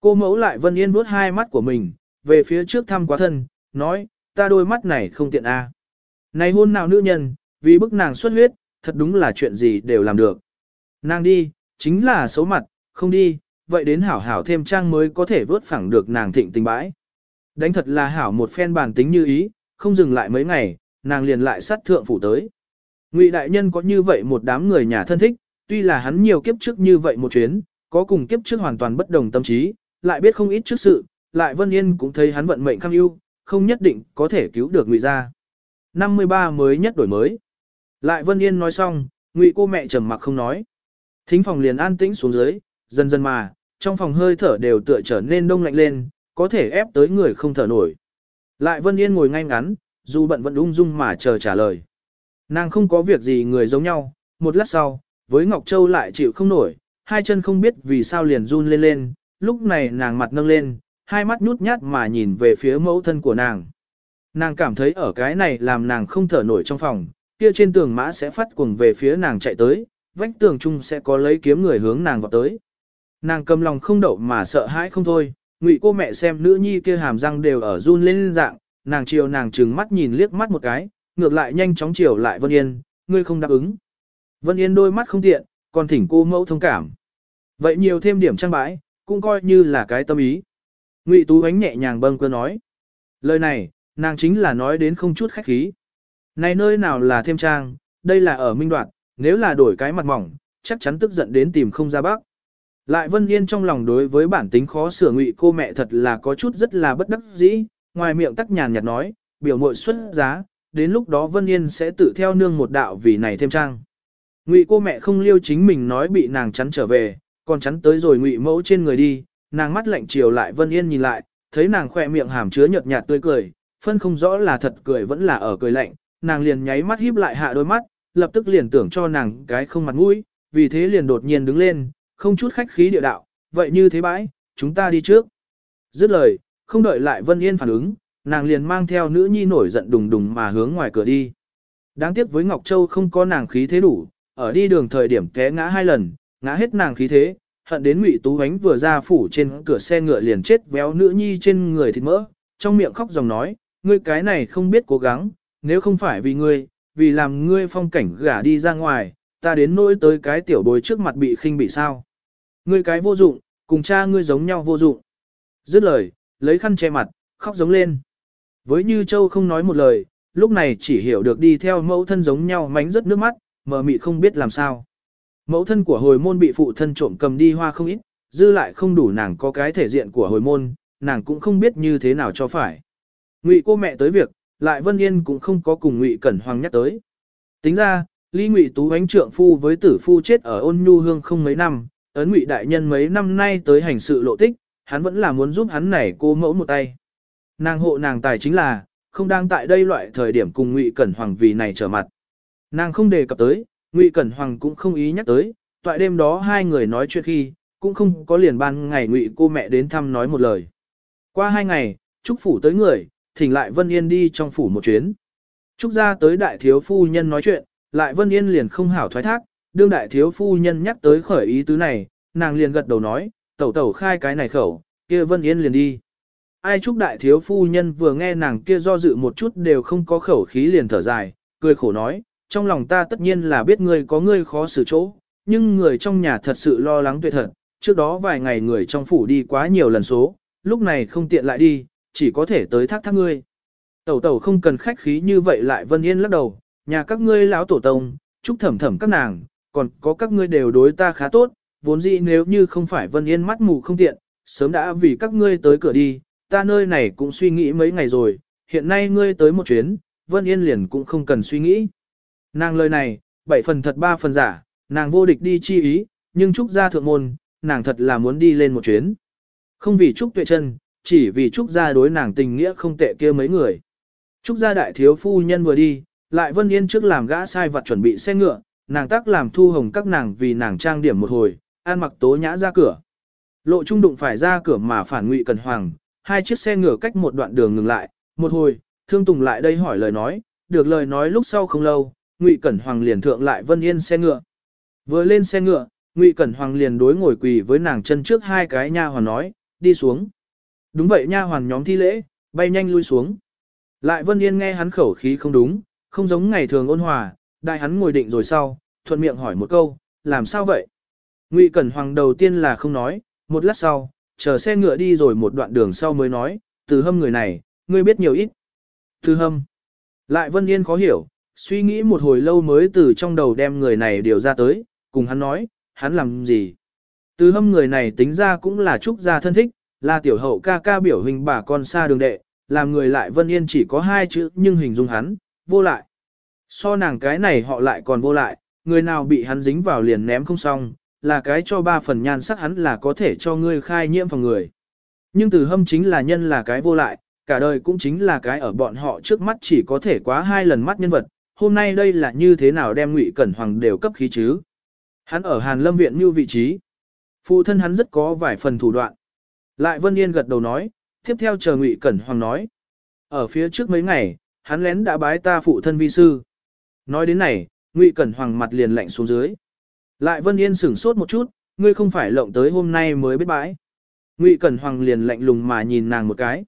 Cô mẫu lại Vân Yên vuốt hai mắt của mình, về phía trước thăm quá thân, nói, ta đôi mắt này không tiện a. Này hôn nào nữ nhân, vì bức nàng xuất huyết, thật đúng là chuyện gì đều làm được. Nàng đi, chính là xấu mặt, không đi, vậy đến hảo hảo thêm trang mới có thể vớt phẳng được nàng thịnh tình bãi. Đánh thật là hảo một phen bản tính như ý, không dừng lại mấy ngày, nàng liền lại sát thượng phủ tới. Ngụy đại nhân có như vậy một đám người nhà thân thích, tuy là hắn nhiều kiếp trước như vậy một chuyến, có cùng kiếp trước hoàn toàn bất đồng tâm trí, lại biết không ít trước sự, lại Vân Yên cũng thấy hắn vận mệnh khăng ưu, không nhất định có thể cứu được Ngụy gia. 53 mới nhất đổi mới. Lại Vân Yên nói xong, Ngụy cô mẹ trầm mặc không nói. Thính phòng liền an tĩnh xuống dưới, dần dần mà, trong phòng hơi thở đều tựa trở nên đông lạnh lên, có thể ép tới người không thở nổi. Lại Vân Yên ngồi ngay ngắn, dù bận vẫn ung dung mà chờ trả lời. Nàng không có việc gì người giống nhau, một lát sau, với Ngọc Châu lại chịu không nổi, hai chân không biết vì sao liền run lên lên, lúc này nàng mặt nâng lên, hai mắt nhút nhát mà nhìn về phía mẫu thân của nàng. Nàng cảm thấy ở cái này làm nàng không thở nổi trong phòng, kia trên tường mã sẽ phát cuồng về phía nàng chạy tới, vách tường chung sẽ có lấy kiếm người hướng nàng vào tới. Nàng cầm lòng không đậu mà sợ hãi không thôi, ngụy cô mẹ xem nữ nhi kia hàm răng đều ở run lên dạng, nàng chiều nàng trừng mắt nhìn liếc mắt một cái, ngược lại nhanh chóng chiều lại Vân Yên, ngươi không đáp ứng. Vân Yên đôi mắt không tiện, còn thỉnh cô mẫu thông cảm. Vậy nhiều thêm điểm trang bãi, cũng coi như là cái tâm ý. Ngụy Tú ánh nhẹ nhàng bâng cơ nói. Lời này, nàng chính là nói đến không chút khách khí. Này nơi nào là thêm trang, đây là ở minh đoạt, nếu là đổi cái mặt mỏng, chắc chắn tức giận đến tìm không ra bác. Lại Vân Yên trong lòng đối với bản tính khó sửa ngụy cô mẹ thật là có chút rất là bất đắc dĩ, ngoài miệng tắc nhàn nhạt nói, biểu muội xuất giá, đến lúc đó Vân Yên sẽ tự theo nương một đạo vì này thêm trang. Ngụy cô mẹ không liêu chính mình nói bị nàng chắn trở về, còn chắn tới rồi ngụy mẫu trên người đi, nàng mắt lạnh chiều lại Vân Yên nhìn lại, thấy nàng khỏe miệng hàm chứa nhợt nhạt tươi cười, phân không rõ là thật cười vẫn là ở cười lạnh, nàng liền nháy mắt híp lại hạ đôi mắt, lập tức liền tưởng cho nàng cái không mặt mũi, vì thế liền đột nhiên đứng lên, không chút khách khí địa đạo, vậy như thế bãi, chúng ta đi trước. Dứt lời, không đợi lại Vân Yên phản ứng, nàng liền mang theo nữ nhi nổi giận đùng đùng mà hướng ngoài cửa đi. Đáng tiếc với Ngọc Châu không có nàng khí thế đủ, ở đi đường thời điểm té ngã hai lần, ngã hết nàng khí thế, hận đến Ngụy Tú hánh vừa ra phủ trên cửa xe ngựa liền chết véo nữ nhi trên người thịt mỡ, trong miệng khóc dòng nói, ngươi cái này không biết cố gắng, nếu không phải vì ngươi, vì làm ngươi phong cảnh gả đi ra ngoài, ta đến nỗi tới cái tiểu bối trước mặt bị khinh bị sao. Ngươi cái vô dụng, cùng cha ngươi giống nhau vô dụng. Dứt lời, lấy khăn che mặt, khóc giống lên. Với Như Châu không nói một lời, lúc này chỉ hiểu được đi theo mẫu thân giống nhau mánh rất nước mắt, mờ mịt không biết làm sao. Mẫu thân của hồi môn bị phụ thân trộm cầm đi hoa không ít, dư lại không đủ nàng có cái thể diện của hồi môn, nàng cũng không biết như thế nào cho phải. Ngụy cô mẹ tới việc, lại Vân Yên cũng không có cùng Ngụy Cẩn Hoàng nhắc tới. Tính ra, Lý Ngụy Tú ánh trượng phu với tử phu chết ở ôn nhu hương không mấy năm, ấn Ngụy đại nhân mấy năm nay tới hành sự lộ tích, hắn vẫn là muốn giúp hắn này cô mẫu một tay. Nàng hộ nàng tài chính là, không đang tại đây loại thời điểm cùng Ngụy Cẩn Hoàng vì này trở mặt. Nàng không đề cập tới, Ngụy Cẩn Hoàng cũng không ý nhắc tới, toại đêm đó hai người nói chuyện khi, cũng không có liền ban ngày Ngụy cô mẹ đến thăm nói một lời. Qua hai ngày, Trúc Phủ tới người, thỉnh lại Vân Yên đi trong phủ một chuyến. Trúc ra tới đại thiếu phu nhân nói chuyện, lại Vân Yên liền không hảo thoái thác, đương đại thiếu phu nhân nhắc tới khởi ý tứ này, nàng liền gật đầu nói, tẩu tẩu khai cái này khẩu, kia Vân Yên liền đi. Ai Trúc đại thiếu phu nhân vừa nghe nàng kia do dự một chút đều không có khẩu khí liền thở dài, cười khổ nói, trong lòng ta tất nhiên là biết ngươi có ngươi khó xử chỗ, nhưng người trong nhà thật sự lo lắng tuyệt thật, trước đó vài ngày người trong phủ đi quá nhiều lần số, lúc này không tiện lại đi, chỉ có thể tới thác thác ngươi. Tẩu tẩu không cần khách khí như vậy lại Vân Yên lắc đầu, nhà các ngươi lão tổ tông, chúc thẩm thẩm các nàng, còn có các ngươi đều đối ta khá tốt, vốn dĩ nếu như không phải Vân Yên mắt mù không tiện, sớm đã vì các ngươi tới cửa đi, ta nơi này cũng suy nghĩ mấy ngày rồi, hiện nay ngươi tới một chuyến, Vân Yên liền cũng không cần suy nghĩ. Nàng lời này, bảy phần thật ba phần giả, nàng vô địch đi chi ý, nhưng Trúc gia thượng môn, nàng thật là muốn đi lên một chuyến. Không vì Trúc tuệ chân, chỉ vì Trúc gia đối nàng tình nghĩa không tệ kia mấy người. Trúc gia đại thiếu phu nhân vừa đi, lại Vân Yên trước làm gã sai vật chuẩn bị xe ngựa, nàng tác làm thu hồng các nàng vì nàng trang điểm một hồi, an mặc tố nhã ra cửa. Lộ trung đụng phải ra cửa mà phản ngụy Cẩn Hoàng, hai chiếc xe ngựa cách một đoạn đường ngừng lại, một hồi, Thương Tùng lại đây hỏi lời nói, được lời nói lúc sau không lâu, Ngụy Cẩn Hoàng liền thượng lại Vân Yên xe ngựa. Vừa lên xe ngựa, Ngụy Cẩn Hoàng liền đối ngồi quỳ với nàng chân trước hai cái nha hoàn nói, đi xuống. Đúng vậy nha hoàn nhóm thi lễ, bay nhanh lui xuống. Lại Vân Yên nghe hắn khẩu khí không đúng, không giống ngày thường ôn hòa, đại hắn ngồi định rồi sau, thuận miệng hỏi một câu, làm sao vậy? Ngụy Cẩn Hoàng đầu tiên là không nói, một lát sau, chờ xe ngựa đi rồi một đoạn đường sau mới nói, từ hâm người này, ngươi biết nhiều ít. Từ hâm. Lại Vân Yên khó hiểu, suy nghĩ một hồi lâu mới từ trong đầu đem người này điều ra tới, cùng hắn nói, hắn làm gì. Từ hâm người này tính ra cũng là trúc gia thân thích, là tiểu hậu ca ca biểu hình bà con xa đường đệ, làm người lại Vân Yên chỉ có hai chữ nhưng hình dung hắn, vô lại. So nàng cái này họ lại còn vô lại, người nào bị hắn dính vào liền ném không xong, là cái cho ba phần nhan sắc hắn là có thể cho ngươi khai nhiễm phòng người. Nhưng từ hâm chính là nhân là cái vô lại, cả đời cũng chính là cái ở bọn họ trước mắt chỉ có thể quá hai lần mắt nhân vật, hôm nay đây là như thế nào đem ngụy Cẩn Hoàng đều cấp khí chứ. Hắn ở Hàn Lâm Viện như vị trí. Phụ thân hắn rất có vài phần thủ đoạn. Lại Vân Yên gật đầu nói, tiếp theo chờ ngụy Cẩn Hoàng nói. Ở phía trước mấy ngày, hắn lén đã bái ta phụ thân vi sư. Nói đến này, ngụy Cẩn Hoàng mặt liền lạnh xuống dưới. Lại Vân Yên sửng sốt một chút, ngươi không phải lộng tới hôm nay mới biết bãi. Ngụy Cẩn Hoàng liền lạnh lùng mà nhìn nàng một cái.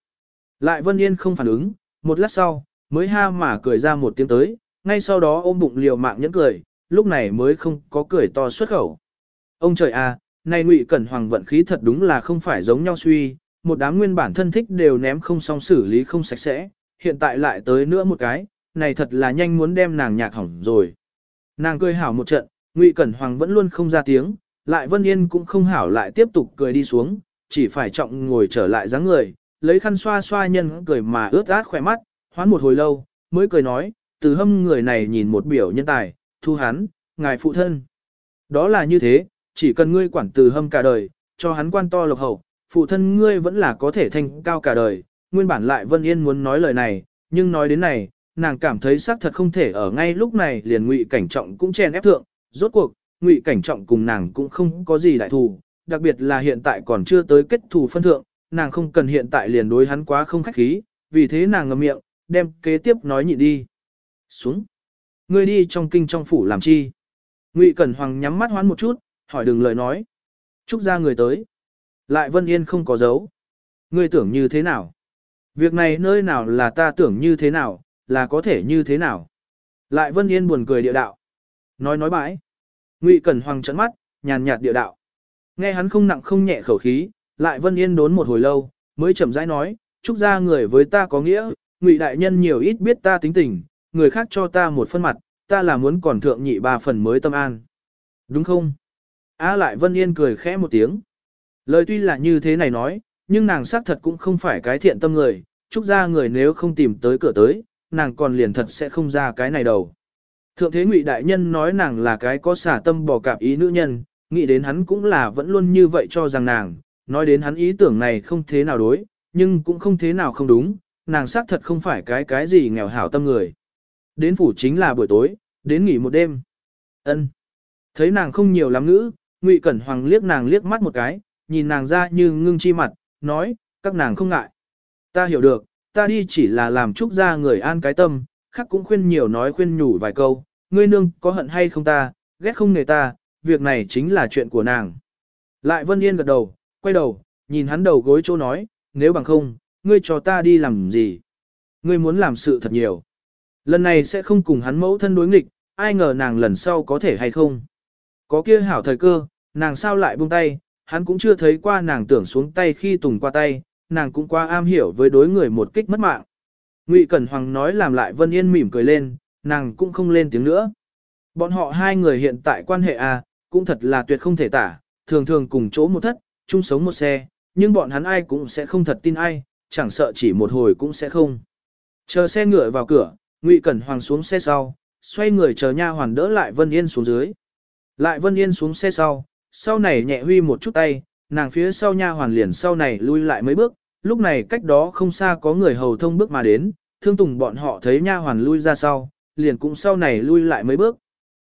Lại Vân Yên không phản ứng, một lát sau, mới ha mà cười ra một tiếng tới, ngay sau đó ôm bụng liều mạng nhẫn cười, lúc này mới không có cười to xuất khẩu. Ông trời à, này Ngụy Cẩn Hoàng vận khí thật đúng là không phải giống nhau suy, một đám nguyên bản thân thích đều ném không xong xử lý không sạch sẽ, hiện tại lại tới nữa một cái, này thật là nhanh muốn đem nàng nhạc hỏng rồi. Nàng cười hảo một trận, Ngụy Cẩn Hoàng vẫn luôn không ra tiếng, lại Vân Yên cũng không hảo lại tiếp tục cười đi xuống, chỉ phải trọng ngồi trở lại dáng người, lấy khăn xoa xoa nhân cười mà ướt át khỏe mắt, hoán một hồi lâu, mới cười nói, từ hâm người này nhìn một biểu nhân tài, thu hắn, ngài phụ thân. Đó là như thế, chỉ cần ngươi quản từ hâm cả đời, cho hắn quan to lộc hậu, phụ thân ngươi vẫn là có thể thành cao cả đời. Nguyên bản lại Vân Yên muốn nói lời này, nhưng nói đến này, nàng cảm thấy xác thật không thể ở ngay lúc này liền ngụy cảnh trọng cũng chen ép thượng, rốt cuộc, ngụy cảnh trọng cùng nàng cũng không có gì đại thù, đặc biệt là hiện tại còn chưa tới kết thù phân thượng, nàng không cần hiện tại liền đối hắn quá không khách khí, vì thế nàng ngậm miệng, đem kế tiếp nói nhịn đi. Xuống. Ngươi đi trong kinh trong phủ làm chi? Ngụy Cẩn Hoàng nhắm mắt hoán một chút, hỏi đừng lời nói. Trúc ra người tới. Lại Vân Yên không có dấu. Ngươi tưởng như thế nào? Việc này nơi nào là ta tưởng như thế nào, là có thể như thế nào? Lại Vân Yên buồn cười địa đạo. Nói nói bãi. Ngụy Cẩn Hoàng trận mắt, nhàn nhạt địa đạo. Nghe hắn không nặng không nhẹ khẩu khí, lại Vân Yên đốn một hồi lâu, mới chậm rãi nói, trúc ra người với ta có nghĩa, Ngụy đại nhân nhiều ít biết ta tính tình, người khác cho ta một phân mặt, ta là muốn còn thượng nhị ba phần mới tâm an. Đúng không? A lại Vân Yên cười khẽ một tiếng. Lời tuy là như thế này nói, nhưng nàng xác thật cũng không phải cái thiện tâm người, Trúc ra người nếu không tìm tới cửa tới, nàng còn liền thật sẽ không ra cái này đâu. Thượng thế ngụy đại nhân nói nàng là cái có xả tâm bỏ cạp ý nữ nhân, nghĩ đến hắn cũng là vẫn luôn như vậy cho rằng nàng, nói đến hắn ý tưởng này không thế nào đối, nhưng cũng không thế nào không đúng, nàng xác thật không phải cái cái gì nghèo hảo tâm người. Đến phủ chính là buổi tối, đến nghỉ một đêm. ân Thấy nàng không nhiều lắm ngữ, ngụy Cẩn Hoàng liếc nàng liếc mắt một cái, nhìn nàng ra như ngưng chi mặt, nói, các nàng không ngại. Ta hiểu được, ta đi chỉ là làm chúc ra người an cái tâm, khác cũng khuyên nhiều nói khuyên nhủ vài câu, ngươi nương có hận hay không ta, ghét không nề ta, việc này chính là chuyện của nàng. Lại Vân Yên gật đầu, quay đầu, nhìn hắn đầu gối chỗ nói, nếu bằng không, ngươi cho ta đi làm gì? Ngươi muốn làm sự thật nhiều. Lần này sẽ không cùng hắn mẫu thân đối nghịch, ai ngờ nàng lần sau có thể hay không. Có kia hảo thời cơ, nàng sao lại buông tay, hắn cũng chưa thấy qua nàng tưởng xuống tay khi tùng qua tay, nàng cũng qua am hiểu với đối người một kích mất mạng. Ngụy Cẩn Hoàng nói làm lại Vân Yên mỉm cười lên, nàng cũng không lên tiếng nữa. Bọn họ hai người hiện tại quan hệ à, cũng thật là tuyệt không thể tả, thường thường cùng chỗ một thất, chung sống một xe, nhưng bọn hắn ai cũng sẽ không thật tin ai, chẳng sợ chỉ một hồi cũng sẽ không. Chờ xe ngựa vào cửa, Ngụy Cẩn Hoàng xuống xe sau, xoay người chờ nha hoàn đỡ lại Vân Yên xuống dưới. Lại Vân Yên xuống xe sau, sau này nhẹ huy một chút tay, nàng phía sau nha hoàn liền sau này lui lại mấy bước, lúc này cách đó không xa có người hầu thông bước mà đến, thương tùng bọn họ thấy nha hoàn lui ra sau, liền cũng sau này lui lại mấy bước.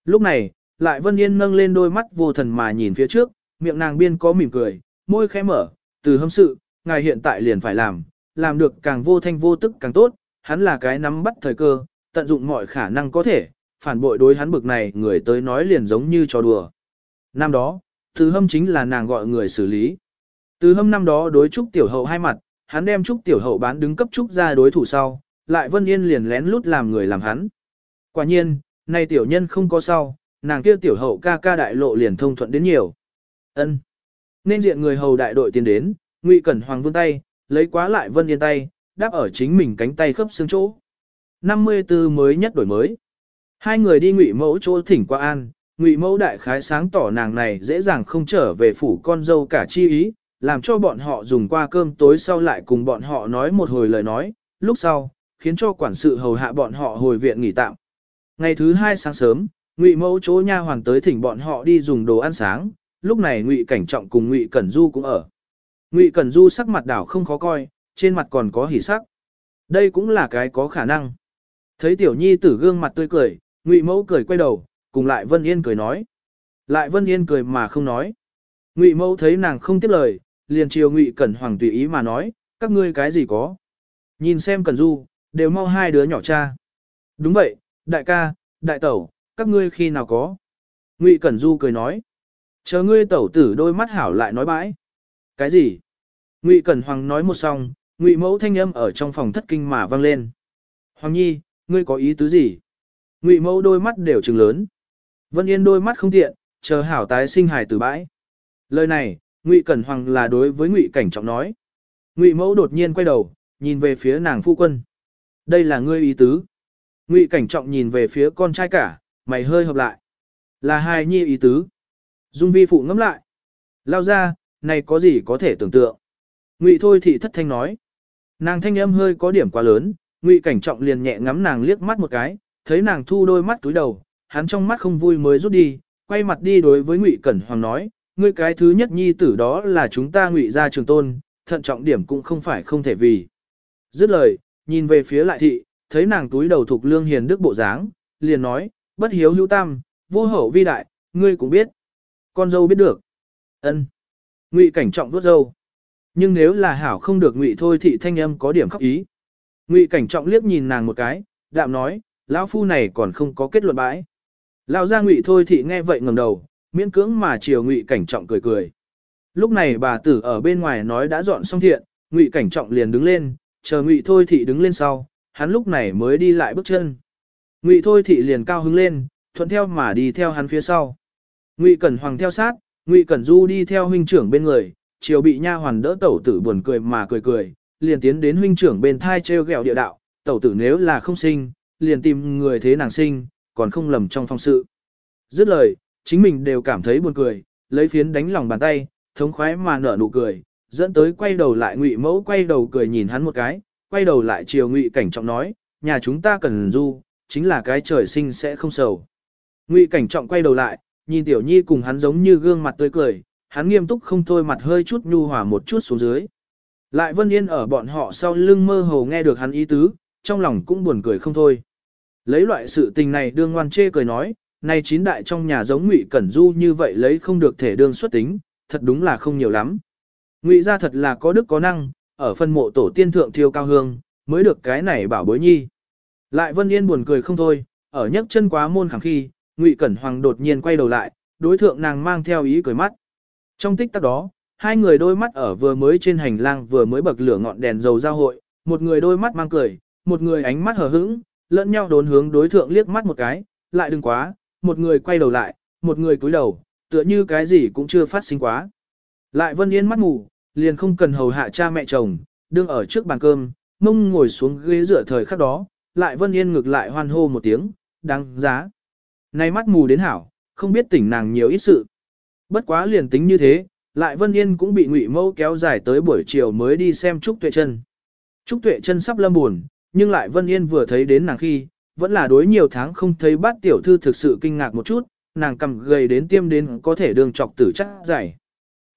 Lúc này, lại Vân Yên nâng lên đôi mắt vô thần mà nhìn phía trước, miệng nàng biên có mỉm cười, môi khẽ mở, từ hâm sự, ngài hiện tại liền phải làm, làm được càng vô thanh vô tức càng tốt, hắn là cái nắm bắt thời cơ, tận dụng mọi khả năng có thể, phản bội đối hắn bực này người tới nói liền giống như trò đùa. Năm đó, từ hâm chính là nàng gọi người xử lý. Từ hâm năm đó đối trúc tiểu hậu hai mặt, hắn đem trúc tiểu hậu bán đứng cấp trúc ra đối thủ sau, lại vân yên liền lén lút làm người làm hắn. Quả nhiên, nay tiểu nhân không có sau, nàng kia tiểu hậu ca ca đại lộ liền thông thuận đến nhiều. ân Nên diện người hầu đại đội tiến đến, ngụy cẩn hoàng vươn tay, lấy quá lại vân yên tay, đáp ở chính mình cánh tay khớp xương chỗ. 54 mới nhất đổi mới. Hai người đi ngụy mẫu chỗ thỉnh qua an, ngụy mẫu đại khái sáng tỏ nàng này dễ dàng không trở về phủ con dâu cả chi ý, làm cho bọn họ dùng qua cơm tối sau lại cùng bọn họ nói một hồi lời nói, lúc sau, khiến cho quản sự hầu hạ bọn họ hồi viện nghỉ tạm. Ngày thứ hai sáng sớm, ngụy mẫu chỗ nha hoàn tới thỉnh bọn họ đi dùng đồ ăn sáng, lúc này ngụy cảnh trọng cùng ngụy cẩn du cũng ở. Ngụy cẩn du sắc mặt đảo không khó coi, trên mặt còn có hỉ sắc. Đây cũng là cái có khả năng. Thấy tiểu nhi tử gương mặt tươi cười, ngụy mẫu cười quay đầu, cùng lại Vân Yên cười nói. Lại Vân Yên cười mà không nói. Ngụy mẫu thấy nàng không tiếp lời, liền chiều Ngụy Cẩn Hoàng tùy ý mà nói, các ngươi cái gì có. Nhìn xem Cẩn Du, đều mau hai đứa nhỏ cha. Đúng vậy, đại ca, đại tẩu, các ngươi khi nào có. Ngụy Cẩn Du cười nói. Chờ ngươi tẩu tử đôi mắt hảo lại nói bãi. Cái gì? Ngụy Cẩn Hoàng nói một xong, Ngụy mẫu thanh âm ở trong phòng thất kinh mà vang lên. Hoàng nhi, ngươi có ý tứ gì? Ngụy mẫu đôi mắt đều trừng lớn. Vân Yên đôi mắt không tiện, chờ hảo tái sinh hài từ bãi. Lời này, Ngụy Cẩn Hoàng là đối với Ngụy Cảnh Trọng nói. Ngụy Mẫu đột nhiên quay đầu, nhìn về phía nàng phu quân. Đây là ngươi ý tứ. Ngụy Cảnh Trọng nhìn về phía con trai cả, mày hơi hợp lại. Là hai nhi ý tứ. Dung vi phụ ngẫm lại. Lao ra, này có gì có thể tưởng tượng. Ngụy Thôi thị thất thanh nói. Nàng thanh âm hơi có điểm quá lớn, Ngụy Cảnh Trọng liền nhẹ ngắm nàng liếc mắt một cái, thấy nàng thu đôi mắt túi đầu, hắn trong mắt không vui mới rút đi, quay mặt đi đối với Ngụy Cẩn Hoàng nói, ngươi cái thứ nhất nhi tử đó là chúng ta Ngụy gia trường tôn, thận trọng điểm cũng không phải không thể vì. Dứt lời, nhìn về phía lại thị, thấy nàng túi đầu thuộc lương hiền đức bộ dáng, liền nói, bất hiếu hữu tam, vô hậu vi đại, ngươi cũng biết. Con dâu biết được. ân Ngụy cảnh trọng vuốt dâu. Nhưng nếu là hảo không được ngụy thôi thị thanh âm có điểm khóc ý. Ngụy cảnh trọng liếc nhìn nàng một cái, đạm nói, lão phu này còn không có kết luận bãi. Lão gia ngụy thôi thị nghe vậy ngẩng đầu, miễn cưỡng mà chiều ngụy cảnh trọng cười cười. Lúc này bà tử ở bên ngoài nói đã dọn xong thiện, ngụy cảnh trọng liền đứng lên, chờ ngụy thôi thị đứng lên sau, hắn lúc này mới đi lại bước chân. Ngụy thôi thị liền cao hứng lên, thuận theo mà đi theo hắn phía sau. Ngụy cẩn hoàng theo sát, ngụy cẩn du đi theo huynh trưởng bên người, chiều bị nha hoàn đỡ tẩu tử buồn cười mà cười cười, liền tiến đến huynh trưởng bên thai treo gẹo địa đạo, tẩu tử nếu là không sinh, liền tìm người thế nàng sinh, còn không lầm trong phong sự. Dứt lời, chính mình đều cảm thấy buồn cười, lấy phiến đánh lòng bàn tay, thống khoái mà nở nụ cười, dẫn tới quay đầu lại ngụy mẫu quay đầu cười nhìn hắn một cái, quay đầu lại chiều ngụy cảnh trọng nói, nhà chúng ta cần du, chính là cái trời sinh sẽ không sầu. Ngụy cảnh trọng quay đầu lại, nhìn tiểu nhi cùng hắn giống như gương mặt tươi cười, hắn nghiêm túc không thôi mặt hơi chút nhu hòa một chút xuống dưới. Lại Vân Yên ở bọn họ sau lưng mơ hồ nghe được hắn ý tứ, trong lòng cũng buồn cười không thôi. Lấy loại sự tình này đương ngoan chê cười nói, nay chín đại trong nhà giống Ngụy Cẩn Du như vậy lấy không được thể đương xuất tính, thật đúng là không nhiều lắm. Ngụy gia thật là có đức có năng, ở phân mộ tổ tiên thượng thiêu cao hương, mới được cái này bảo bối nhi. Lại Vân Yên buồn cười không thôi, ở nhấc chân quá môn khẳng khi, Ngụy Cẩn Hoàng đột nhiên quay đầu lại, đối thượng nàng mang theo ý cười mắt. Trong tích tắc đó, hai người đôi mắt ở vừa mới trên hành lang vừa mới bậc lửa ngọn đèn dầu giao hội, một người đôi mắt mang cười, một người ánh mắt hờ hững, lẫn nhau đốn hướng đối thượng liếc mắt một cái, lại đừng quá, một người quay đầu lại, một người cúi đầu, tựa như cái gì cũng chưa phát sinh quá. Lại Vân Yên mắt ngủ, liền không cần hầu hạ cha mẹ chồng, đương ở trước bàn cơm, mông ngồi xuống ghế dựa thời khắc đó, lại Vân Yên ngược lại hoan hô một tiếng, đáng giá. Nay mắt mù đến hảo, không biết tỉnh nàng nhiều ít sự. Bất quá liền tính như thế, lại Vân Yên cũng bị Ngụy Mâu kéo dài tới buổi chiều mới đi xem Trúc Tuệ Chân. Trúc Tuệ Chân sắp lâm buồn, nhưng lại Vân Yên vừa thấy đến nàng khi, vẫn là đối nhiều tháng không thấy bát tiểu thư thực sự kinh ngạc một chút, nàng cầm gầy đến tiêm đến có thể đường chọc tử chắc dày.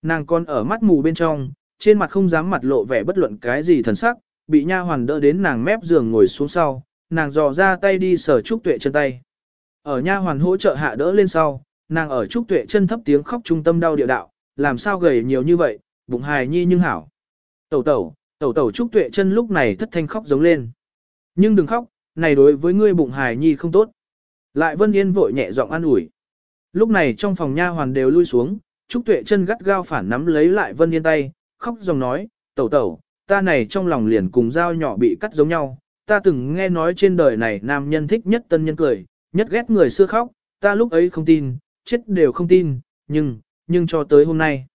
Nàng còn ở mắt mù bên trong, trên mặt không dám mặt lộ vẻ bất luận cái gì thần sắc, bị nha hoàn đỡ đến nàng mép giường ngồi xuống sau, nàng dò ra tay đi sờ Trúc Tuệ chân tay. Ở nha hoàn hỗ trợ hạ đỡ lên sau, nàng ở Trúc Tuệ chân thấp tiếng khóc trung tâm đau địa đạo, làm sao gầy nhiều như vậy, bụng hài nhi nhưng hảo. Tẩu tẩu, tẩu tẩu Trúc Tuệ chân lúc này thất thanh khóc giống lên. Nhưng đừng khóc, này đối với ngươi bụng hài nhi không tốt. Lại Vân Yên vội nhẹ giọng an ủi. Lúc này trong phòng nha hoàn đều lui xuống, Trúc Tuệ chân gắt gao phản nắm lấy lại Vân Yên tay, khóc dòng nói, tẩu tẩu, ta này trong lòng liền cùng dao nhỏ bị cắt giống nhau, ta từng nghe nói trên đời này nam nhân thích nhất tân nhân cười, nhất ghét người xưa khóc, ta lúc ấy không tin, chết đều không tin, nhưng, nhưng cho tới hôm nay.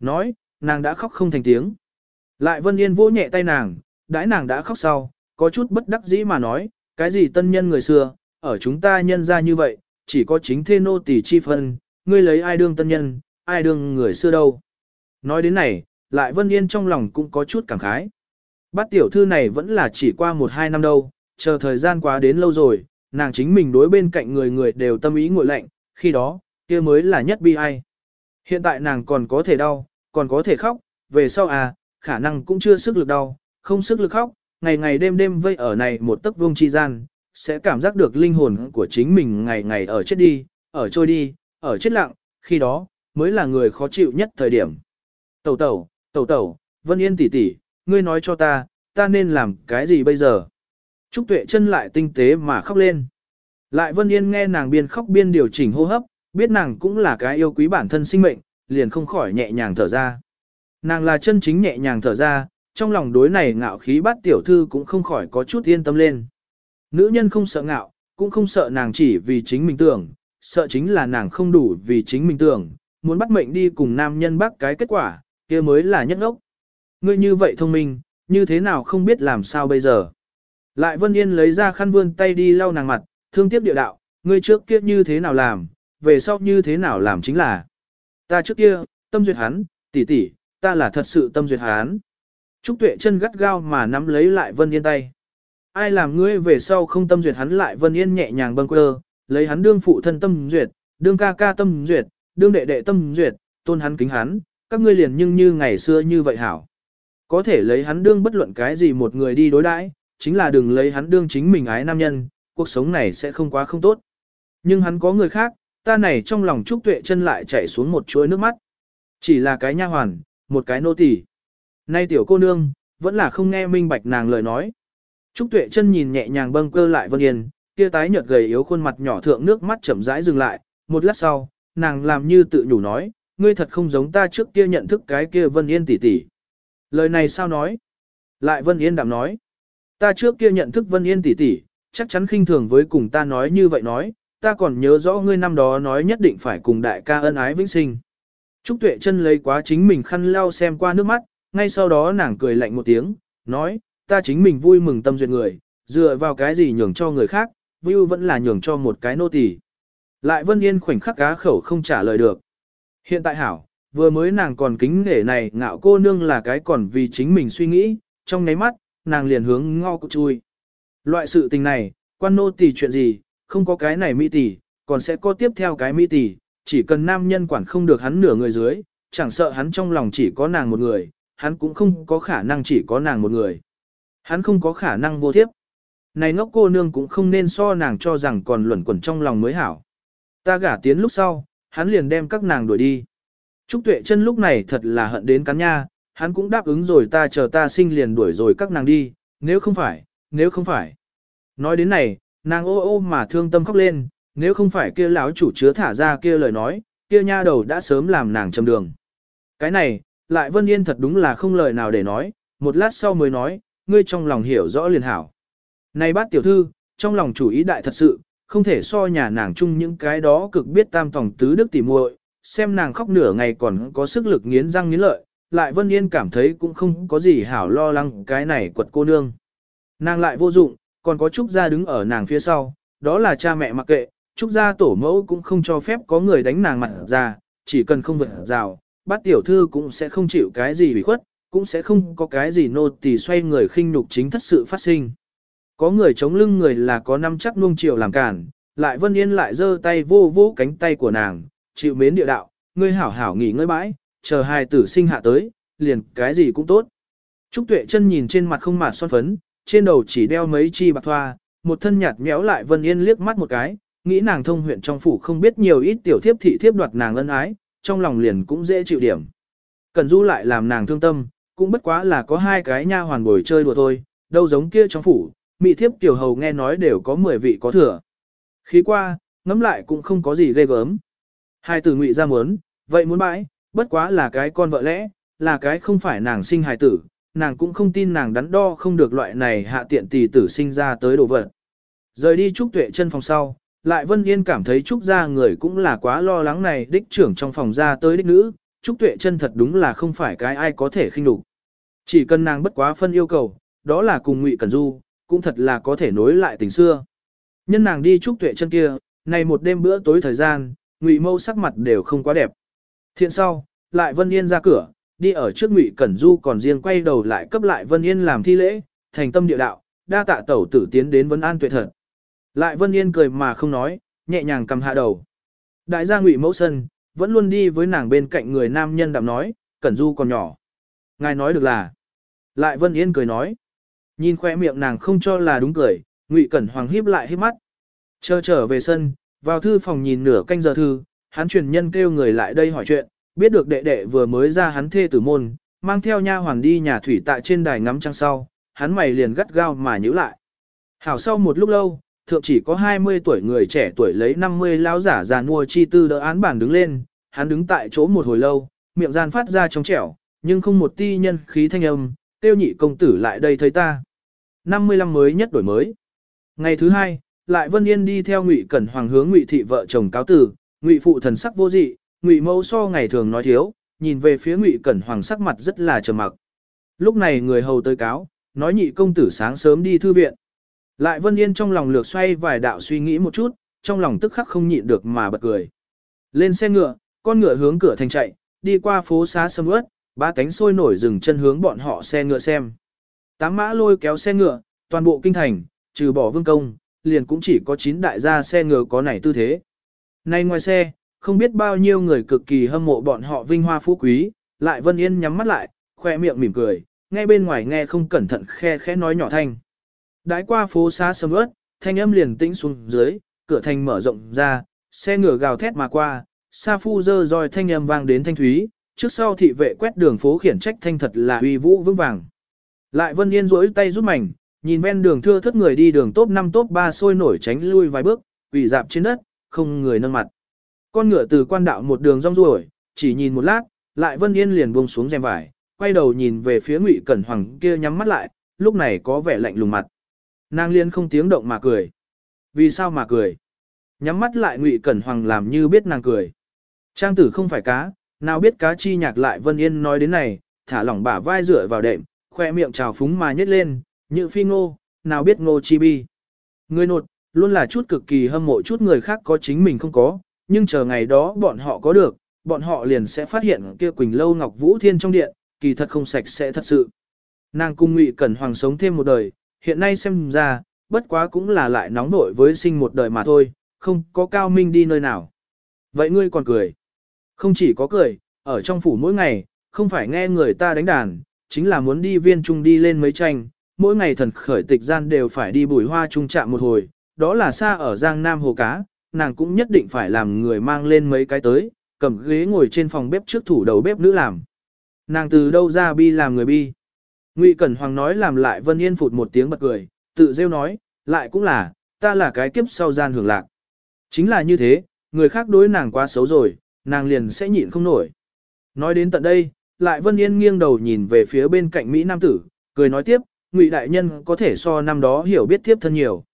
Nói, nàng đã khóc không thành tiếng. Lại Vân Yên vỗ nhẹ tay nàng, đãi nàng đã khóc sau, có chút bất đắc dĩ mà nói, cái gì tân nhân người xưa, ở chúng ta nhân ra như vậy, chỉ có chính thê nô tỳ chi phân, ngươi lấy ai đương tân nhân, ai đương người xưa đâu. Nói đến này, lại Vân Yên trong lòng cũng có chút cảm khái. Bát tiểu thư này vẫn là chỉ qua một hai năm đâu, chờ thời gian quá đến lâu rồi, nàng chính mình đối bên cạnh người người đều tâm ý ngội lạnh, khi đó, kia mới là nhất bi ai. Hiện tại nàng còn có thể đau, còn có thể khóc, về sau à, khả năng cũng chưa sức lực đau, không sức lực khóc, ngày ngày đêm đêm vây ở này một tấc vương chi gian, sẽ cảm giác được linh hồn của chính mình ngày ngày ở chết đi, ở trôi đi, ở chết lặng, khi đó, mới là người khó chịu nhất thời điểm. Tẩu tẩu, tẩu tẩu, Vân Yên tỷ tỷ, ngươi nói cho ta, ta nên làm cái gì bây giờ? Trúc Tuệ chân lại tinh tế mà khóc lên. Lại Vân Yên nghe nàng biên khóc biên điều chỉnh hô hấp, biết nàng cũng là cái yêu quý bản thân sinh mệnh, liền không khỏi nhẹ nhàng thở ra. Nàng là chân chính nhẹ nhàng thở ra, trong lòng đối này ngạo khí bắt tiểu thư cũng không khỏi có chút yên tâm lên. Nữ nhân không sợ ngạo, cũng không sợ nàng chỉ vì chính mình tưởng, sợ chính là nàng không đủ vì chính mình tưởng, muốn bắt mệnh đi cùng nam nhân bắt cái kết quả, kia mới là nhất ngốc. Ngươi như vậy thông minh, như thế nào không biết làm sao bây giờ. Lại Vân Yên lấy ra khăn vươn tay đi lau nàng mặt, thương tiếp địa đạo, ngươi trước kia như thế nào làm, về sau như thế nào làm chính là. Ta trước kia, tâm duyệt hắn, tỷ tỷ, ta là thật sự tâm duyệt hắn. Trúc Tuệ chân gắt gao mà nắm lấy lại Vân Yên tay. Ai làm ngươi về sau không tâm duyệt hắn lại Vân Yên nhẹ nhàng bâng quơ, lấy hắn đương phụ thân tâm duyệt, đương ca ca tâm duyệt, đương đệ đệ tâm duyệt, tôn hắn kính hắn, các ngươi liền nhưng như ngày xưa như vậy hảo. Có thể lấy hắn đương bất luận cái gì một người đi đối đãi, chính là đừng lấy hắn đương chính mình ái nam nhân, cuộc sống này sẽ không quá không tốt. Nhưng hắn có người khác, ta này trong lòng Trúc Tuệ chân lại chảy xuống một chuỗi nước mắt. Chỉ là cái nha hoàn, một cái nô tỳ. Nay tiểu cô nương, vẫn là không nghe minh bạch nàng lời nói. Trúc Tuệ chân nhìn nhẹ nhàng bâng cơ lại Vân Yên, kia tái nhợt gầy yếu khuôn mặt nhỏ thượng nước mắt chậm rãi dừng lại, một lát sau, nàng làm như tự nhủ nói, ngươi thật không giống ta trước kia nhận thức cái kia Vân Yên tỷ tỷ. Lời này sao nói? Lại Vân Yên đạm nói, ta trước kia nhận thức Vân Yên tỷ tỷ, chắc chắn khinh thường với cùng ta nói như vậy nói, ta còn nhớ rõ ngươi năm đó nói nhất định phải cùng đại ca ân ái vĩnh sinh. Trúc Tuệ chân lấy quá chính mình khăn lau xem qua nước mắt, ngay sau đó nàng cười lạnh một tiếng, nói, ta chính mình vui mừng tâm duyệt người, dựa vào cái gì nhường cho người khác, view vẫn là nhường cho một cái nô tỳ. Lại Vân Yên khoảnh khắc cá khẩu không trả lời được. Hiện tại hảo, vừa mới nàng còn kính nể này ngạo cô nương là cái còn vì chính mình suy nghĩ, trong nháy mắt, nàng liền hướng ngao cụ chui. Loại sự tình này, quan nô tỳ chuyện gì, không có cái này mỹ tỷ, còn sẽ có tiếp theo cái mỹ tỷ, chỉ cần nam nhân quản không được hắn nửa người dưới, chẳng sợ hắn trong lòng chỉ có nàng một người, hắn cũng không có khả năng chỉ có nàng một người. Hắn không có khả năng vô thiếp. Này ngốc cô nương cũng không nên so nàng cho rằng còn luẩn quẩn trong lòng mới hảo. Ta gả tiến lúc sau, hắn liền đem các nàng đuổi đi. Trúc Tuệ chân lúc này thật là hận đến cắn nha, hắn cũng đáp ứng rồi ta chờ ta sinh liền đuổi rồi các nàng đi, nếu không phải, nếu không phải. Nói đến này, nàng ô ô mà thương tâm khóc lên, nếu không phải kia lão chủ chứa thả ra kia lời nói, kia nha đầu đã sớm làm nàng chầm đường. Cái này, lại Vân Yên thật đúng là không lời nào để nói, một lát sau mới nói, ngươi trong lòng hiểu rõ liền hảo. Này bát tiểu thư, trong lòng chủ ý đại thật sự, không thể so nhà nàng chung những cái đó cực biết tam tòng tứ đức tỉ muội, xem nàng khóc nửa ngày còn có sức lực nghiến răng nghiến lợi, lại Vân Yên cảm thấy cũng không có gì hảo lo lắng cái này quật cô nương. Nàng lại vô dụng, còn có Trúc Gia đứng ở nàng phía sau, đó là cha mẹ mặc kệ, Trúc Gia tổ mẫu cũng không cho phép có người đánh nàng mặt ra, chỉ cần không vượt rào, bát tiểu thư cũng sẽ không chịu cái gì bị khuất, cũng sẽ không có cái gì nô tỳ xoay người khinh nhục chính thất sự phát sinh. Có người chống lưng người là có năm chắc nuông chiều làm cản, lại Vân Yên lại giơ tay vô vô cánh tay của nàng, chịu mến địa đạo, ngươi hảo hảo nghỉ ngơi bãi, chờ hai tử sinh hạ tới, liền cái gì cũng tốt. Trúc Tuệ chân nhìn trên mặt không mạt son phấn, trên đầu chỉ đeo mấy chi bạc thoa, một thân nhạt méo lại Vân Yên liếc mắt một cái, nghĩ nàng thông huyện trong phủ không biết nhiều ít tiểu thiếp thị thiếp đoạt nàng ân ái, trong lòng liền cũng dễ chịu điểm. Cẩn Du lại làm nàng thương tâm, cũng bất quá là có hai cái nha hoàn bồi chơi đùa thôi, đâu giống kia trong phủ, mị thiếp tiểu hầu nghe nói đều có 10 vị có thừa. Khí qua, ngắm lại cũng không có gì ghê gớm. Hai tử ngụy ra muốn, vậy muốn bãi, bất quá là cái con vợ lẽ, là cái không phải nàng sinh hài tử, nàng cũng không tin nàng đắn đo không được loại này hạ tiện tỷ tử sinh ra tới đồ vật. Rời đi Trúc Tuệ chân phòng sau, lại Vân Yên cảm thấy Trúc gia người cũng là quá lo lắng này đích trưởng trong phòng ra tới đích nữ, Trúc Tuệ chân thật đúng là không phải cái ai có thể khinh đục. Chỉ cần nàng bất quá phân yêu cầu, đó là cùng Ngụy Cẩn Du, cũng thật là có thể nối lại tình xưa. Nhân nàng đi Trúc Tuệ chân kia, này một đêm bữa tối thời gian, Ngụy Mâu sắc mặt đều không quá đẹp. Thiện sau, lại Vân Yên ra cửa, đi ở trước Ngụy Cẩn Du còn riêng quay đầu lại cấp lại Vân Yên làm thi lễ, thành tâm địa đạo, đa tạ tẩu tử tiến đến Vân An tuệ thật. Lại Vân Yên cười mà không nói, nhẹ nhàng cầm hạ đầu. Đại gia Ngụy Mẫu Sân, vẫn luôn đi với nàng bên cạnh người nam nhân đạm nói, Cẩn Du còn nhỏ. Ngài nói được là. Lại Vân Yên cười nói. Nhìn khoe miệng nàng không cho là đúng cười, Ngụy Cẩn Hoàng híp lại híp mắt. Chờ trở về sân, vào thư phòng nhìn nửa canh giờ thư, hắn truyền nhân kêu người lại đây hỏi chuyện, biết được đệ đệ vừa mới ra hắn thê tử môn, mang theo nha hoàn đi nhà thủy tại trên đài ngắm trăng sau, hắn mày liền gắt gao mà nhíu lại. Hảo sau một lúc lâu, thượng chỉ có 20 tuổi người trẻ tuổi lấy 50 lão giả già mua chi tư đỡ án bản đứng lên, hắn đứng tại chỗ một hồi lâu, miệng gian phát ra trong trẻo, nhưng không một ti nhân khí thanh âm, tiêu nhị công tử lại đây thấy ta. 55 mới nhất đổi mới. Ngày thứ hai, lại Vân Yên đi theo Ngụy Cẩn Hoàng hướng Ngụy thị vợ chồng cáo tử, Ngụy phụ thần sắc vô dị, Ngụy mẫu so ngày thường nói thiếu, nhìn về phía Ngụy Cẩn Hoàng sắc mặt rất là trầm mặc. Lúc này người hầu tới cáo, nói nhị công tử sáng sớm đi thư viện. Lại Vân Yên trong lòng lược xoay vài đạo suy nghĩ một chút, trong lòng tức khắc không nhịn được mà bật cười. Lên xe ngựa, con ngựa hướng cửa thành chạy, đi qua phố xá sầm ướt, ba cánh sôi nổi dừng chân hướng bọn họ xe ngựa xem. Tám mã lôi kéo xe ngựa, toàn bộ kinh thành, trừ bỏ vương công, liền cũng chỉ có 9 đại gia xe ngựa có này tư thế. Nay ngoài xe, không biết bao nhiêu người cực kỳ hâm mộ bọn họ vinh hoa phú quý, lại Vân Yên nhắm mắt lại, khoe miệng mỉm cười, nghe bên ngoài nghe không cẩn thận khe khẽ nói nhỏ thanh. Đãi qua phố xa sầm ớt, thanh âm liền tĩnh xuống dưới, cửa thành mở rộng ra, xe ngựa gào thét mà qua, sa phu dơ roi thanh âm vang đến thanh thúy, trước sau thị vệ quét đường phố khiển trách thanh thật là uy vũ vững vàng. Lại Vân Yên rỗi tay rút mảnh, nhìn ven đường thưa thất người đi đường top 5 top 3 sôi nổi tránh lui vài bước, quỳ dạp trên đất, không người nâng mặt. Con ngựa từ quan đạo một đường rong ruổi, chỉ nhìn một lát, lại Vân Yên liền buông xuống rèm vải, quay đầu nhìn về phía Ngụy Cẩn Hoàng kia nhắm mắt lại, lúc này có vẻ lạnh lùng mặt. Nàng liên không tiếng động mà cười. Vì sao mà cười? Nhắm mắt lại Ngụy Cẩn Hoàng làm như biết nàng cười. Trang tử không phải cá, nào biết cá chi nhạc lại Vân Yên nói đến này, thả lỏng bả vai rửa vào đệm, khoe miệng trào phúng mà nhếch lên, như phi ngô, nào biết ngô chi bi. Người nột, luôn là chút cực kỳ hâm mộ chút người khác có chính mình không có, nhưng chờ ngày đó bọn họ có được, bọn họ liền sẽ phát hiện kia Quỳnh Lâu Ngọc Vũ Thiên trong điện, kỳ thật không sạch sẽ thật sự. Nàng cung Ngụy Cẩn Hoàng sống thêm một đời, hiện nay xem ra, bất quá cũng là lại nóng nổi với sinh một đời mà thôi, không có cao minh đi nơi nào. Vậy ngươi còn cười. Không chỉ có cười, ở trong phủ mỗi ngày, không phải nghe người ta đánh đàn, chính là muốn đi viên trung đi lên mấy tranh, mỗi ngày thần khởi tịch gian đều phải đi bùi hoa trung chạm một hồi, đó là xa ở Giang Nam Hồ Cá, nàng cũng nhất định phải làm người mang lên mấy cái tới, cầm ghế ngồi trên phòng bếp trước thủ đầu bếp nữ làm. Nàng từ đâu ra bi làm người bi. Ngụy Cẩn Hoàng nói làm lại Vân Yên phụt một tiếng bật cười, tự rêu nói, lại cũng là, ta là cái kiếp sau gian hưởng lạc. Chính là như thế, người khác đối nàng quá xấu rồi, nàng liền sẽ nhịn không nổi. Nói đến tận đây, lại Vân Yên nghiêng đầu nhìn về phía bên cạnh Mỹ Nam Tử, cười nói tiếp, Ngụy đại nhân có thể so năm đó hiểu biết tiếp thân nhiều.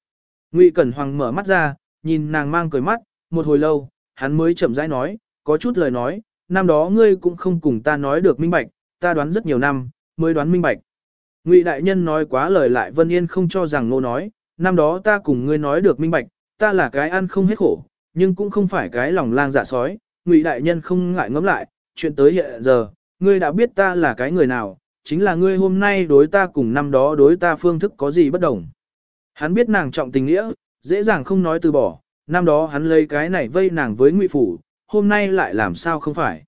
Ngụy Cẩn Hoàng mở mắt ra, nhìn nàng mang cười mắt, một hồi lâu, hắn mới chậm rãi nói, có chút lời nói, năm đó ngươi cũng không cùng ta nói được minh bạch, ta đoán rất nhiều năm, mới đoán minh bạch. Ngụy đại nhân nói quá lời lại Vân Yên không cho rằng nô nói, năm đó ta cùng ngươi nói được minh bạch, ta là cái ăn không hết khổ, nhưng cũng không phải cái lòng lang dạ sói. Ngụy đại nhân không ngại ngẫm lại, chuyện tới hiện giờ, ngươi đã biết ta là cái người nào, chính là ngươi hôm nay đối ta cùng năm đó đối ta phương thức có gì bất đồng. Hắn biết nàng trọng tình nghĩa, dễ dàng không nói từ bỏ, năm đó hắn lấy cái này vây nàng với ngụy phủ, hôm nay lại làm sao không phải.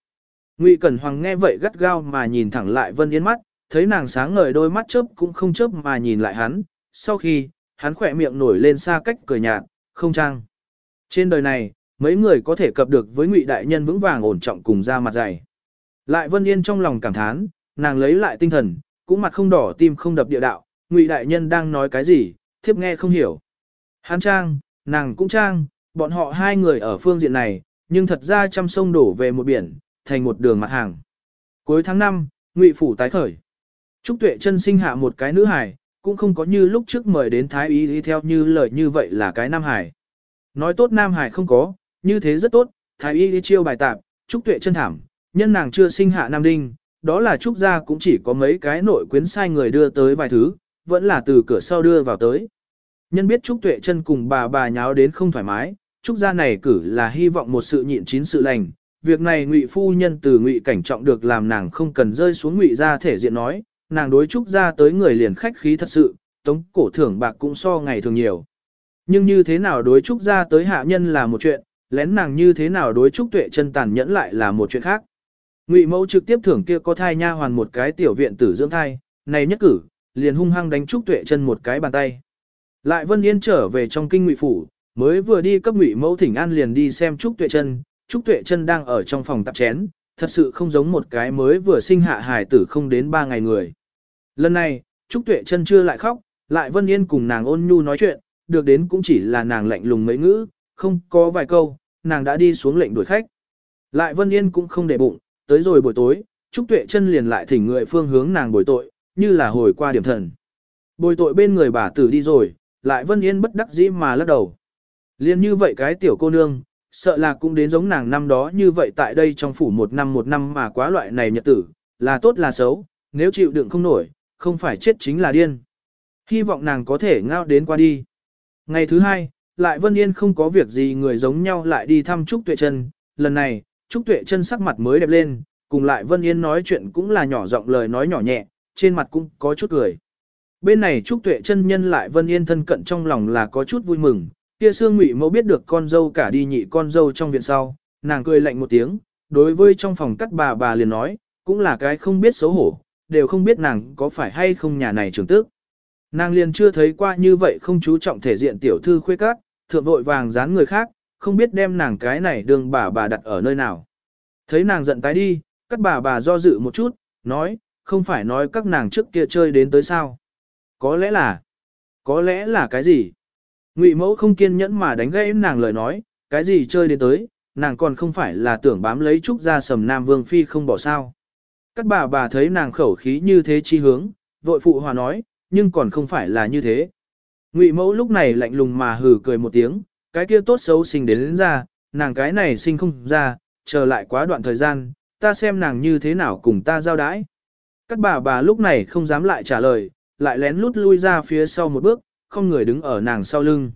Ngụy Cẩn Hoàng nghe vậy gắt gao mà nhìn thẳng lại Vân Yên mắt, thấy nàng sáng ngời đôi mắt chớp cũng không chớp mà nhìn lại hắn, sau khi, hắn khỏe miệng nổi lên xa cách cười nhạt, không trang. Trên đời này, mấy người có thể cập được với ngụy đại nhân vững vàng ổn trọng cùng ra mặt dày. Lại Vân Yên trong lòng cảm thán, nàng lấy lại tinh thần, cũng mặt không đỏ tim không đập địa đạo, ngụy đại nhân đang nói cái gì, thiếp nghe không hiểu. hắn trang, nàng cũng trang, bọn họ hai người ở phương diện này, nhưng thật ra trăm sông đổ về một biển, thành một đường mặt hàng. Cuối tháng 5, ngụy phủ tái khởi. Trúc Tuệ chân sinh hạ một cái nữ hài, cũng không có như lúc trước mời đến Thái Y đi theo như lời như vậy là cái Nam Hải. Nói tốt Nam Hải không có, như thế rất tốt, Thái Y đi chiêu bài tạp, Trúc Tuệ chân thảm, nhân nàng chưa sinh hạ Nam Đinh, đó là Trúc gia cũng chỉ có mấy cái nội quyến sai người đưa tới vài thứ, vẫn là từ cửa sau đưa vào tới. Nhân biết Trúc Tuệ chân cùng bà bà nháo đến không thoải mái, Trúc gia này cử là hy vọng một sự nhịn chín sự lành. Việc này ngụy phu nhân từ ngụy cảnh trọng được làm nàng không cần rơi xuống ngụy gia thể diện nói, nàng đối Trúc gia tới người liền khách khí thật sự, tống cổ thưởng bạc cũng so ngày thường nhiều. Nhưng như thế nào đối Trúc gia tới hạ nhân là một chuyện, lén nàng như thế nào đối Trúc Tuệ chân tàn nhẫn lại là một chuyện khác. Ngụy mẫu trực tiếp thưởng kia có thai nha hoàn một cái tiểu viện tử dưỡng thai, này nhất cử, liền hung hăng đánh Trúc Tuệ chân một cái bàn tay. Lại Vân Yên trở về trong kinh ngụy phủ, mới vừa đi cấp ngụy mẫu thỉnh an liền đi xem Trúc Tuệ chân, Trúc Tuệ chân đang ở trong phòng tập chén, thật sự không giống một cái mới vừa sinh hạ hài tử không đến ba ngày người. Lần này, Trúc Tuệ chân chưa lại khóc, lại Vân Yên cùng nàng ôn nhu nói chuyện, được đến cũng chỉ là nàng lạnh lùng mấy ngữ, không có vài câu, nàng đã đi xuống lệnh đuổi khách. Lại Vân Yên cũng không để bụng, tới rồi buổi tối, Trúc Tuệ chân liền lại thỉnh người phương hướng nàng bồi tội, như là hồi qua điểm thần. Bồi tội bên người bà tử đi rồi, lại Vân Yên bất đắc dĩ mà lắc đầu. Liên như vậy cái tiểu cô nương, sợ là cũng đến giống nàng năm đó như vậy tại đây trong phủ một năm một năm mà quá loại này nhật tử, là tốt là xấu, nếu chịu đựng không nổi, không phải chết chính là điên. Hy vọng nàng có thể ngao đến qua đi. Ngày thứ hai, lại Vân Yên không có việc gì người giống nhau lại đi thăm Trúc Tuệ Trân. Lần này, Trúc Tuệ Trân sắc mặt mới đẹp lên, cùng lại Vân Yên nói chuyện cũng là nhỏ giọng lời nói nhỏ nhẹ, trên mặt cũng có chút cười. Bên này Trúc Tuệ Trân nhân lại Vân Yên thân cận trong lòng là có chút vui mừng, kia Sương Ngụy Mẫu biết được con dâu cả đi nhị con dâu trong viện sau, nàng cười lạnh một tiếng, đối với trong phòng cắt bà bà liền nói, cũng là cái không biết xấu hổ, đều không biết nàng có phải hay không nhà này trưởng tức. Nàng liền chưa thấy qua như vậy không chú trọng thể diện tiểu thư khuê các, thượng vội vàng dán người khác, không biết đem nàng cái này đường bà bà đặt ở nơi nào. Thấy nàng giận tái đi, các bà bà do dự một chút, nói, không phải nói các nàng trước kia chơi đến tới sao. Có lẽ là, có lẽ là cái gì? Ngụy mẫu không kiên nhẫn mà đánh gãy nàng lời nói, cái gì chơi đến tới, nàng còn không phải là tưởng bám lấy trúc ra sầm Nam Vương Phi không bỏ sao. Các bà bà thấy nàng khẩu khí như thế chi hướng, vội phụ hòa nói, nhưng còn không phải là như thế. Ngụy mẫu lúc này lạnh lùng mà hừ cười một tiếng, cái kia tốt xấu sinh đến, đến ra, nàng cái này sinh không ra, chờ lại quá đoạn thời gian, ta xem nàng như thế nào cùng ta giao đãi. Các bà bà lúc này không dám lại trả lời, lại lén lút lui ra phía sau một bước, không người đứng ở nàng sau lưng.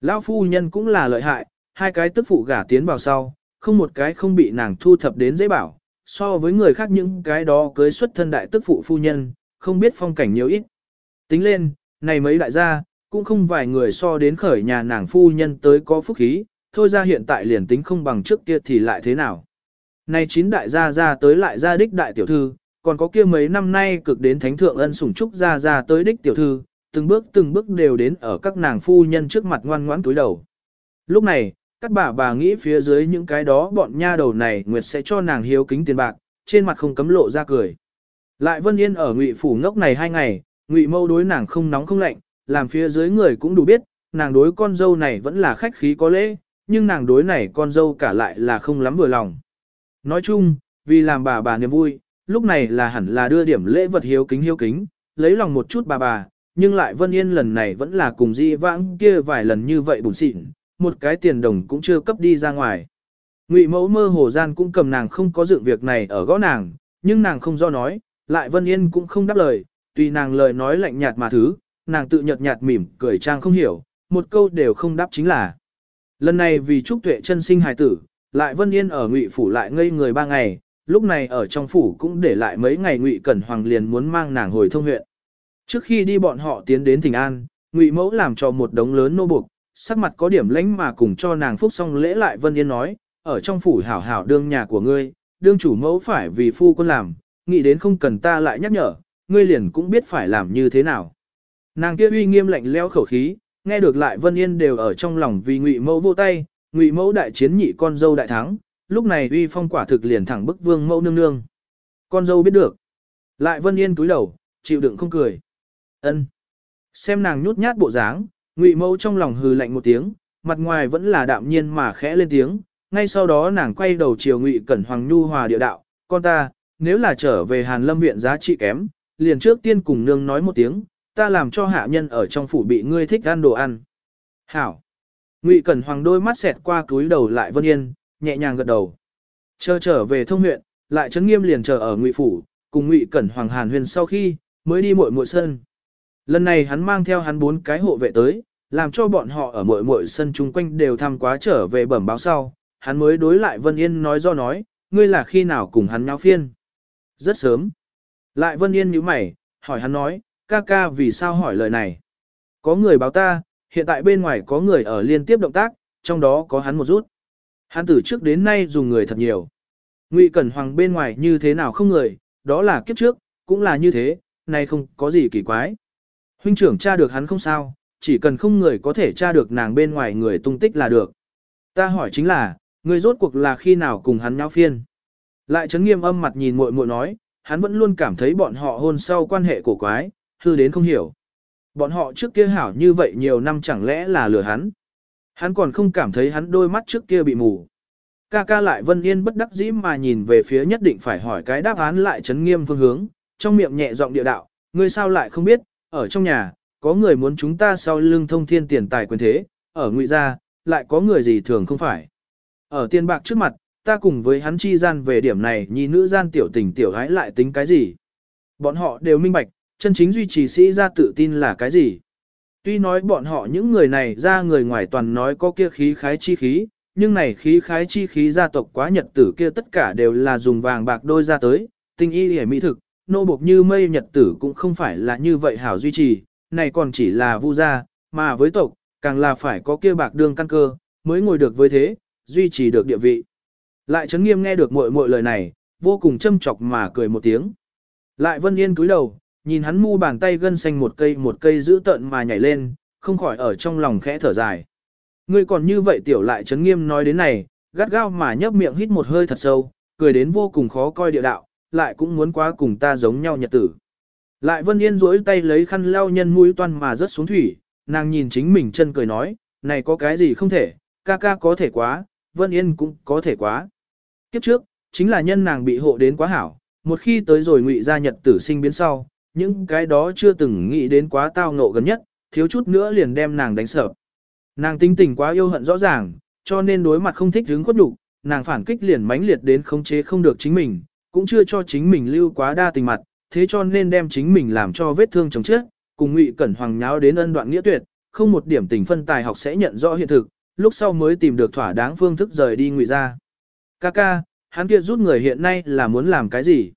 Lão phu nhân cũng là lợi hại, hai cái tức phụ gả tiến vào sau, không một cái không bị nàng thu thập đến dễ bảo, so với người khác những cái đó cưới xuất thân đại tức phụ phu nhân, không biết phong cảnh nhiều ít. Tính lên, này mấy đại gia, cũng không vài người so đến khởi nhà nàng phu nhân tới có phúc khí, thôi ra hiện tại liền tính không bằng trước kia thì lại thế nào. Này chín đại gia ra tới lại gia đích đại tiểu thư, còn có kia mấy năm nay cực đến thánh thượng ân sủng trúc gia ra tới đích tiểu thư, từng bước từng bước đều đến ở các nàng phu nhân trước mặt ngoan ngoãn túi đầu. Lúc này, các bà bà nghĩ phía dưới những cái đó bọn nha đầu này Nguyệt sẽ cho nàng hiếu kính tiền bạc, trên mặt không cấm lộ ra cười. Lại Vân Yên ở Ngụy phủ ngốc này hai ngày, Ngụy Mâu đối nàng không nóng không lạnh, làm phía dưới người cũng đủ biết, nàng đối con dâu này vẫn là khách khí có lễ, nhưng nàng đối này con dâu cả lại là không lắm vừa lòng. Nói chung, vì làm bà bà niềm vui, lúc này là hẳn là đưa điểm lễ vật hiếu kính hiếu kính, lấy lòng một chút bà bà, nhưng lại Vân Yên lần này vẫn là cùng di vãng kia vài lần như vậy bùn xịn, một cái tiền đồng cũng chưa cấp đi ra ngoài. Ngụy mẫu mơ hồ gian cũng cầm nàng không có dựng việc này ở gõ nàng, nhưng nàng không do nói, lại Vân Yên cũng không đáp lời, tùy nàng lời nói lạnh nhạt mà thứ, nàng tự nhợt nhạt mỉm, cười trang không hiểu, một câu đều không đáp chính là. Lần này vì Trúc Tuệ chân sinh hài tử, lại Vân Yên ở Ngụy phủ lại ngây người ba ngày, lúc này ở trong phủ cũng để lại mấy ngày Ngụy Cẩn Hoàng liền muốn mang nàng hồi thông huyện. Trước khi đi bọn họ tiến đến Thịnh An, Ngụy Mẫu làm cho một đống lớn nô buộc, sắc mặt có điểm lãnh mà cùng cho nàng phúc xong lễ lại Vân Yên nói, ở trong phủ hảo hảo đương nhà của ngươi, đương chủ mẫu phải vì phu quân làm, nghĩ đến không cần ta lại nhắc nhở, ngươi liền cũng biết phải làm như thế nào. Nàng kia uy nghiêm lạnh leo khẩu khí, nghe được lại Vân Yên đều ở trong lòng vì Ngụy Mẫu vô tay, Ngụy mẫu đại chiến nhị con dâu đại thắng, lúc này uy phong quả thực liền thẳng bức vương mẫu nương nương. Con dâu biết được. Lại Vân Yên túi đầu, chịu đựng không cười. Ân. Xem nàng nhút nhát bộ dáng, Ngụy mẫu trong lòng hừ lạnh một tiếng, mặt ngoài vẫn là đạm nhiên mà khẽ lên tiếng, ngay sau đó nàng quay đầu chiều Ngụy Cẩn Hoàng nhu hòa địa đạo, "Con ta, nếu là trở về Hàn Lâm viện giá trị kém, liền trước tiên cùng nương nói một tiếng, ta làm cho hạ nhân ở trong phủ bị ngươi thích ăn đồ ăn." "Hảo." Ngụy Cẩn Hoàng đôi mắt xẹt qua túi đầu lại Vân Yên, nhẹ nhàng gật đầu. Chờ trở về thông huyện, lại trấn nghiêm liền chờ ở Ngụy phủ, cùng Ngụy Cẩn Hoàng Hàn Huyền sau khi mới đi muội muội sơn. Lần này hắn mang theo hắn bốn cái hộ vệ tới, làm cho bọn họ ở muội muội sân chung quanh đều thăm quá trở về bẩm báo sau, hắn mới đối lại Vân Yên nói do nói, ngươi là khi nào cùng hắn nháo phiên. Rất sớm. Lại Vân Yên nhíu mày, hỏi hắn nói, ca ca vì sao hỏi lời này. Có người báo ta, hiện tại bên ngoài có người ở liên tiếp động tác, trong đó có hắn một rút. Hắn từ trước đến nay dùng người thật nhiều. Ngụy Cẩn Hoàng bên ngoài như thế nào không người, đó là kiếp trước, cũng là như thế, nay không có gì kỳ quái. Huynh trưởng tra được hắn không sao, chỉ cần không người có thể tra được nàng bên ngoài người tung tích là được. Ta hỏi chính là, người rốt cuộc là khi nào cùng hắn nháo phiên. Lại chấn nghiêm âm mặt nhìn muội muội nói, hắn vẫn luôn cảm thấy bọn họ hôn sau quan hệ cổ quái, hư đến không hiểu. Bọn họ trước kia hảo như vậy nhiều năm chẳng lẽ là lừa hắn. Hắn còn không cảm thấy hắn đôi mắt trước kia bị mù. Ca ca lại vân yên bất đắc dĩ mà nhìn về phía nhất định phải hỏi cái đáp án lại chấn nghiêm phương hướng, trong miệng nhẹ giọng địa đạo, ngươi sao lại không biết, ở trong nhà, có người muốn chúng ta sau lưng thông thiên tiền tài quyền thế, ở ngụy gia, lại có người gì thường không phải. Ở tiền bạc trước mặt, ta cùng với hắn chi gian về điểm này nhi nữ gian tiểu tình tiểu gái lại tính cái gì. Bọn họ đều minh bạch, chân chính duy trì sĩ ra tự tin là cái gì. Tuy nói bọn họ những người này ra người ngoài toàn nói có kia khí khái chi khí, nhưng này khí khái chi khí gia tộc quá nhật tử kia tất cả đều là dùng vàng bạc đôi ra tới, tinh y hề mỹ thực, nô bộc như mây nhật tử cũng không phải là như vậy hảo duy trì, này còn chỉ là vu gia, mà với tộc, càng là phải có kia bạc đương căn cơ, mới ngồi được với thế, duy trì được địa vị. Lại chấn nghiêm nghe được muội muội lời này, vô cùng châm chọc mà cười một tiếng. Lại vân yên cúi đầu, nhìn hắn mu bàn tay gân xanh một cây một cây giữ tận mà nhảy lên, không khỏi ở trong lòng khẽ thở dài. Ngươi còn như vậy tiểu lại chấn nghiêm nói đến này, gắt gao mà nhấp miệng hít một hơi thật sâu, cười đến vô cùng khó coi địa đạo, lại cũng muốn quá cùng ta giống nhau nhật tử. Lại Vân Yên duỗi tay lấy khăn lau nhân mũi toan mà rớt xuống thủy, nàng nhìn chính mình chân cười nói, này có cái gì không thể, ca ca có thể quá, Vân Yên cũng có thể quá. Kiếp trước, chính là nhân nàng bị hộ đến quá hảo, một khi tới rồi ngụy gia nhật tử sinh biến sau, những cái đó chưa từng nghĩ đến quá tao ngộ gần nhất, thiếu chút nữa liền đem nàng đánh sợ. Nàng tính tình quá yêu hận rõ ràng, cho nên đối mặt không thích hứng khuất đủ, nàng phản kích liền mãnh liệt đến khống chế không được chính mình, cũng chưa cho chính mình lưu quá đa tình mặt, thế cho nên đem chính mình làm cho vết thương chồng chết, cùng Ngụy Cẩn Hoàng nháo đến ân đoạn nghĩa tuyệt, không một điểm tình phân tài học sẽ nhận rõ hiện thực, lúc sau mới tìm được thỏa đáng phương thức rời đi Ngụy ra. Kaka, hắn kia rút người hiện nay là muốn làm cái gì?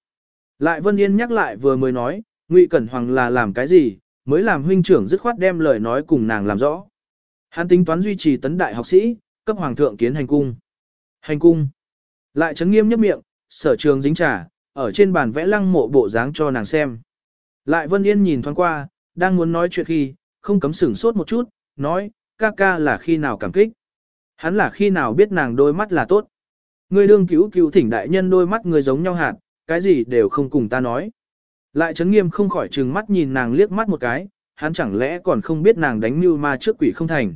Lại Vân Yên nhắc lại vừa mới nói, Ngụy Cẩn Hoàng là làm cái gì, mới làm huynh trưởng dứt khoát đem lời nói cùng nàng làm rõ. Hắn tính toán duy trì tấn đại học sĩ, cấp hoàng thượng kiến hành cung. Hành cung. Lại chấn nghiêm nhấp miệng, sở trường dính trà, ở trên bàn vẽ lăng mộ bộ dáng cho nàng xem. Lại Vân Yên nhìn thoáng qua, đang muốn nói chuyện khi, không cấm sửng sốt một chút, nói, ca ca là khi nào cảm kích. Hắn là khi nào biết nàng đôi mắt là tốt. Người đương cứu cứu thỉnh đại nhân đôi mắt người giống nhau hạt, cái gì đều không cùng ta nói. Lại chấn nghiêm không khỏi trừng mắt nhìn nàng liếc mắt một cái, hắn chẳng lẽ còn không biết nàng đánh mưu ma trước quỷ không thành.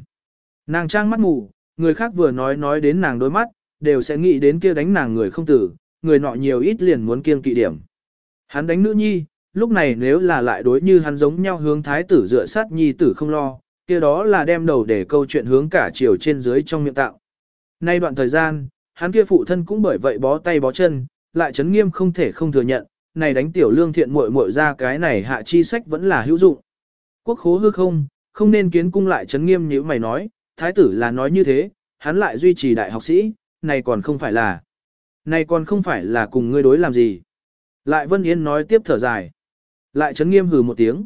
Nàng trang mắt mù, người khác vừa nói nói đến nàng đôi mắt, đều sẽ nghĩ đến kia đánh nàng người không tử, người nọ nhiều ít liền muốn kiêng kỵ điểm. Hắn đánh nữ nhi, lúc này nếu là lại đối như hắn giống nhau hướng thái tử dựa sát nhi tử không lo, kia đó là đem đầu để câu chuyện hướng cả chiều trên dưới trong miệng tạo. Nay đoạn thời gian, hắn kia phụ thân cũng bởi vậy bó tay bó chân, lại chấn nghiêm không thể không thừa nhận, này đánh tiểu lương thiện muội muội ra cái này hạ chi sách vẫn là hữu dụng. Quốc khố hư không, không nên kiến cung lại chấn nghiêm như mày nói, thái tử là nói như thế, hắn lại duy trì đại học sĩ, này còn không phải là. Này còn không phải là cùng ngươi đối làm gì. Lại Vân Yên nói tiếp thở dài. Lại chấn nghiêm hừ một tiếng.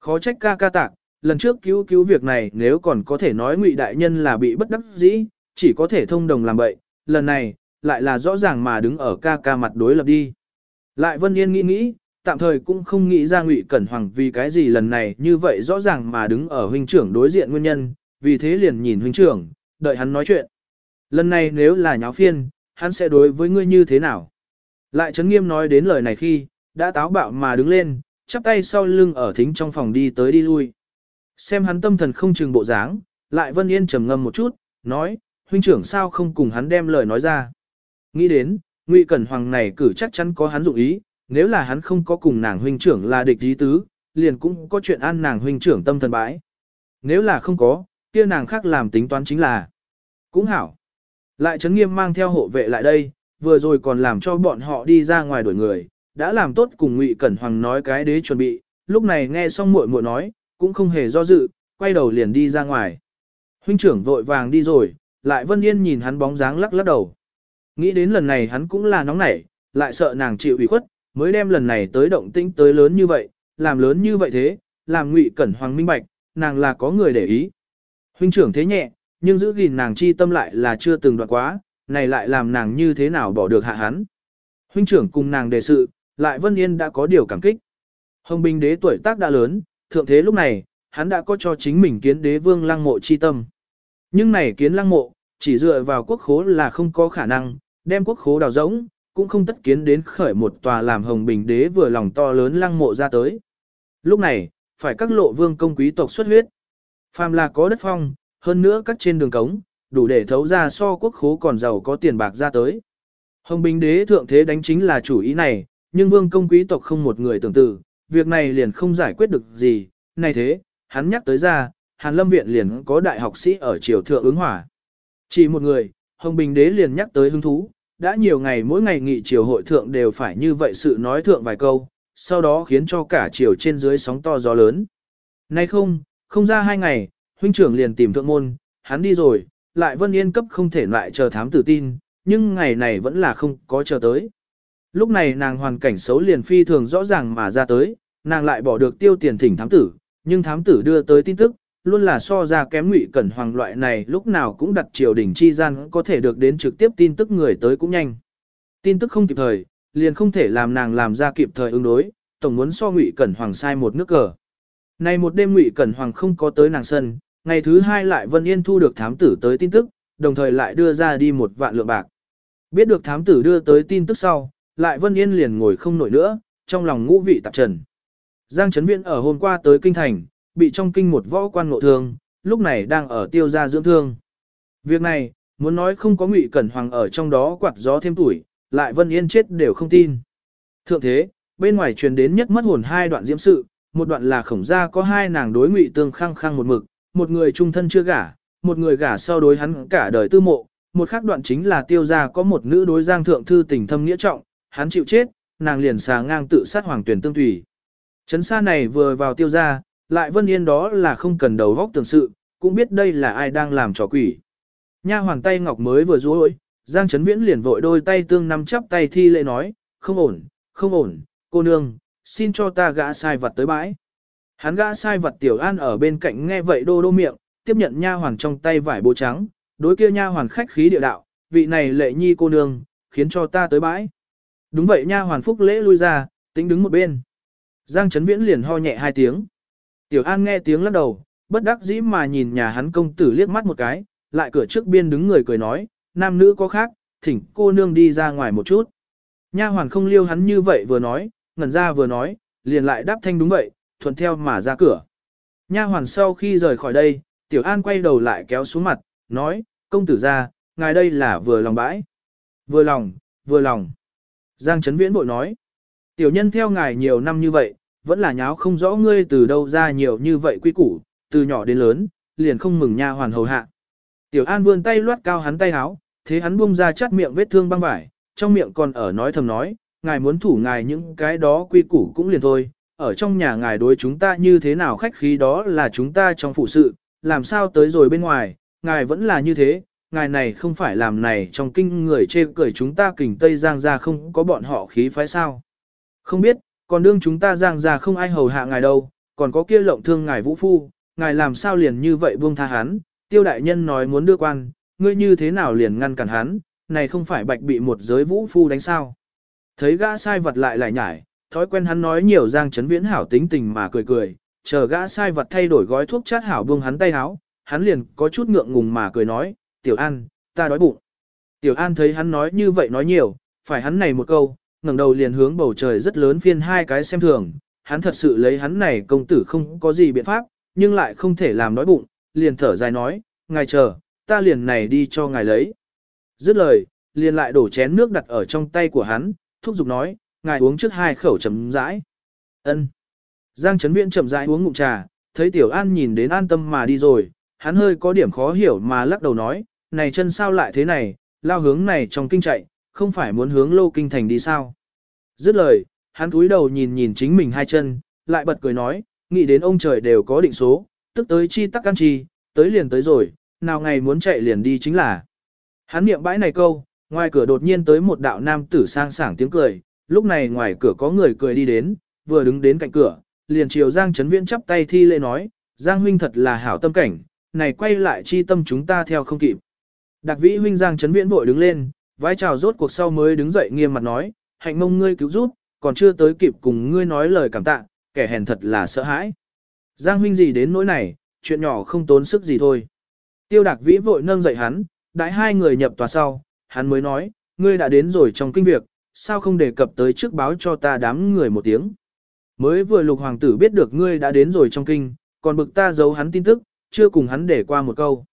Khó trách ca ca tạc, lần trước cứu cứu việc này nếu còn có thể nói ngụy đại nhân là bị bất đắc dĩ, chỉ có thể thông đồng làm bậy, lần này, lại là rõ ràng mà đứng ở ca ca mặt đối lập đi. Lại Vân Yên nghĩ nghĩ, tạm thời cũng không nghĩ ra ngụy cẩn hoàng vì cái gì lần này như vậy rõ ràng mà đứng ở huynh trưởng đối diện nguyên nhân, vì thế liền nhìn huynh trưởng, đợi hắn nói chuyện. Lần này nếu là nháo phiên, hắn sẽ đối với ngươi như thế nào? Lại Trấn Nghiêm nói đến lời này khi, đã táo bạo mà đứng lên, chắp tay sau lưng ở thính trong phòng đi tới đi lui. Xem hắn tâm thần không chừng bộ dáng, lại Vân Yên trầm ngâm một chút, nói, huynh trưởng sao không cùng hắn đem lời nói ra. Nghĩ đến, Ngụy Cẩn Hoàng này cử chắc chắn có hắn dụng ý, nếu là hắn không có cùng nàng huynh trưởng là địch ý tứ, liền cũng có chuyện an nàng huynh trưởng tâm thần bãi. Nếu là không có, kia nàng khác làm tính toán chính là. Cũng hảo. Lại Trấn Nghiêm mang theo hộ vệ lại đây, vừa rồi còn làm cho bọn họ đi ra ngoài đuổi người, đã làm tốt cùng Ngụy Cẩn Hoàng nói cái đế chuẩn bị, lúc này nghe xong muội muội nói, cũng không hề do dự, quay đầu liền đi ra ngoài. Huynh trưởng vội vàng đi rồi, lại Vân Yên nhìn hắn bóng dáng lắc lắc đầu. Nghĩ đến lần này hắn cũng là nóng nảy, lại sợ nàng chịu ủy khuất, mới đem lần này tới động tĩnh tới lớn như vậy, làm lớn như vậy thế, làm Ngụy Cẩn Hoàng minh bạch, nàng là có người để ý. Huynh trưởng thế nhẹ, nhưng giữ gìn nàng chi tâm lại là chưa từng đoạn quá, này lại làm nàng như thế nào bỏ được hạ hắn. Huynh trưởng cùng nàng đề sự, lại Vân Yên đã có điều cảm kích. Hồng Bình đế tuổi tác đã lớn, thượng thế lúc này, hắn đã có cho chính mình kiến đế vương lăng mộ chi tâm. Nhưng này kiến lăng mộ, chỉ dựa vào quốc khố là không có khả năng, đem quốc khố đào rỗng, cũng không tất kiến đến khởi một tòa làm Hồng Bình đế vừa lòng to lớn lăng mộ ra tới. Lúc này, phải các lộ vương công quý tộc xuất huyết. Phàm là có đất phong, hơn nữa các trên đường cống, đủ để thấu ra so quốc khố còn giàu có tiền bạc ra tới. Hồng Bình đế thượng thế đánh chính là chủ ý này, nhưng vương công quý tộc không một người tưởng tự, việc này liền không giải quyết được gì, này thế, hắn nhắc tới ra, Hàn Lâm Viện liền có đại học sĩ ở triều thượng ứng hỏa. Chỉ một người, Hồng Bình đế liền nhắc tới hứng thú, đã nhiều ngày mỗi ngày nghị triều hội thượng đều phải như vậy sự nói thượng vài câu, sau đó khiến cho cả triều trên dưới sóng to gió lớn. Nay không, không ra hai ngày, huynh trưởng liền tìm thượng môn, hắn đi rồi, lại Vân Yên cấp không thể lại chờ thám tử tin, nhưng ngày này vẫn là không có chờ tới. Lúc này nàng hoàn cảnh xấu liền phi thường rõ ràng mà ra tới, nàng lại bỏ được tiêu tiền thỉnh thám tử, nhưng thám tử đưa tới tin tức, luôn là so ra kém ngụy cẩn hoàng loại này lúc nào cũng đặt triều đình chi gian có thể được đến trực tiếp tin tức người tới cũng nhanh. Tin tức không kịp thời, liền không thể làm nàng làm ra kịp thời ứng đối, tổng muốn so ngụy cẩn hoàng sai một nước cờ. Này một đêm ngụy cẩn hoàng không có tới nàng sân, ngày thứ hai lại Vân Yên thu được thám tử tới tin tức, đồng thời lại đưa ra đi một vạn lượng bạc. Biết được thám tử đưa tới tin tức sau, lại Vân Yên liền ngồi không nổi nữa, trong lòng ngũ vị tạp trần. Giang Trấn Viễn ở hôm qua tới kinh thành, bị trong kinh một võ quan ngộ thương, lúc này đang ở tiêu gia dưỡng thương. Việc này, muốn nói không có Ngụy Cẩn Hoàng ở trong đó quạt gió thêm tuổi, lại Vân Yên chết đều không tin. Thượng thế, bên ngoài truyền đến nhất mất hồn hai đoạn diễm sự, một đoạn là khổng gia có hai nàng đối Ngụy Tương khăng khăng một mực, một người trung thân chưa gả, một người gả sau đối hắn cả đời tư mộ, một khác đoạn chính là tiêu gia có một nữ đối giang thượng thư tình thâm nghĩa trọng, hắn chịu chết, nàng liền xà ngang tự sát hoàng tuyển tương tùy. Trấn xa này vừa vào tiêu gia, lại vân yên đó là không cần đầu góc tưởng sự, cũng biết đây là ai đang làm trò quỷ. Nha hoàng tay ngọc mới vừa rối, Giang Trấn Viễn liền vội đôi tay tương nắm chắp tay thi lễ nói, không ổn, không ổn, cô nương, xin cho ta gã sai vật tới bãi. Hắn gã sai vật tiểu an ở bên cạnh nghe vậy đô đô miệng, tiếp nhận nha hoàng trong tay vải bố trắng, đối kia nha hoàn khách khí địa đạo, vị này lệ nhi cô nương, khiến cho ta tới bãi. Đúng vậy nha hoàn phúc lễ lui ra, tính đứng một bên. Giang Trấn Viễn liền ho nhẹ hai tiếng. Tiểu An nghe tiếng lắc đầu, bất đắc dĩ mà nhìn nhà hắn công tử liếc mắt một cái, lại cửa trước biên đứng người cười nói, nam nữ có khác, thỉnh cô nương đi ra ngoài một chút. Nha hoàn không liêu hắn như vậy vừa nói, ngẩn ra vừa nói, liền lại đáp thanh đúng vậy, thuận theo mà ra cửa. Nha hoàn sau khi rời khỏi đây, Tiểu An quay đầu lại kéo xuống mặt, nói, công tử ra, ngài đây là vừa lòng bãi. Vừa lòng, vừa lòng. Giang Trấn Viễn bội nói, tiểu nhân theo ngài nhiều năm như vậy, vẫn là nháo không rõ ngươi từ đâu ra nhiều như vậy quy củ, từ nhỏ đến lớn, liền không mừng nha hoàn hầu hạ. Tiểu An vươn tay loát cao hắn tay háo, thế hắn buông ra chắt miệng vết thương băng vải, trong miệng còn ở nói thầm nói, ngài muốn thủ ngài những cái đó quy củ cũng liền thôi, ở trong nhà ngài đối chúng ta như thế nào khách khí đó là chúng ta trong phụ sự, làm sao tới rồi bên ngoài, ngài vẫn là như thế, ngài này không phải làm này trong kinh người chê cười chúng ta kình Tây Giang ra không có bọn họ khí phái sao. Không biết, còn đương chúng ta Giang ra không ai hầu hạ ngài đâu, còn có kia lộng thương ngài vũ phu, ngài làm sao liền như vậy buông tha hắn, tiêu đại nhân nói muốn đưa quan, ngươi như thế nào liền ngăn cản hắn, này không phải bạch bị một giới vũ phu đánh sao. Thấy gã sai vật lại lại nhải, thói quen hắn nói nhiều Giang chấn viễn hảo tính tình mà cười cười, chờ gã sai vật thay đổi gói thuốc chát hảo buông hắn tay háo, hắn liền có chút ngượng ngùng mà cười nói, tiểu an, ta đói bụng. Tiểu An thấy hắn nói như vậy nói nhiều, phải hắn này một câu, ngẩng đầu liền hướng bầu trời rất lớn phiên hai cái xem thường, hắn thật sự lấy hắn này công tử không có gì biện pháp, nhưng lại không thể làm đói bụng, liền thở dài nói, ngài chờ, ta liền này đi cho ngài lấy. Dứt lời, liền lại đổ chén nước đặt ở trong tay của hắn, thúc giục nói, ngài uống trước hai khẩu chấm rãi. Ân. Giang Trấn Viễn chậm rãi uống ngụm trà, thấy Tiểu An nhìn đến an tâm mà đi rồi, hắn hơi có điểm khó hiểu mà lắc đầu nói, này chân sao lại thế này, lao hướng này trong kinh chạy, không phải muốn hướng lô kinh thành đi sao. Dứt lời, hắn cúi đầu nhìn nhìn chính mình hai chân, lại bật cười nói, nghĩ đến ông trời đều có định số, tức tới chi tắc can chi, tới liền tới rồi, nào ngày muốn chạy liền đi chính là. Hắn niệm bãi này câu, ngoài cửa đột nhiên tới một đạo nam tử sang sảng tiếng cười, lúc này ngoài cửa có người cười đi đến, vừa đứng đến cạnh cửa, liền chiều Giang Trấn Viễn chắp tay thi lễ nói, Giang huynh thật là hảo tâm cảnh, này quay lại chi tâm chúng ta theo không kịp. Đặc vĩ huynh Giang Trấn Viễn vội đứng lên, vái chào rốt cuộc sau mới đứng dậy nghiêm mặt nói, hạnh mông ngươi cứu giúp, còn chưa tới kịp cùng ngươi nói lời cảm tạ, kẻ hèn thật là sợ hãi. Giang huynh gì đến nỗi này, chuyện nhỏ không tốn sức gì thôi. Tiêu Đạc Vĩ vội nâng dậy hắn, đãi hai người nhập tòa sau, hắn mới nói, ngươi đã đến rồi trong kinh việc, sao không đề cập tới trước báo cho ta đám người một tiếng. Mới vừa lục hoàng tử biết được ngươi đã đến rồi trong kinh, còn bực ta giấu hắn tin tức, chưa cùng hắn để qua một câu.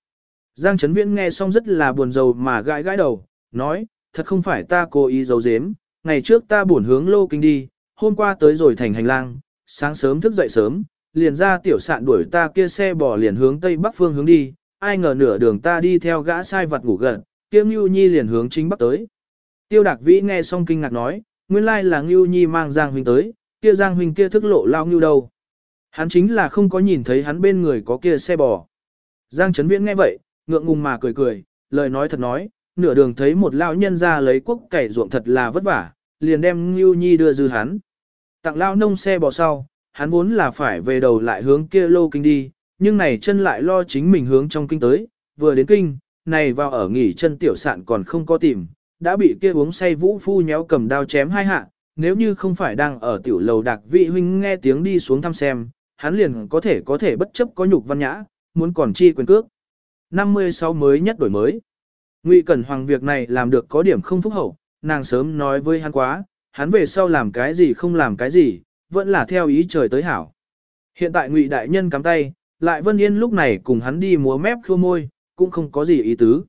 Giang Trấn Viễn nghe xong rất là buồn rầu mà gãi gãi đầu, nói, thật không phải ta cố ý giấu giếm, ngày trước ta buồn hướng lô kinh đi, hôm qua tới rồi thành hành lang, sáng sớm thức dậy sớm, liền ra tiểu sạn đuổi ta kia xe bò liền hướng tây bắc phương hướng đi, ai ngờ nửa đường ta đi theo gã sai vật ngủ gần, kia Ngưu Nhi liền hướng chính bắc tới. Tiêu Đạc Vĩ nghe xong kinh ngạc nói, nguyên lai là Ngưu Nhi mang Giang huynh tới, kia Giang huynh kia thức lộ lao Ngưu đâu. Hắn chính là không có nhìn thấy hắn bên người có kia xe bò. Giang Trấn Viễn nghe vậy, ngượng ngùng mà cười cười, lời nói thật nói, nửa đường thấy một lão nhân ra lấy quốc cày ruộng thật là vất vả, liền đem Ngưu Nhi đưa dư hắn. Tặng lao nông xe bò sau, hắn vốn là phải về đầu lại hướng kia lô kinh đi, nhưng này chân lại lo chính mình hướng trong kinh tới, vừa đến kinh, này vào ở nghỉ chân tiểu sạn còn không có tìm, đã bị kia uống say vũ phu nhéo cầm đao chém hai hạ, nếu như không phải đang ở tiểu lầu đặc vị huynh nghe tiếng đi xuống thăm xem, hắn liền có thể có thể bất chấp có nhục văn nhã, muốn còn chi quyền cước. 56 mới nhất đổi mới. Ngụy Cẩn Hoàng việc này làm được có điểm không phúc hậu, nàng sớm nói với hắn quá, hắn về sau làm cái gì không làm cái gì, vẫn là theo ý trời tới hảo. Hiện tại Ngụy đại nhân cắm tay, lại Vân Yên lúc này cùng hắn đi múa mép khô môi, cũng không có gì ý tứ.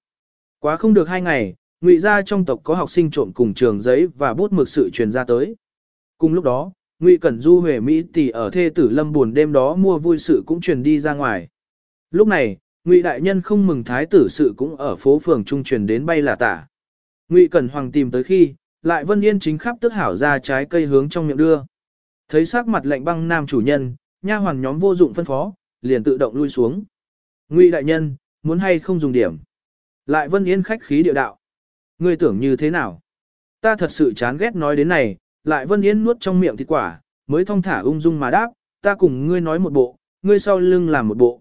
Quá không được hai ngày, Ngụy gia trong tộc có học sinh trộm cùng trường giấy và bút mực sự truyền ra tới. Cùng lúc đó, Ngụy Cẩn Du Huệ Mỹ tỷ ở thê tử Lâm buồn đêm đó mua vui sự cũng truyền đi ra ngoài. Lúc này, Ngụy đại nhân không mừng thái tử sự cũng ở phố phường trung truyền đến bay là tả. Ngụy Cẩn Hoàng tìm tới khi, lại Vân Yên chính khắp tức hảo ra trái cây hướng trong miệng đưa. Thấy sắc mặt lạnh băng nam chủ nhân, nha hoàn nhóm vô dụng phân phó, liền tự động lui xuống. Ngụy đại nhân, muốn hay không dùng điểm. Lại Vân Yên khách khí điệu đạo. Ngươi tưởng như thế nào? Ta thật sự chán ghét nói đến này, lại Vân Yên nuốt trong miệng thịt quả, mới thong thả ung dung mà đáp, ta cùng ngươi nói một bộ, ngươi sau lưng làm một bộ.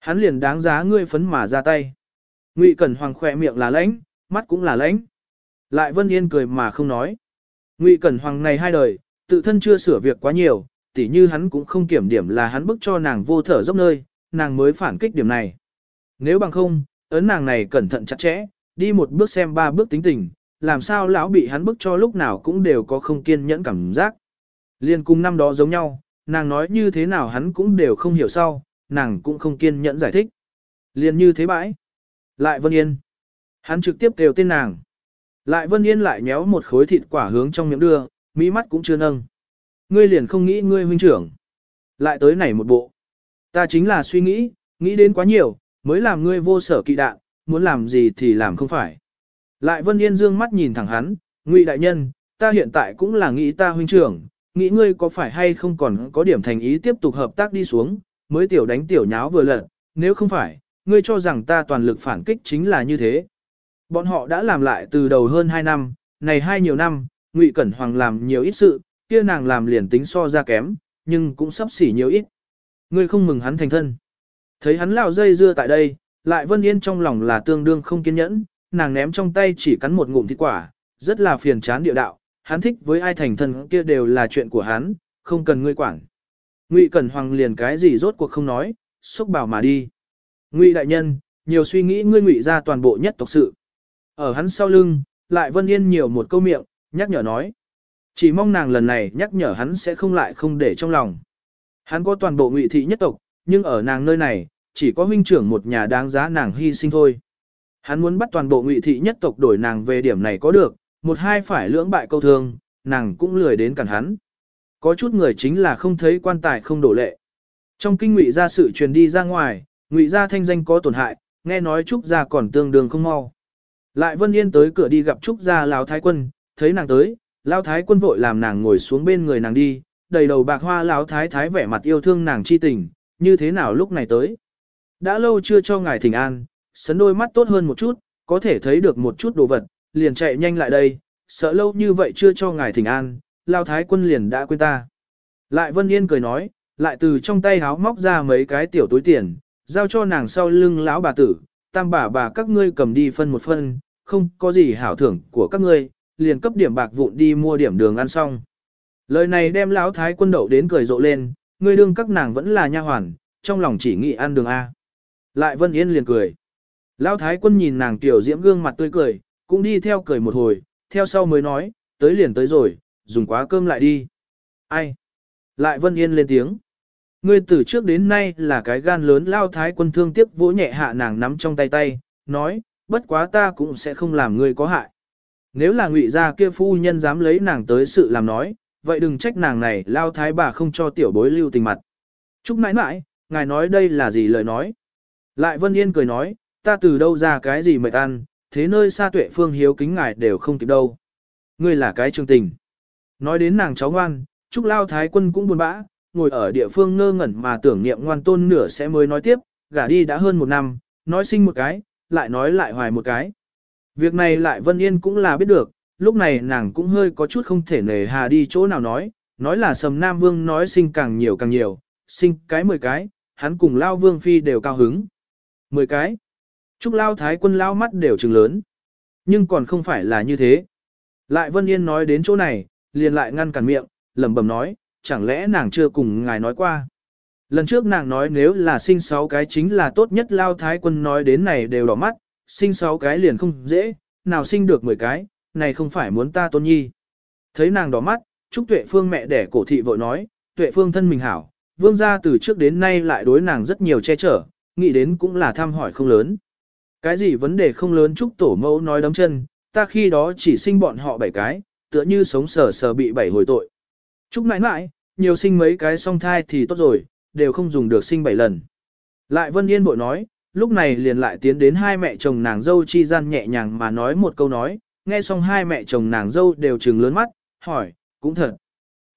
Hắn liền đáng giá ngươi phấn mà ra tay. Ngụy Cẩn Hoàng khỏe miệng là lãnh, mắt cũng là lãnh. Lại Vân Yên cười mà không nói. Ngụy Cẩn Hoàng này hai đời, tự thân chưa sửa việc quá nhiều, tỉ như hắn cũng không kiểm điểm là hắn bức cho nàng vô thở dốc nơi, nàng mới phản kích điểm này. Nếu bằng không, ấn nàng này cẩn thận chặt chẽ, đi một bước xem ba bước tính tình, làm sao lão bị hắn bức cho lúc nào cũng đều có không kiên nhẫn cảm giác. Liên cung năm đó giống nhau, nàng nói như thế nào hắn cũng đều không hiểu sau, nàng cũng không kiên nhẫn giải thích. Liên như thế bãi. Lại Vân Yên. Hắn trực tiếp kêu tên nàng. Lại Vân Yên lại nhéo một khối thịt quả hướng trong miệng đưa, mỹ mắt cũng chưa nâng. Ngươi liền không nghĩ ngươi huynh trưởng. Lại tới này một bộ. Ta chính là suy nghĩ, nghĩ đến quá nhiều, mới làm ngươi vô sở kỵ đạn, muốn làm gì thì làm không phải. Lại Vân Yên dương mắt nhìn thẳng hắn, Ngụy đại nhân, ta hiện tại cũng là nghĩ ta huynh trưởng, nghĩ ngươi có phải hay không còn có điểm thành ý tiếp tục hợp tác đi xuống, mới tiểu đánh tiểu nháo vừa lận, nếu không phải, ngươi cho rằng ta toàn lực phản kích chính là như thế. Bọn họ đã làm lại từ đầu hơn 2 năm, này hai nhiều năm, Ngụy Cẩn Hoàng làm nhiều ít sự, kia nàng làm liền tính so ra kém, nhưng cũng sắp xỉ nhiều ít. Ngươi không mừng hắn thành thân. Thấy hắn lao dây dưa tại đây, lại Vân Yên trong lòng là tương đương không kiên nhẫn, nàng ném trong tay chỉ cắn một ngụm thịt quả, rất là phiền chán địa đạo, hắn thích với ai thành thân kia đều là chuyện của hắn, không cần ngươi quản. Ngụy Cẩn Hoàng liền cái gì rốt cuộc không nói, xúc bảo mà đi. Ngụy đại nhân, nhiều suy nghĩ ngươi ngụy ra toàn bộ nhất tộc sự, Ở hắn sau lưng, lại Vân Yên nhiều một câu miệng, nhắc nhở nói. Chỉ mong nàng lần này nhắc nhở hắn sẽ không lại không để trong lòng. Hắn có toàn bộ ngụy thị nhất tộc, nhưng ở nàng nơi này, chỉ có huynh trưởng một nhà đáng giá nàng hy sinh thôi. Hắn muốn bắt toàn bộ ngụy thị nhất tộc đổi nàng về điểm này có được, một hai phải lưỡng bại câu thương, nàng cũng lười đến cản hắn. Có chút người chính là không thấy quan tài không đổ lệ. Trong kinh ngụy gia sự truyền đi ra ngoài, ngụy gia thanh danh có tổn hại, nghe nói Trúc gia còn tương đương không mau. Lại Vân Yên tới cửa đi gặp Trúc gia Lão Thái Quân, thấy nàng tới, Lão Thái Quân vội làm nàng ngồi xuống bên người nàng đi, đầy đầu bạc hoa Lão Thái Thái vẻ mặt yêu thương nàng chi tình, như thế nào lúc này tới. Đã lâu chưa cho ngài thỉnh an, sấn đôi mắt tốt hơn một chút, có thể thấy được một chút đồ vật, liền chạy nhanh lại đây, sợ lâu như vậy chưa cho ngài thỉnh an, Lão Thái Quân liền đã quên ta. Lại Vân Yên cười nói, lại từ trong tay háo móc ra mấy cái tiểu túi tiền, giao cho nàng sau lưng lão bà tử, tam bà bà các ngươi cầm đi phân một phân, không có gì hảo thưởng của các ngươi, liền cấp điểm bạc vụn đi mua điểm đường ăn xong. Lời này đem lão thái quân đậu đến cười rộ lên, ngươi đương các nàng vẫn là nha hoàn, trong lòng chỉ nghĩ ăn đường A. Lại Vân Yên liền cười. Lão thái quân nhìn nàng tiểu diễm gương mặt tươi cười, cũng đi theo cười một hồi, theo sau mới nói, tới liền tới rồi, dùng quá cơm lại đi. Ai? Lại Vân Yên lên tiếng. Ngươi từ trước đến nay là cái gan lớn lao thái quân thương tiếc vỗ nhẹ hạ nàng nắm trong tay tay, nói, bất quá ta cũng sẽ không làm ngươi có hại. Nếu là ngụy gia kia phu nhân dám lấy nàng tới sự làm nói, vậy đừng trách nàng này lao thái bà không cho tiểu bối lưu tình mặt. Trúc nãi nãi, ngài nói đây là gì lời nói? Lại Vân Yên cười nói, ta từ đâu ra cái gì mệt ăn, thế nơi xa tuệ phương hiếu kính ngài đều không kịp đâu. Ngươi là cái trường tình. Nói đến nàng cháu ngoan, Trúc lao thái quân cũng buồn bã, ngồi ở địa phương ngơ ngẩn mà tưởng niệm ngoan tôn nửa sẽ mới nói tiếp, gả đi đã hơn một năm, nói sinh một cái, lại nói lại hoài một cái. Việc này lại Vân Yên cũng là biết được, lúc này nàng cũng hơi có chút không thể nề hà đi chỗ nào nói, nói là sầm Nam Vương nói sinh càng nhiều càng nhiều, sinh cái mười cái, hắn cùng Lao Vương Phi đều cao hứng. Mười cái. Trúc Lao Thái quân Lao mắt đều trừng lớn. Nhưng còn không phải là như thế. Lại Vân Yên nói đến chỗ này, liền lại ngăn cản miệng, lẩm bẩm nói, chẳng lẽ nàng chưa cùng ngài nói qua. Lần trước nàng nói nếu là sinh sáu cái chính là tốt nhất lao thái quân nói đến này đều đỏ mắt, sinh sáu cái liền không dễ, nào sinh được mười cái, này không phải muốn ta tôn nhi. Thấy nàng đỏ mắt, Trúc Tuệ Phương mẹ đẻ cổ thị vội nói, Tuệ Phương thân mình hảo, vương gia từ trước đến nay lại đối nàng rất nhiều che chở, nghĩ đến cũng là thăm hỏi không lớn. Cái gì vấn đề không lớn Trúc Tổ mẫu nói đấm chân, ta khi đó chỉ sinh bọn họ bảy cái, tựa như sống sờ sờ bị bảy hồi tội. Trúc mãi mãi, nhiều sinh mấy cái song thai thì tốt rồi, đều không dùng được sinh bảy lần. Lại Vân Yên bội nói, lúc này liền lại tiến đến hai mẹ chồng nàng dâu chi gian nhẹ nhàng mà nói một câu nói, nghe xong hai mẹ chồng nàng dâu đều trừng lớn mắt, hỏi, cũng thật.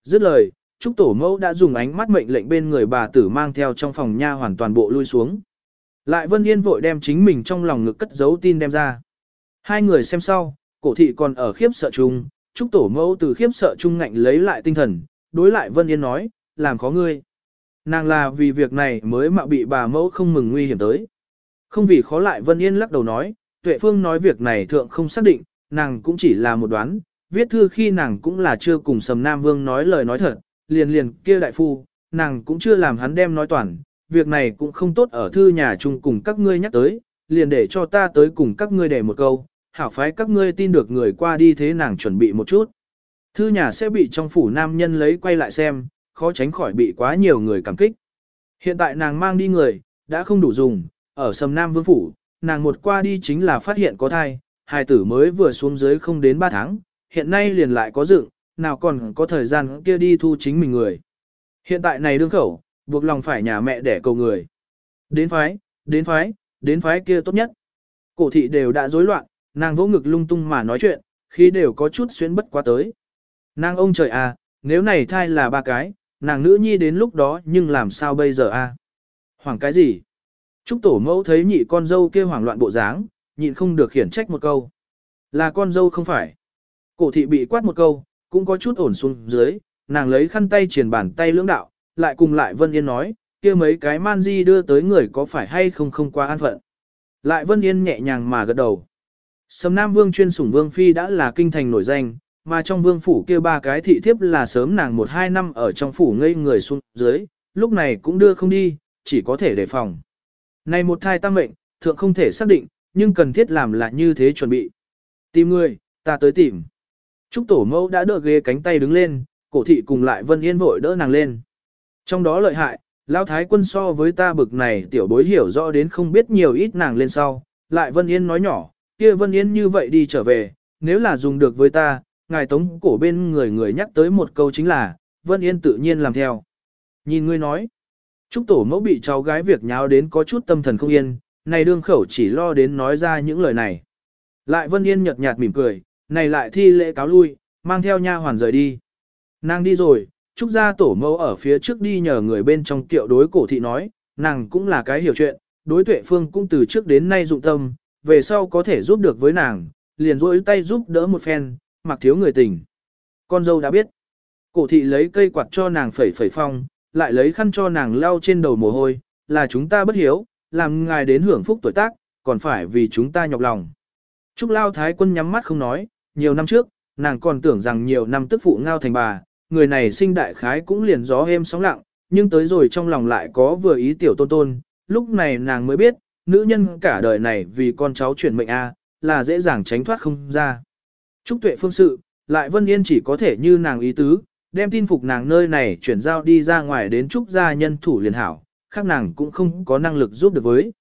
Dứt lời, Trúc Tổ Mẫu đã dùng ánh mắt mệnh lệnh bên người bà tử mang theo trong phòng nha hoàn toàn bộ lui xuống. Lại Vân Yên vội đem chính mình trong lòng ngực cất giấu tin đem ra. Hai người xem sau, cổ thị còn ở khiếp sợ chung, Trúc Tổ Mẫu từ khiếp sợ chung ngạnh lấy lại tinh thần, đối lại Vân Yên nói, làm khó ngươi. Nàng là vì việc này mới mà bị bà mẫu không mừng nguy hiểm tới. Không vì khó lại Vân Yên lắc đầu nói, Tuệ Phương nói việc này thượng không xác định, nàng cũng chỉ là một đoán, viết thư khi nàng cũng là chưa cùng Sầm Nam Vương nói lời nói thật, liền liền kia đại phu, nàng cũng chưa làm hắn đem nói toàn, việc này cũng không tốt ở thư nhà chung cùng các ngươi nhắc tới, liền để cho ta tới cùng các ngươi để một câu, hảo phái các ngươi tin được người qua đi thế nàng chuẩn bị một chút. Thư nhà sẽ bị trong phủ nam nhân lấy quay lại xem, khó tránh khỏi bị quá nhiều người cảm kích. Hiện tại nàng mang đi người, đã không đủ dùng, ở sầm nam vương phủ, nàng một qua đi chính là phát hiện có thai, hài tử mới vừa xuống dưới không đến 3 tháng, hiện nay liền lại có dựng, nào còn có thời gian kia đi thu chính mình người. Hiện tại này đương khẩu, buộc lòng phải nhà mẹ để cầu người. Đến phái, đến phái, đến phái kia tốt nhất. Cổ thị đều đã rối loạn, nàng vỗ ngực lung tung mà nói chuyện, khi đều có chút xuyến bất quá tới. Nàng ông trời à, nếu này thai là ba cái, nàng nữ nhi đến lúc đó nhưng làm sao bây giờ à? Hoảng cái gì? Trúc tổ mẫu thấy nhị con dâu kia hoảng loạn bộ dáng, nhịn không được khiển trách một câu. Là con dâu không phải. Cổ thị bị quát một câu, cũng có chút ổn xuống dưới, nàng lấy khăn tay triển bàn tay lưỡng đạo, lại cùng lại Vân Yên nói, kia mấy cái man di đưa tới người có phải hay không không qua an phận. Lại Vân Yên nhẹ nhàng mà gật đầu. Sầm Nam Vương chuyên sủng Vương Phi đã là kinh thành nổi danh, mà trong vương phủ kia ba cái thị thiếp là sớm nàng một hai năm ở trong phủ ngây người xuống dưới, lúc này cũng đưa không đi, chỉ có thể đề phòng. Này một thai tăng mệnh, thượng không thể xác định, nhưng cần thiết làm là như thế chuẩn bị. Tìm người, ta tới tìm. Trúc tổ mẫu đã đỡ ghế cánh tay đứng lên, cổ thị cùng lại Vân Yên vội đỡ nàng lên. Trong đó lợi hại, Lão Thái quân so với ta bực này tiểu bối hiểu rõ đến không biết nhiều ít nàng lên sau, lại Vân Yên nói nhỏ, kia Vân Yên như vậy đi trở về, nếu là dùng được với ta, ngài tống cổ bên người người nhắc tới một câu chính là, Vân Yên tự nhiên làm theo. Nhìn ngươi nói, Trúc tổ mẫu bị cháu gái việc nháo đến có chút tâm thần không yên, này đương khẩu chỉ lo đến nói ra những lời này. Lại Vân Yên nhợt nhạt mỉm cười, này lại thi lễ cáo lui, mang theo nha hoàn rời đi. Nàng đi rồi, Trúc gia tổ mẫu ở phía trước đi nhờ người bên trong kiệu đối cổ thị nói, nàng cũng là cái hiểu chuyện, đối tuệ phương cũng từ trước đến nay dụng tâm, về sau có thể giúp được với nàng, liền rỗi tay giúp đỡ một phen, mặc thiếu người tình. Con dâu đã biết. Cổ thị lấy cây quạt cho nàng phẩy phẩy phong, lại lấy khăn cho nàng lau trên đầu mồ hôi, là chúng ta bất hiếu, làm ngài đến hưởng phúc tuổi tác, còn phải vì chúng ta nhọc lòng. Trúc Lao Thái quân nhắm mắt không nói, nhiều năm trước, nàng còn tưởng rằng nhiều năm tức phụ ngao thành bà, người này sinh đại khái cũng liền gió êm sóng lặng, nhưng tới rồi trong lòng lại có vừa ý tiểu tôn tôn, lúc này nàng mới biết, nữ nhân cả đời này vì con cháu chuyển mệnh A, là dễ dàng tránh thoát không ra. Trúc tuệ phương sự, lại Vân Yên chỉ có thể như nàng ý tứ, đem tin phục nàng nơi này chuyển giao đi ra ngoài đến Trúc gia nhân thủ liền hảo, khác nàng cũng không có năng lực giúp được với.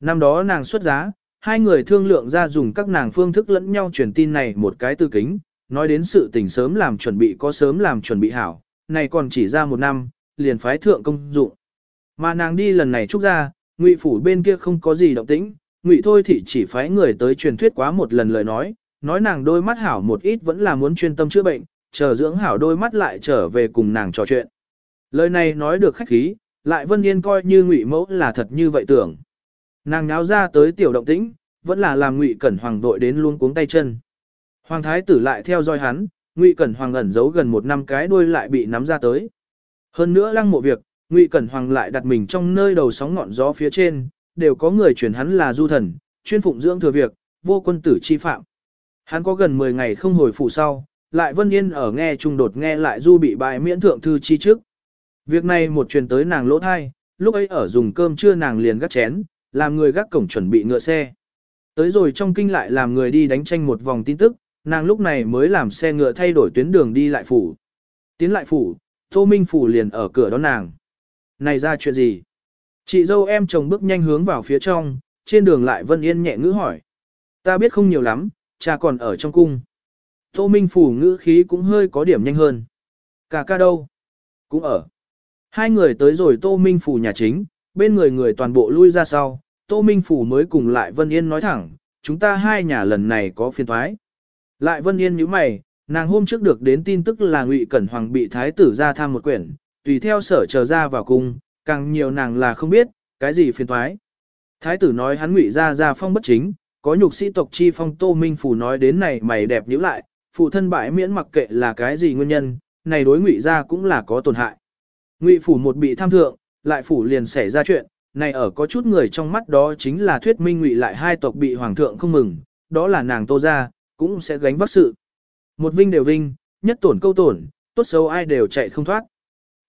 Năm đó nàng xuất giá, hai người thương lượng ra dùng các nàng phương thức lẫn nhau truyền tin này một cái tư kính, nói đến sự tình sớm làm chuẩn bị có sớm làm chuẩn bị hảo, này còn chỉ ra một năm, liền phái thượng công dụng. Mà nàng đi lần này trúc ra, ngụy phủ bên kia không có gì động tĩnh, ngụy thôi thì chỉ phái người tới truyền thuyết quá một lần lời nói, nói nàng đôi mắt hảo một ít vẫn là muốn chuyên tâm chữa bệnh, chờ dưỡng hảo đôi mắt lại trở về cùng nàng trò chuyện. Lời này nói được khách khí, lại Vân Yên coi như ngụy mẫu là thật như vậy tưởng. Nàng nháo ra tới tiểu động tĩnh, vẫn là làm ngụy cẩn hoàng vội đến luôn cuống tay chân. Hoàng thái tử lại theo dõi hắn, ngụy cẩn hoàng ẩn giấu gần một năm cái đuôi lại bị nắm ra tới. Hơn nữa lăng mộ việc, ngụy cẩn hoàng lại đặt mình trong nơi đầu sóng ngọn gió phía trên, đều có người truyền hắn là du thần, chuyên phụng dưỡng thừa việc, vô quân tử chi phạm. Hắn có gần 10 ngày không hồi phủ sau, lại Vân Yên ở nghe trung đột nghe lại du bị bại miễn thượng thư chi trước. Việc này một truyền tới nàng lỗ thai, lúc ấy ở dùng cơm trưa nàng liền gắt chén, làm người gác cổng chuẩn bị ngựa xe. Tới rồi trong kinh lại làm người đi đánh tranh một vòng tin tức, nàng lúc này mới làm xe ngựa thay đổi tuyến đường đi lại phủ. Tiến lại phủ, Tô Minh phủ liền ở cửa đón nàng. Này ra chuyện gì? Chị dâu em chồng bước nhanh hướng vào phía trong, trên đường lại Vân Yên nhẹ ngữ hỏi. Ta biết không nhiều lắm, cha còn ở trong cung. Tô Minh phủ ngữ khí cũng hơi có điểm nhanh hơn. Cả ca đâu? Cũng ở. Hai người tới rồi Tô Minh phủ nhà chính, bên người người toàn bộ lui ra sau, Tô Minh Phủ mới cùng lại Vân Yên nói thẳng, chúng ta hai nhà lần này có phiên thoái. Lại Vân Yên nhíu mày, nàng hôm trước được đến tin tức là Ngụy Cẩn Hoàng bị thái tử ra tham một quyển, tùy theo sở chờ ra vào cung, càng nhiều nàng là không biết, cái gì phiên thoái. Thái tử nói hắn Ngụy ra ra phong bất chính, có nhục sĩ tộc chi phong Tô Minh Phủ nói đến này mày đẹp nhíu lại, phụ thân bãi miễn mặc kệ là cái gì nguyên nhân, này đối Ngụy ra cũng là có tổn hại. Ngụy phủ một bị tham thượng, lại phủ liền xảy ra chuyện, này ở có chút người trong mắt đó chính là thuyết minh ngụy lại hai tộc bị hoàng thượng không mừng, đó là nàng tô ra, cũng sẽ gánh vác sự. Một vinh đều vinh, nhất tổn câu tổn, tốt xấu ai đều chạy không thoát.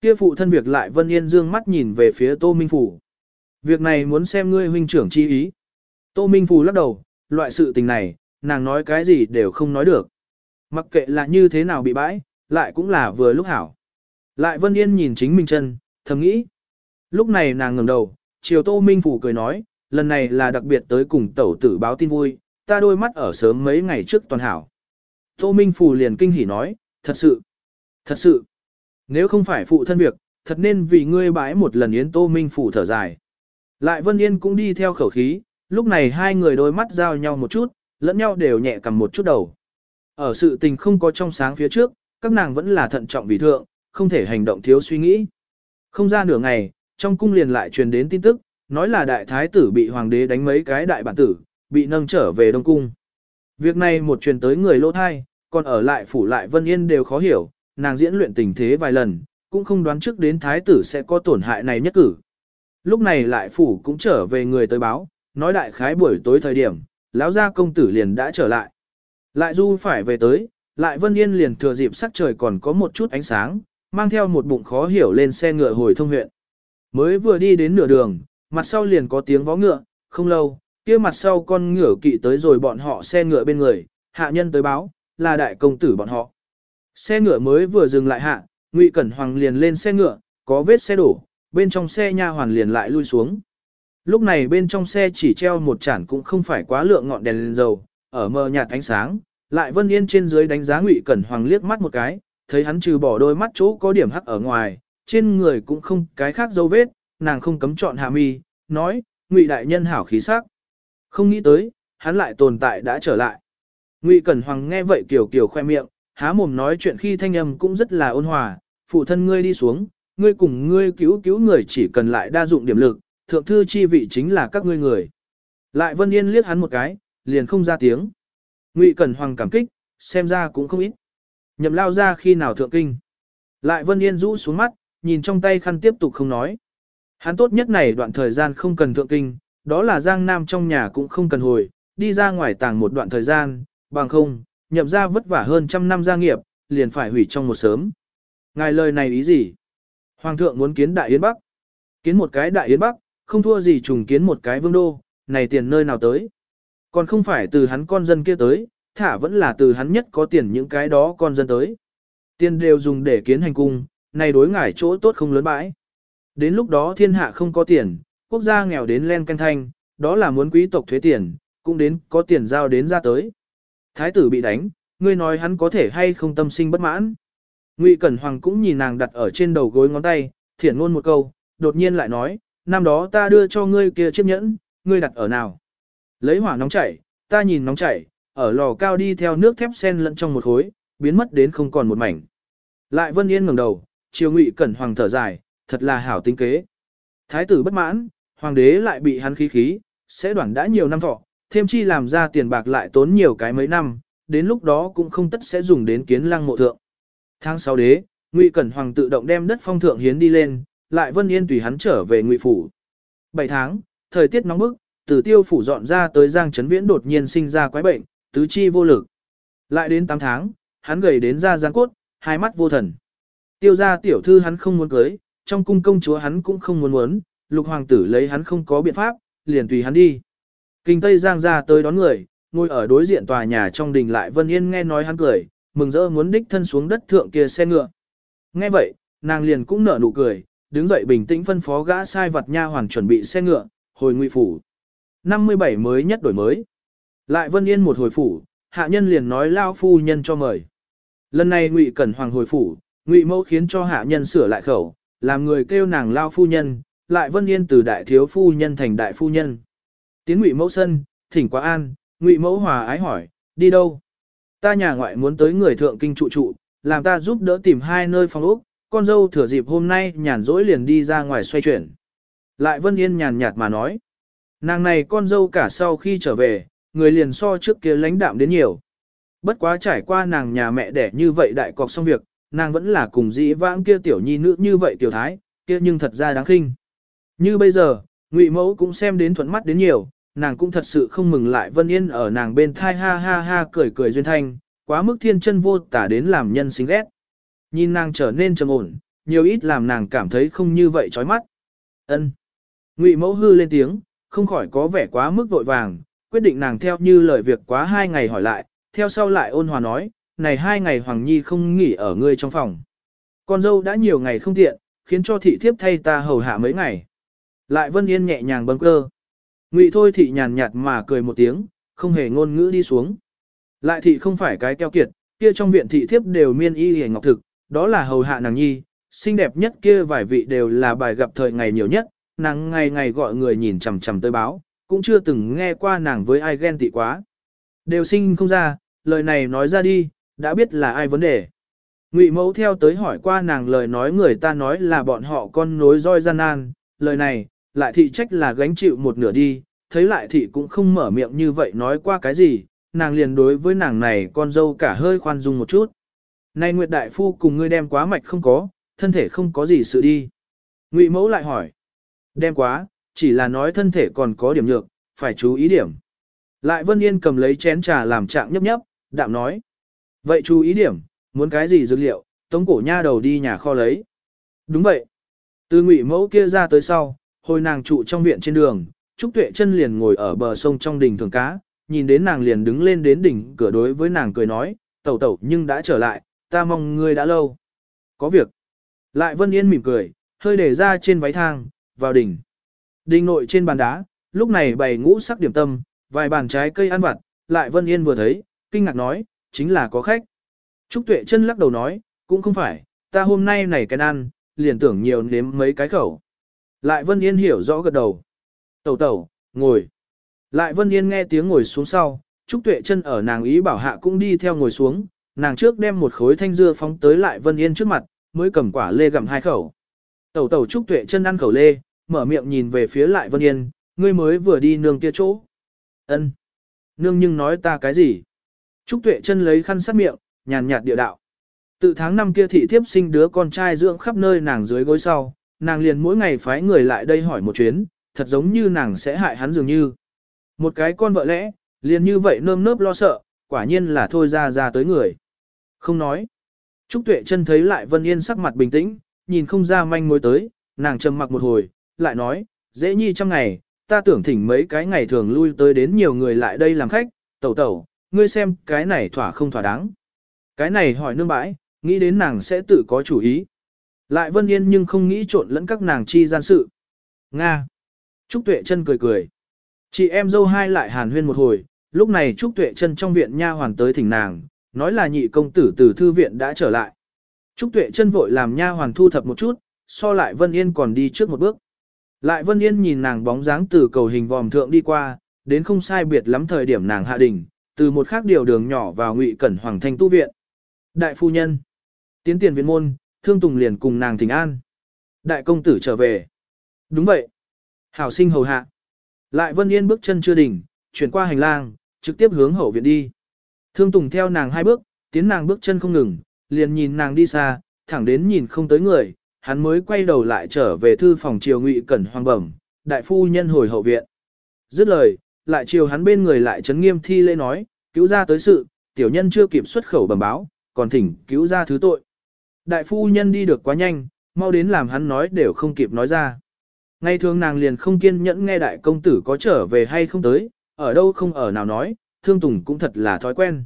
Kia phụ thân việc lại Vân Yên dương mắt nhìn về phía Tô Minh Phủ. Việc này muốn xem ngươi huynh trưởng chi ý. Tô Minh Phủ lắc đầu, loại sự tình này, nàng nói cái gì đều không nói được. Mặc kệ là như thế nào bị bãi, lại cũng là vừa lúc hảo. Lại Vân Yên nhìn chính mình chân, thầm nghĩ. Lúc này nàng ngẩng đầu, chiều Tô Minh Phủ cười nói, lần này là đặc biệt tới cùng tẩu tử báo tin vui, ta đôi mắt ở sớm mấy ngày trước toàn hảo. Tô Minh Phủ liền kinh hỉ nói, thật sự, thật sự, nếu không phải phụ thân việc, thật nên vì ngươi bãi một lần yến Tô Minh Phủ thở dài. Lại Vân Yên cũng đi theo khẩu khí, lúc này hai người đôi mắt giao nhau một chút, lẫn nhau đều nhẹ cầm một chút đầu. Ở sự tình không có trong sáng phía trước, các nàng vẫn là thận trọng vì thượng, không thể hành động thiếu suy nghĩ. Không ra nửa ngày, trong cung liền lại truyền đến tin tức, nói là đại thái tử bị hoàng đế đánh mấy cái đại bản tử, bị nâng trở về Đông Cung. Việc này một truyền tới người lỗ thai, còn ở lại phủ lại Vân Yên đều khó hiểu, nàng diễn luyện tình thế vài lần, cũng không đoán trước đến thái tử sẽ có tổn hại này nhất cử. Lúc này lại phủ cũng trở về người tới báo, nói đại khái buổi tối thời điểm, lão gia công tử liền đã trở lại. Lại du phải về tới, lại Vân Yên liền thừa dịp sắc trời còn có một chút ánh sáng, mang theo một bụng khó hiểu lên xe ngựa hồi thông huyện. Mới vừa đi đến nửa đường, mặt sau liền có tiếng vó ngựa, không lâu, kia mặt sau con ngựa kỵ tới rồi bọn họ xe ngựa bên người, hạ nhân tới báo, là đại công tử bọn họ. Xe ngựa mới vừa dừng lại hạ, Ngụy Cẩn Hoàng liền lên xe ngựa, có vết xe đổ, bên trong xe nha hoàn liền lại lui xuống. Lúc này bên trong xe chỉ treo một chản cũng không phải quá lượng ngọn đèn lên dầu, ở mờ nhạt ánh sáng, lại Vân Yên trên dưới đánh giá Ngụy Cẩn Hoàng liếc mắt một cái, thấy hắn trừ bỏ đôi mắt chỗ có điểm hắc ở ngoài, trên người cũng không cái khác dấu vết, nàng không cấm chọn hạ mi, nói, Ngụy đại nhân hảo khí sắc. Không nghĩ tới, hắn lại tồn tại đã trở lại. Ngụy Cẩn Hoàng nghe vậy kiểu kiểu khoe miệng, há mồm nói chuyện khi thanh âm cũng rất là ôn hòa, phụ thân ngươi đi xuống, ngươi cùng ngươi cứu cứu người chỉ cần lại đa dụng điểm lực, thượng thư chi vị chính là các ngươi người. Lại Vân Yên liếc hắn một cái, liền không ra tiếng. Ngụy Cẩn Hoàng cảm kích, xem ra cũng không ít. Nhậm lao ra khi nào thượng kinh. Lại Vân Yên rũ xuống mắt, nhìn trong tay khăn tiếp tục không nói. Hắn tốt nhất này đoạn thời gian không cần thượng kinh, đó là Giang Nam trong nhà cũng không cần hồi, đi ra ngoài tàng một đoạn thời gian, bằng không, nhậm ra vất vả hơn trăm năm gia nghiệp, liền phải hủy trong một sớm. Ngài lời này ý gì? Hoàng thượng muốn kiến Đại Yến Bắc. Kiến một cái Đại Yến Bắc, không thua gì trùng kiến một cái vương đô, này tiền nơi nào tới. Còn không phải từ hắn con dân kia tới, thả vẫn là từ hắn nhất có tiền những cái đó con dân tới. Tiền đều dùng để kiến hành cung, này đối ngải chỗ tốt không lớn bãi. Đến lúc đó thiên hạ không có tiền, quốc gia nghèo đến len canh thanh, đó là muốn quý tộc thuế tiền, cũng đến có tiền giao đến ra tới. Thái tử bị đánh, ngươi nói hắn có thể hay không tâm sinh bất mãn. Ngụy Cẩn Hoàng cũng nhìn nàng đặt ở trên đầu gối ngón tay, thiển ngôn một câu, đột nhiên lại nói, năm đó ta đưa cho ngươi kia chiếc nhẫn, ngươi đặt ở nào? Lấy hỏa nóng chảy, ta nhìn nóng chảy, ở lò cao đi theo nước thép sen lẫn trong một khối, biến mất đến không còn một mảnh. Lại Vân Yên ngẩng đầu, triều Ngụy Cẩn Hoàng thở dài, thật là hảo tính kế. Thái tử bất mãn, hoàng đế lại bị hắn khí khí, sẽ đoản đã nhiều năm thọ, thêm chi làm ra tiền bạc lại tốn nhiều cái mấy năm, đến lúc đó cũng không tất sẽ dùng đến kiến lăng mộ thượng. Tháng 6 đế, Ngụy Cẩn Hoàng tự động đem đất phong thượng hiến đi lên, lại Vân Yên tùy hắn trở về Ngụy phủ. 7 tháng, thời tiết nóng bức, từ tiêu phủ dọn ra tới Giang Trấn Viễn đột nhiên sinh ra quái bệnh, tứ chi vô lực. Lại đến 8 tháng, hắn gầy đến ra gián cốt, hai mắt vô thần. Tiêu gia tiểu thư hắn không muốn cưới, trong cung công chúa hắn cũng không muốn muốn, lục hoàng tử lấy hắn không có biện pháp, liền tùy hắn đi. Kinh Tây Giang ra tới đón người, ngồi ở đối diện tòa nhà trong đình lại Vân Yên nghe nói hắn cười, mừng rỡ muốn đích thân xuống đất thượng kia xe ngựa. Nghe vậy, nàng liền cũng nở nụ cười, đứng dậy bình tĩnh phân phó gã sai vật nha hoàn chuẩn bị xe ngựa, hồi ngụy phủ. 57 mới nhất đổi mới. Lại Vân Yên một hồi phủ, hạ nhân liền nói lao phu nhân cho mời. Lần này Ngụy Cẩn Hoàng hồi phủ, Ngụy Mẫu khiến cho hạ nhân sửa lại khẩu, làm người kêu nàng lao phu nhân, lại Vân Yên từ đại thiếu phu nhân thành đại phu nhân. Tiến Ngụy Mẫu sân, thỉnh quá an, Ngụy Mẫu hòa ái hỏi, đi đâu? Ta nhà ngoại muốn tới người thượng kinh trụ trụ, làm ta giúp đỡ tìm hai nơi phòng ốc, con dâu thừa dịp hôm nay nhàn rỗi liền đi ra ngoài xoay chuyển. Lại Vân Yên nhàn nhạt mà nói, nàng này con dâu cả sau khi trở về, người liền so trước kia lãnh đạm đến nhiều. Bất quá trải qua nàng nhà mẹ đẻ như vậy đại cọc xong việc, nàng vẫn là cùng dĩ vãng kia tiểu nhi nữ như vậy tiểu thái, kia nhưng thật ra đáng khinh. Như bây giờ, ngụy mẫu cũng xem đến thuận mắt đến nhiều, nàng cũng thật sự không mừng lại Vân Yên ở nàng bên thai ha ha ha cười cười duyên thanh, quá mức thiên chân vô tả đến làm nhân xinh ghét. Nhìn nàng trở nên trầm ổn, nhiều ít làm nàng cảm thấy không như vậy chói mắt. Ân. Ngụy mẫu hư lên tiếng, không khỏi có vẻ quá mức vội vàng, quyết định nàng theo như lời việc quá hai ngày hỏi lại, theo sau lại ôn hòa nói, này hai ngày Hoàng Nhi không nghỉ ở ngươi trong phòng. Con dâu đã nhiều ngày không tiện, khiến cho thị thiếp thay ta hầu hạ mấy ngày. Lại Vân Yên nhẹ nhàng bâng cơ. Ngụy thôi thị nhàn nhạt mà cười một tiếng, không hề ngôn ngữ đi xuống. Lại thị không phải cái keo kiệt, kia trong viện thị thiếp đều miên y hề ngọc thực, đó là hầu hạ nàng nhi, xinh đẹp nhất kia vài vị đều là bài gặp thời ngày nhiều nhất, nàng ngày ngày gọi người nhìn chằm chằm tới báo, cũng chưa từng nghe qua nàng với ai ghen tị quá. Đều sinh không ra, lời này nói ra đi, đã biết là ai vấn đề. Ngụy mẫu theo tới hỏi qua nàng lời nói người ta nói là bọn họ con nối roi gian nan, lời này, lại thị trách là gánh chịu một nửa đi, thấy lại thị cũng không mở miệng như vậy nói qua cái gì, nàng liền đối với nàng này con dâu cả hơi khoan dung một chút. Này Nguyệt Đại Phu cùng ngươi đem quá mạch không có, thân thể không có gì sự đi. Ngụy mẫu lại hỏi, đem quá, chỉ là nói thân thể còn có điểm nhược, phải chú ý điểm. Lại Vân Yên cầm lấy chén trà làm trạng nhấp nhấp, đạm nói. Vậy chú ý điểm, muốn cái gì dược liệu, tống cổ nha đầu đi nhà kho lấy. Đúng vậy. Từ ngụy mẫu kia ra tới sau, hồi nàng trụ trong viện trên đường, Trúc Tuệ chân liền ngồi ở bờ sông trong đình thường cá, nhìn đến nàng liền đứng lên đến đỉnh cửa đối với nàng cười nói, tẩu tẩu nhưng đã trở lại, ta mong ngươi đã lâu. Có việc. Lại Vân Yên mỉm cười, hơi để ra trên váy thang, vào đỉnh. Đỉnh nội trên bàn đá, lúc này bày ngũ sắc điểm tâm, vài bàn trái cây ăn vặt, lại Vân Yên vừa thấy, kinh ngạc nói, chính là có khách. Trúc Tuệ chân lắc đầu nói, cũng không phải, ta hôm nay này cái ăn, liền tưởng nhiều nếm mấy cái khẩu. Lại Vân Yên hiểu rõ gật đầu. Tẩu tẩu, ngồi. Lại Vân Yên nghe tiếng ngồi xuống sau, Trúc Tuệ chân ở nàng ý bảo hạ cũng đi theo ngồi xuống, nàng trước đem một khối thanh dưa phóng tới lại Vân Yên trước mặt, mới cầm quả lê gặm hai khẩu. Tẩu tẩu Trúc Tuệ chân ăn khẩu lê, mở miệng nhìn về phía lại Vân Yên, ngươi mới vừa đi nương kia chỗ. Ân. Nương nhưng nói ta cái gì? Trúc Tuệ chân lấy khăn sát miệng, nhàn nhạt địa đạo. Từ tháng năm kia thị thiếp sinh đứa con trai dưỡng khắp nơi nàng dưới gối sau, nàng liền mỗi ngày phái người lại đây hỏi một chuyến, thật giống như nàng sẽ hại hắn dường như. Một cái con vợ lẽ, liền như vậy nơm nớp lo sợ, quả nhiên là thôi ra ra tới người. Không nói. Trúc Tuệ chân thấy lại Vân Yên sắc mặt bình tĩnh, nhìn không ra manh mối tới, nàng trầm mặc một hồi, lại nói, dễ nhi trong ngày, ta tưởng thỉnh mấy cái ngày thường lui tới đến nhiều người lại đây làm khách, tẩu tẩu, ngươi xem cái này thỏa không thỏa đáng. Cái này hỏi nương bãi, nghĩ đến nàng sẽ tự có chủ ý. Lại Vân Yên nhưng không nghĩ trộn lẫn các nàng chi gian sự. Nga. Trúc Tuệ chân cười cười. Chị em dâu hai lại hàn huyên một hồi, lúc này Trúc Tuệ chân trong viện nha hoàn tới thỉnh nàng, nói là nhị công tử từ thư viện đã trở lại. Trúc Tuệ chân vội làm nha hoàn thu thập một chút, so lại Vân Yên còn đi trước một bước. Lại Vân Yên nhìn nàng bóng dáng từ cầu hình vòm thượng đi qua, đến không sai biệt lắm thời điểm nàng hạ đỉnh, từ một khác điều đường nhỏ vào ngụy cẩn hoàng thanh tu viện. Đại phu nhân, tiến tiền viện môn, thương tùng liền cùng nàng thỉnh an. Đại công tử trở về. Đúng vậy. Hảo sinh hầu hạ. Lại Vân Yên bước chân chưa đỉnh, chuyển qua hành lang, trực tiếp hướng hậu viện đi. Thương Tùng theo nàng hai bước, tiến nàng bước chân không ngừng, liền nhìn nàng đi xa, thẳng đến nhìn không tới người, hắn mới quay đầu lại trở về thư phòng triều ngụy cẩn hoàng bẩm, đại phu nhân hồi hậu viện. Dứt lời, lại chiều hắn bên người lại chấn nghiêm thi lễ nói, cứu ra tới sự, tiểu nhân chưa kịp xuất khẩu bẩm báo, còn thỉnh cứu ra thứ tội. Đại phu nhân đi được quá nhanh, mau đến làm hắn nói đều không kịp nói ra. Ngày thường nàng liền không kiên nhẫn nghe đại công tử có trở về hay không tới, ở đâu không ở nào nói, thương tùng cũng thật là thói quen.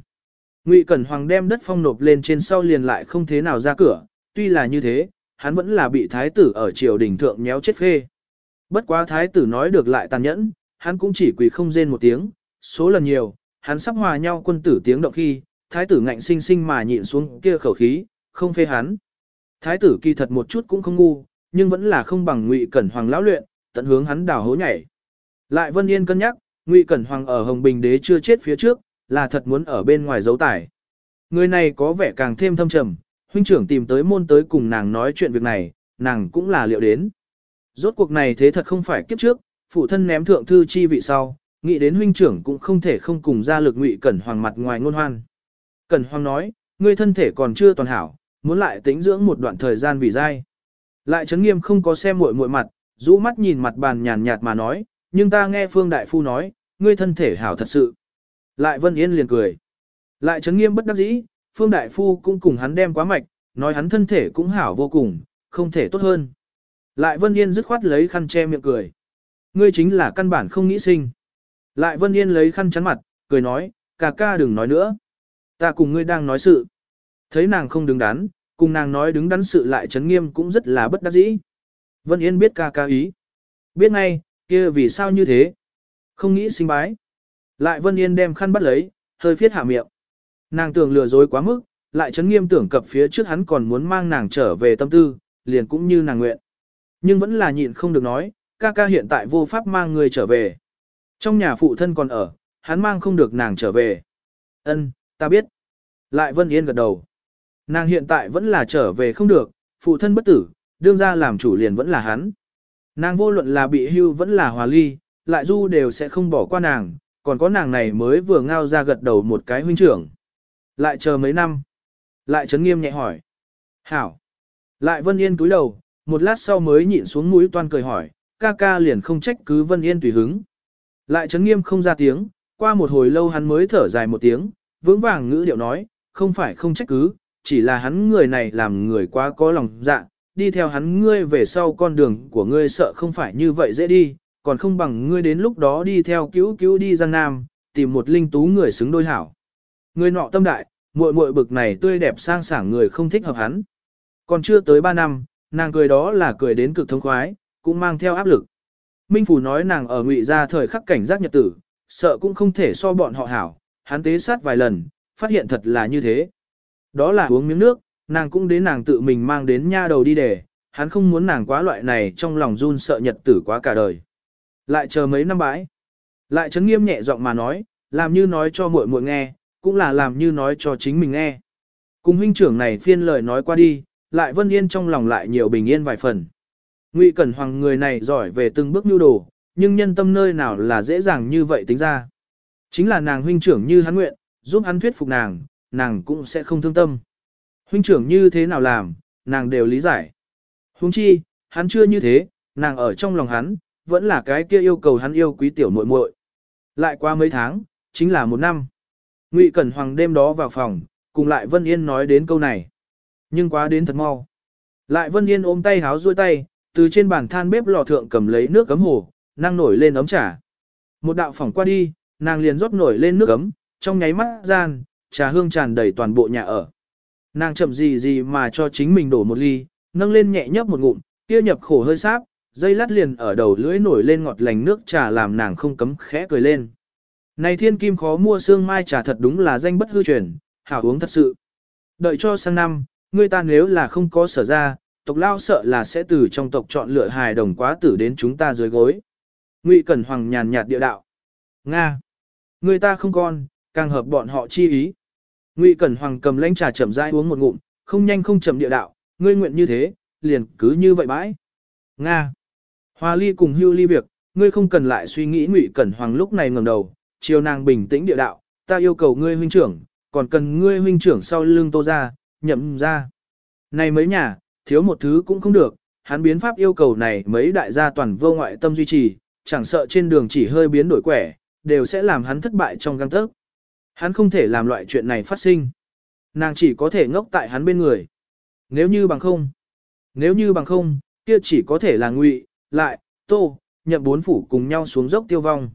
Ngụy Cẩn Hoàng đem đất phong nộp lên trên sau liền lại không thế nào ra cửa, tuy là như thế, hắn vẫn là bị thái tử ở triều đình thượng méo chết phê. Bất quá thái tử nói được lại tàn nhẫn, hắn cũng chỉ quỳ không rên một tiếng, số lần nhiều, hắn sắp hòa nhau quân tử tiếng động khi, thái tử ngạnh sinh sinh mà nhịn xuống kia khẩu khí, không phê hắn. Thái tử kỳ thật một chút cũng không ngu, nhưng vẫn là không bằng Ngụy Cẩn Hoàng lão luyện, tận hướng hắn đào hố nhảy. Lại Vân Yên cân nhắc, Ngụy Cẩn Hoàng ở Hồng Bình Đế chưa chết phía trước, là thật muốn ở bên ngoài giấu tải. Người này có vẻ càng thêm thâm trầm, huynh trưởng tìm tới môn tới cùng nàng nói chuyện việc này, nàng cũng là liệu đến. Rốt cuộc này thế thật không phải kiếp trước, phụ thân ném thượng thư chi vị sau, nghĩ đến huynh trưởng cũng không thể không cùng ra lực Ngụy Cẩn Hoàng mặt ngoài ngôn hoan. Cẩn Hoàng nói, ngươi thân thể còn chưa toàn hảo, muốn lại tính dưỡng một đoạn thời gian vì dai. Lại chấn nghiêm không có xem muội muội mặt, rũ mắt nhìn mặt bàn nhàn nhạt mà nói, nhưng ta nghe Phương Đại Phu nói, ngươi thân thể hảo thật sự. Lại Vân Yên liền cười. Lại chấn nghiêm bất đắc dĩ, Phương Đại Phu cũng cùng hắn đem quá mạch, nói hắn thân thể cũng hảo vô cùng, không thể tốt hơn. Lại Vân Yên dứt khoát lấy khăn che miệng cười. Ngươi chính là căn bản không nghĩ sinh. Lại Vân Yên lấy khăn chắn mặt, cười nói, ca ca đừng nói nữa. Ta cùng ngươi đang nói sự. Thấy nàng không đứng đắn, cùng nàng nói đứng đắn sự lại chấn nghiêm cũng rất là bất đắc dĩ. Vân Yên biết ca ca ý. Biết ngay, kia vì sao như thế? Không nghĩ sinh bái. Lại Vân Yên đem khăn bắt lấy, hơi phiết hạ miệng. Nàng tưởng lừa dối quá mức, lại chấn nghiêm tưởng cập phía trước hắn còn muốn mang nàng trở về tâm tư, liền cũng như nàng nguyện. Nhưng vẫn là nhịn không được nói, ca ca hiện tại vô pháp mang người trở về. Trong nhà phụ thân còn ở, hắn mang không được nàng trở về. Ân, ta biết. Lại Vân Yên gật đầu. Nàng hiện tại vẫn là trở về không được, phụ thân bất tử, đương ra làm chủ liền vẫn là hắn. Nàng vô luận là bị hưu vẫn là hòa ly, lại du đều sẽ không bỏ qua nàng, còn có nàng này mới vừa ngao ra gật đầu một cái huynh trưởng. Lại chờ mấy năm. Lại chấn nghiêm nhẹ hỏi. Hảo. Lại Vân Yên cúi đầu, một lát sau mới nhịn xuống mũi toan cười hỏi, ca ca liền không trách cứ Vân Yên tùy hứng. Lại chấn nghiêm không ra tiếng, qua một hồi lâu hắn mới thở dài một tiếng, vững vàng ngữ điệu nói, không phải không trách cứ, chỉ là hắn người này làm người quá có lòng dạ, đi theo hắn ngươi về sau con đường của ngươi sợ không phải như vậy dễ đi, còn không bằng ngươi đến lúc đó đi theo cứu cứu đi Giang Nam, tìm một linh tú người xứng đôi hảo. Người nọ tâm đại, muội muội bực này tươi đẹp sang sảng người không thích hợp hắn. Còn chưa tới 3 năm, nàng cười đó là cười đến cực thông khoái, cũng mang theo áp lực. Minh Phủ nói nàng ở ngụy ra thời khắc cảnh giác nhật tử, sợ cũng không thể so bọn họ hảo, hắn tế sát vài lần, phát hiện thật là như thế. Đó là uống miếng nước, nàng cũng đến nàng tự mình mang đến nha đầu đi để, hắn không muốn nàng quá loại này trong lòng run sợ nhật tử quá cả đời. Lại chờ mấy năm bãi. Lại chấn nghiêm nhẹ giọng mà nói, làm như nói cho muội muội nghe, cũng là làm như nói cho chính mình nghe. Cùng huynh trưởng này phiên lời nói qua đi, lại vân yên trong lòng lại nhiều bình yên vài phần. Ngụy Cẩn Hoàng người này giỏi về từng bước nhu đồ, nhưng nhân tâm nơi nào là dễ dàng như vậy tính ra. Chính là nàng huynh trưởng như hắn nguyện, giúp hắn thuyết phục nàng, nàng cũng sẽ không thương tâm. Huynh trưởng như thế nào làm, nàng đều lý giải. Huống chi, hắn chưa như thế, nàng ở trong lòng hắn, vẫn là cái kia yêu cầu hắn yêu quý tiểu muội muội. Lại qua mấy tháng, chính là một năm. Ngụy Cẩn Hoàng đêm đó vào phòng, cùng lại Vân Yên nói đến câu này. Nhưng quá đến thật mau. Lại Vân Yên ôm tay háo duỗi tay, từ trên bàn than bếp lò thượng cầm lấy nước cấm hồ, năng nổi lên ấm trà. Một đạo phỏng qua đi, nàng liền rót nổi lên nước cấm, trong nháy mắt gian, trà hương tràn đầy toàn bộ nhà ở. Nàng chậm gì gì mà cho chính mình đổ một ly, nâng lên nhẹ nhấp một ngụm, kia nhập khổ hơi sáp, dây lát liền ở đầu lưỡi nổi lên ngọt lành nước trà làm nàng không cấm khẽ cười lên. Này thiên kim khó mua xương mai trà thật đúng là danh bất hư truyền, hảo uống thật sự. Đợi cho sang năm, người ta nếu là không có sở ra, tộc lao sợ là sẽ từ trong tộc chọn lựa hài đồng quá tử đến chúng ta dưới gối. Ngụy Cẩn Hoàng nhàn nhạt địa đạo. Nga. Người ta không con, càng hợp bọn họ chi ý. Ngụy Cẩn Hoàng cầm lãnh trà chậm rãi uống một ngụm, không nhanh không chậm địa đạo, ngươi nguyện như thế, liền cứ như vậy bãi. Nga. Hoa ly cùng hưu ly việc, ngươi không cần lại suy nghĩ Ngụy Cẩn Hoàng lúc này ngẩng đầu, chiều nàng bình tĩnh địa đạo, ta yêu cầu ngươi huynh trưởng, còn cần ngươi huynh trưởng sau lưng tô ra, nhậm ra. Này mấy nhà, thiếu một thứ cũng không được, hắn biến pháp yêu cầu này mấy đại gia toàn vô ngoại tâm duy trì, chẳng sợ trên đường chỉ hơi biến đổi quẻ, đều sẽ làm hắn thất bại trong găng tấc. Hắn không thể làm loại chuyện này phát sinh. Nàng chỉ có thể ngốc tại hắn bên người. Nếu như bằng không, nếu như bằng không, kia chỉ có thể là ngụy, lại, tô, nhậm bốn phủ cùng nhau xuống dốc tiêu vong.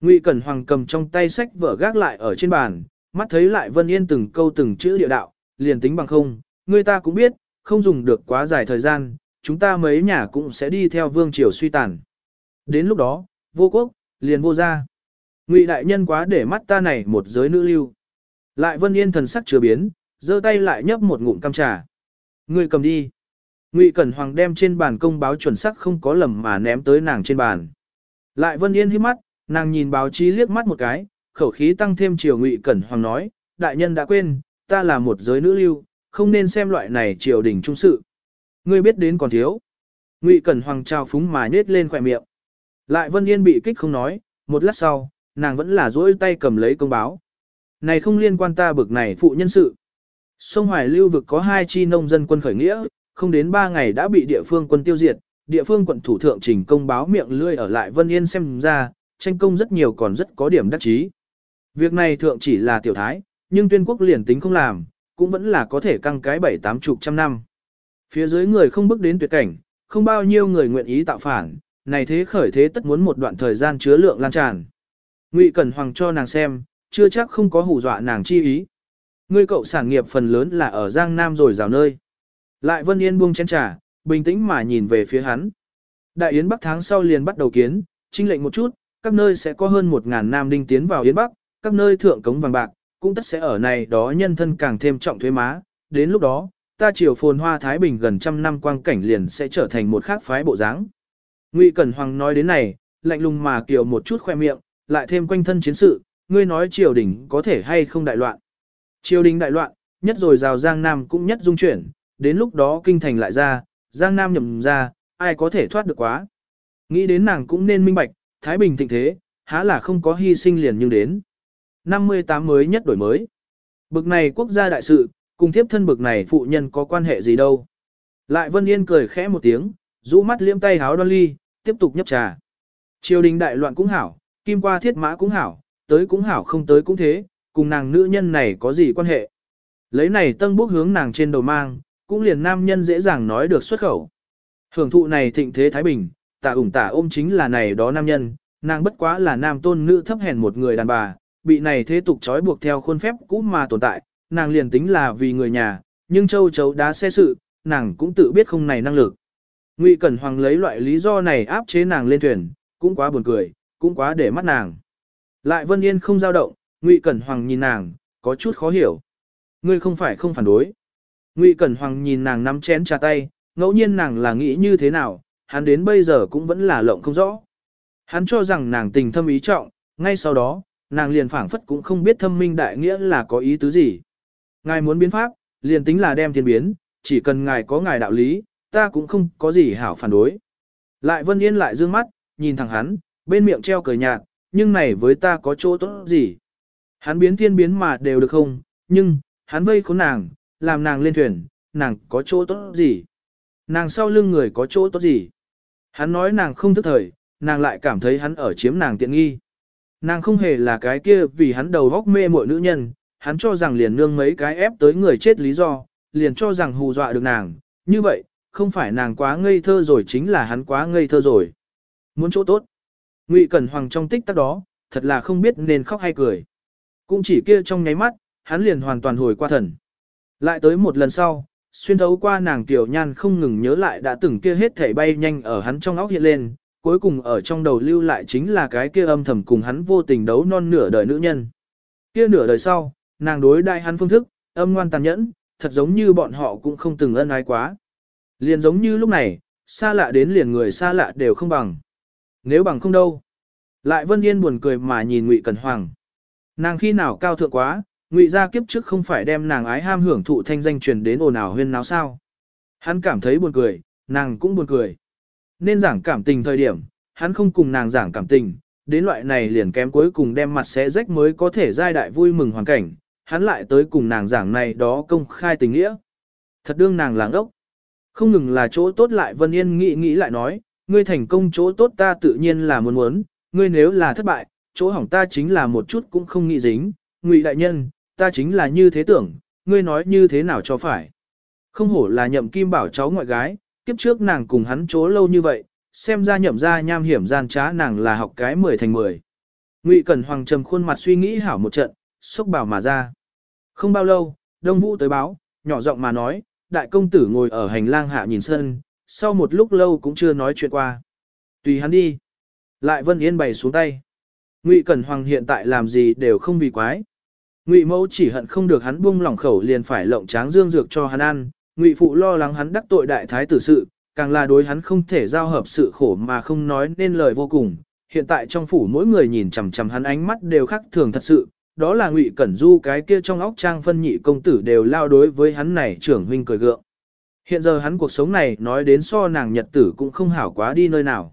Ngụy Cẩn Hoàng cầm trong tay sách vở gác lại ở trên bàn, mắt thấy lại Vân Yên từng câu từng chữ địa đạo, liền tính bằng không, người ta cũng biết, không dùng được quá dài thời gian, chúng ta mấy nhà cũng sẽ đi theo vương triều suy tàn. Đến lúc đó, vô quốc, liền vô gia. Ngụy đại nhân quá để mắt ta này một giới nữ lưu. Lại Vân Yên thần sắc chưa biến, giơ tay lại nhấp một ngụm cam trà. Ngươi cầm đi. Ngụy Cẩn Hoàng đem trên bàn công báo chuẩn sắc không có lầm mà ném tới nàng trên bàn. Lại Vân Yên hít mắt, nàng nhìn báo chí liếc mắt một cái, khẩu khí tăng thêm chiều Ngụy Cẩn Hoàng nói, đại nhân đã quên, ta là một giới nữ lưu, không nên xem loại này triều đình trung sự. Ngươi biết đến còn thiếu. Ngụy Cẩn Hoàng trao phúng mà nết lên khỏe miệng. Lại Vân Yên bị kích không nói, một lát sau, nàng vẫn là duỗi tay cầm lấy công báo. Này không liên quan ta bực này phụ nhân sự. Sông Hoài lưu vực có hai chi nông dân quân khởi nghĩa, không đến ba ngày đã bị địa phương quân tiêu diệt, địa phương quận thủ thượng trình công báo miệng lươi ở lại Vân Yên xem ra, tranh công rất nhiều còn rất có điểm đắc chí. Việc này thượng chỉ là tiểu thái, nhưng tuyên quốc liền tính không làm, cũng vẫn là có thể căng cái bảy tám chục trăm năm. Phía dưới người không bước đến tuyệt cảnh, không bao nhiêu người nguyện ý tạo phản, này thế khởi thế tất muốn một đoạn thời gian chứa lượng lan tràn. Ngụy Cẩn Hoàng cho nàng xem, chưa chắc không có hù dọa nàng chi ý. Ngươi cậu sản nghiệp phần lớn là ở Giang Nam rồi rào nơi. Lại Vân Yên buông chén trà, bình tĩnh mà nhìn về phía hắn. Đại Yến Bắc tháng sau liền bắt đầu kiến, trinh lệnh một chút, các nơi sẽ có hơn một ngàn nam đinh tiến vào Yến Bắc, các nơi thượng cống vàng bạc, cũng tất sẽ ở này đó nhân thân càng thêm trọng thuế má. Đến lúc đó, ta triều phồn hoa Thái Bình gần trăm năm quang cảnh liền sẽ trở thành một khác phái bộ dáng. Ngụy Cẩn Hoàng nói đến này, lạnh lùng mà kiều một chút khoe miệng, lại thêm quanh thân chiến sự, ngươi nói triều đình có thể hay không đại loạn. Triều đình đại loạn, nhất rồi rào Giang Nam cũng nhất dung chuyển, đến lúc đó kinh thành lại ra, Giang Nam nhầm ra, ai có thể thoát được quá. Nghĩ đến nàng cũng nên minh bạch, Thái Bình thịnh thế, há là không có hy sinh liền nhưng đến. 58 mới nhất đổi mới. Bực này quốc gia đại sự, cùng tiếp thân bực này phụ nhân có quan hệ gì đâu. Lại Vân Yên cười khẽ một tiếng, rũ mắt liếm tay háo đoan ly, tiếp tục nhấp trà. Triều đình đại loạn cũng hảo, kim qua thiết mã cũng hảo, tới cũng hảo không tới cũng thế, cùng nàng nữ nhân này có gì quan hệ. Lấy này tân bốc hướng nàng trên đầu mang, cũng liền nam nhân dễ dàng nói được xuất khẩu. Hưởng thụ này thịnh thế Thái Bình, tạ ủng tả ôm chính là này đó nam nhân, nàng bất quá là nam tôn nữ thấp hèn một người đàn bà, bị này thế tục trói buộc theo khuôn phép cũ mà tồn tại, nàng liền tính là vì người nhà, nhưng châu chấu đá xe sự, nàng cũng tự biết không này năng lực. Ngụy Cẩn Hoàng lấy loại lý do này áp chế nàng lên thuyền, cũng quá buồn cười, cũng quá để mắt nàng. Lại Vân Yên không dao động, Ngụy Cẩn Hoàng nhìn nàng, có chút khó hiểu. Ngươi không phải không phản đối. Ngụy Cẩn Hoàng nhìn nàng nắm chén trà tay, ngẫu nhiên nàng là nghĩ như thế nào, hắn đến bây giờ cũng vẫn là lộng không rõ. Hắn cho rằng nàng tình thâm ý trọng, ngay sau đó, nàng liền phảng phất cũng không biết thâm minh đại nghĩa là có ý tứ gì. Ngài muốn biến pháp, liền tính là đem thiên biến, chỉ cần ngài có ngài đạo lý, ta cũng không có gì hảo phản đối. Lại Vân Yên lại dương mắt, nhìn thẳng hắn, bên miệng treo cười nhạt, nhưng này với ta có chỗ tốt gì? Hắn biến thiên biến mà đều được không, nhưng, hắn vây khốn nàng, làm nàng lên thuyền, nàng có chỗ tốt gì? Nàng sau lưng người có chỗ tốt gì? Hắn nói nàng không thức thời, nàng lại cảm thấy hắn ở chiếm nàng tiện nghi. Nàng không hề là cái kia vì hắn đầu góc mê muội nữ nhân, hắn cho rằng liền nương mấy cái ép tới người chết lý do, liền cho rằng hù dọa được nàng, như vậy, không phải nàng quá ngây thơ rồi chính là hắn quá ngây thơ rồi. Muốn chỗ tốt. Ngụy Cẩn Hoàng trong tích tắc đó, thật là không biết nên khóc hay cười. Cũng chỉ kia trong nháy mắt, hắn liền hoàn toàn hồi qua thần. Lại tới một lần sau, xuyên thấu qua nàng tiểu nhan không ngừng nhớ lại đã từng kia hết thảy bay nhanh ở hắn trong óc hiện lên, cuối cùng ở trong đầu lưu lại chính là cái kia âm thầm cùng hắn vô tình đấu non nửa đời nữ nhân. Kia nửa đời sau, nàng đối đại hắn phương thức, âm ngoan tàn nhẫn, thật giống như bọn họ cũng không từng ân ái quá. Liền giống như lúc này, xa lạ đến liền người xa lạ đều không bằng. Nếu bằng không đâu. Lại Vân Yên buồn cười mà nhìn Ngụy Cẩn Hoàng. Nàng khi nào cao thượng quá, Ngụy gia kiếp trước không phải đem nàng ái ham hưởng thụ thanh danh truyền đến ồn ào huyên náo sao? Hắn cảm thấy buồn cười, nàng cũng buồn cười. Nên giảng cảm tình thời điểm, hắn không cùng nàng giảng cảm tình, đến loại này liền kém cuối cùng đem mặt xé rách mới có thể giai đại vui mừng hoàn cảnh, hắn lại tới cùng nàng giảng này đó công khai tình nghĩa. Thật đương nàng làng ốc. Không ngừng là chỗ tốt lại Vân Yên nghĩ nghĩ lại nói, ngươi thành công chỗ tốt ta tự nhiên là muốn muốn, ngươi nếu là thất bại, chỗ hỏng ta chính là một chút cũng không nghĩ dính, ngụy đại nhân, ta chính là như thế tưởng, ngươi nói như thế nào cho phải. Không hổ là nhậm kim bảo cháu ngoại gái, kiếp trước nàng cùng hắn chỗ lâu như vậy, xem ra nhậm ra nham hiểm gian trá nàng là học cái 10 thành 10. Ngụy Cẩn Hoàng trầm khuôn mặt suy nghĩ hảo một trận, xúc bảo mà ra. Không bao lâu, Đông Vũ tới báo, nhỏ giọng mà nói, đại công tử ngồi ở hành lang hạ nhìn sân, sau một lúc lâu cũng chưa nói chuyện qua. Tùy hắn đi. Lại Vân Yên bày xuống tay. Ngụy Cẩn Hoàng hiện tại làm gì đều không vì quái. Ngụy Mẫu chỉ hận không được hắn buông lỏng khẩu liền phải lộng tráng dương dược cho hắn ăn, Ngụy Phụ lo lắng hắn đắc tội đại thái tử sự, càng là đối hắn không thể giao hợp sự khổ mà không nói nên lời vô cùng. Hiện tại trong phủ mỗi người nhìn chằm chằm hắn ánh mắt đều khác thường thật sự, đó là Ngụy Cẩn Du cái kia trong óc trang phân nhị công tử đều lao đối với hắn này trưởng huynh cười gượng. Hiện giờ hắn cuộc sống này nói đến so nàng nhật tử cũng không hảo quá đi nơi nào.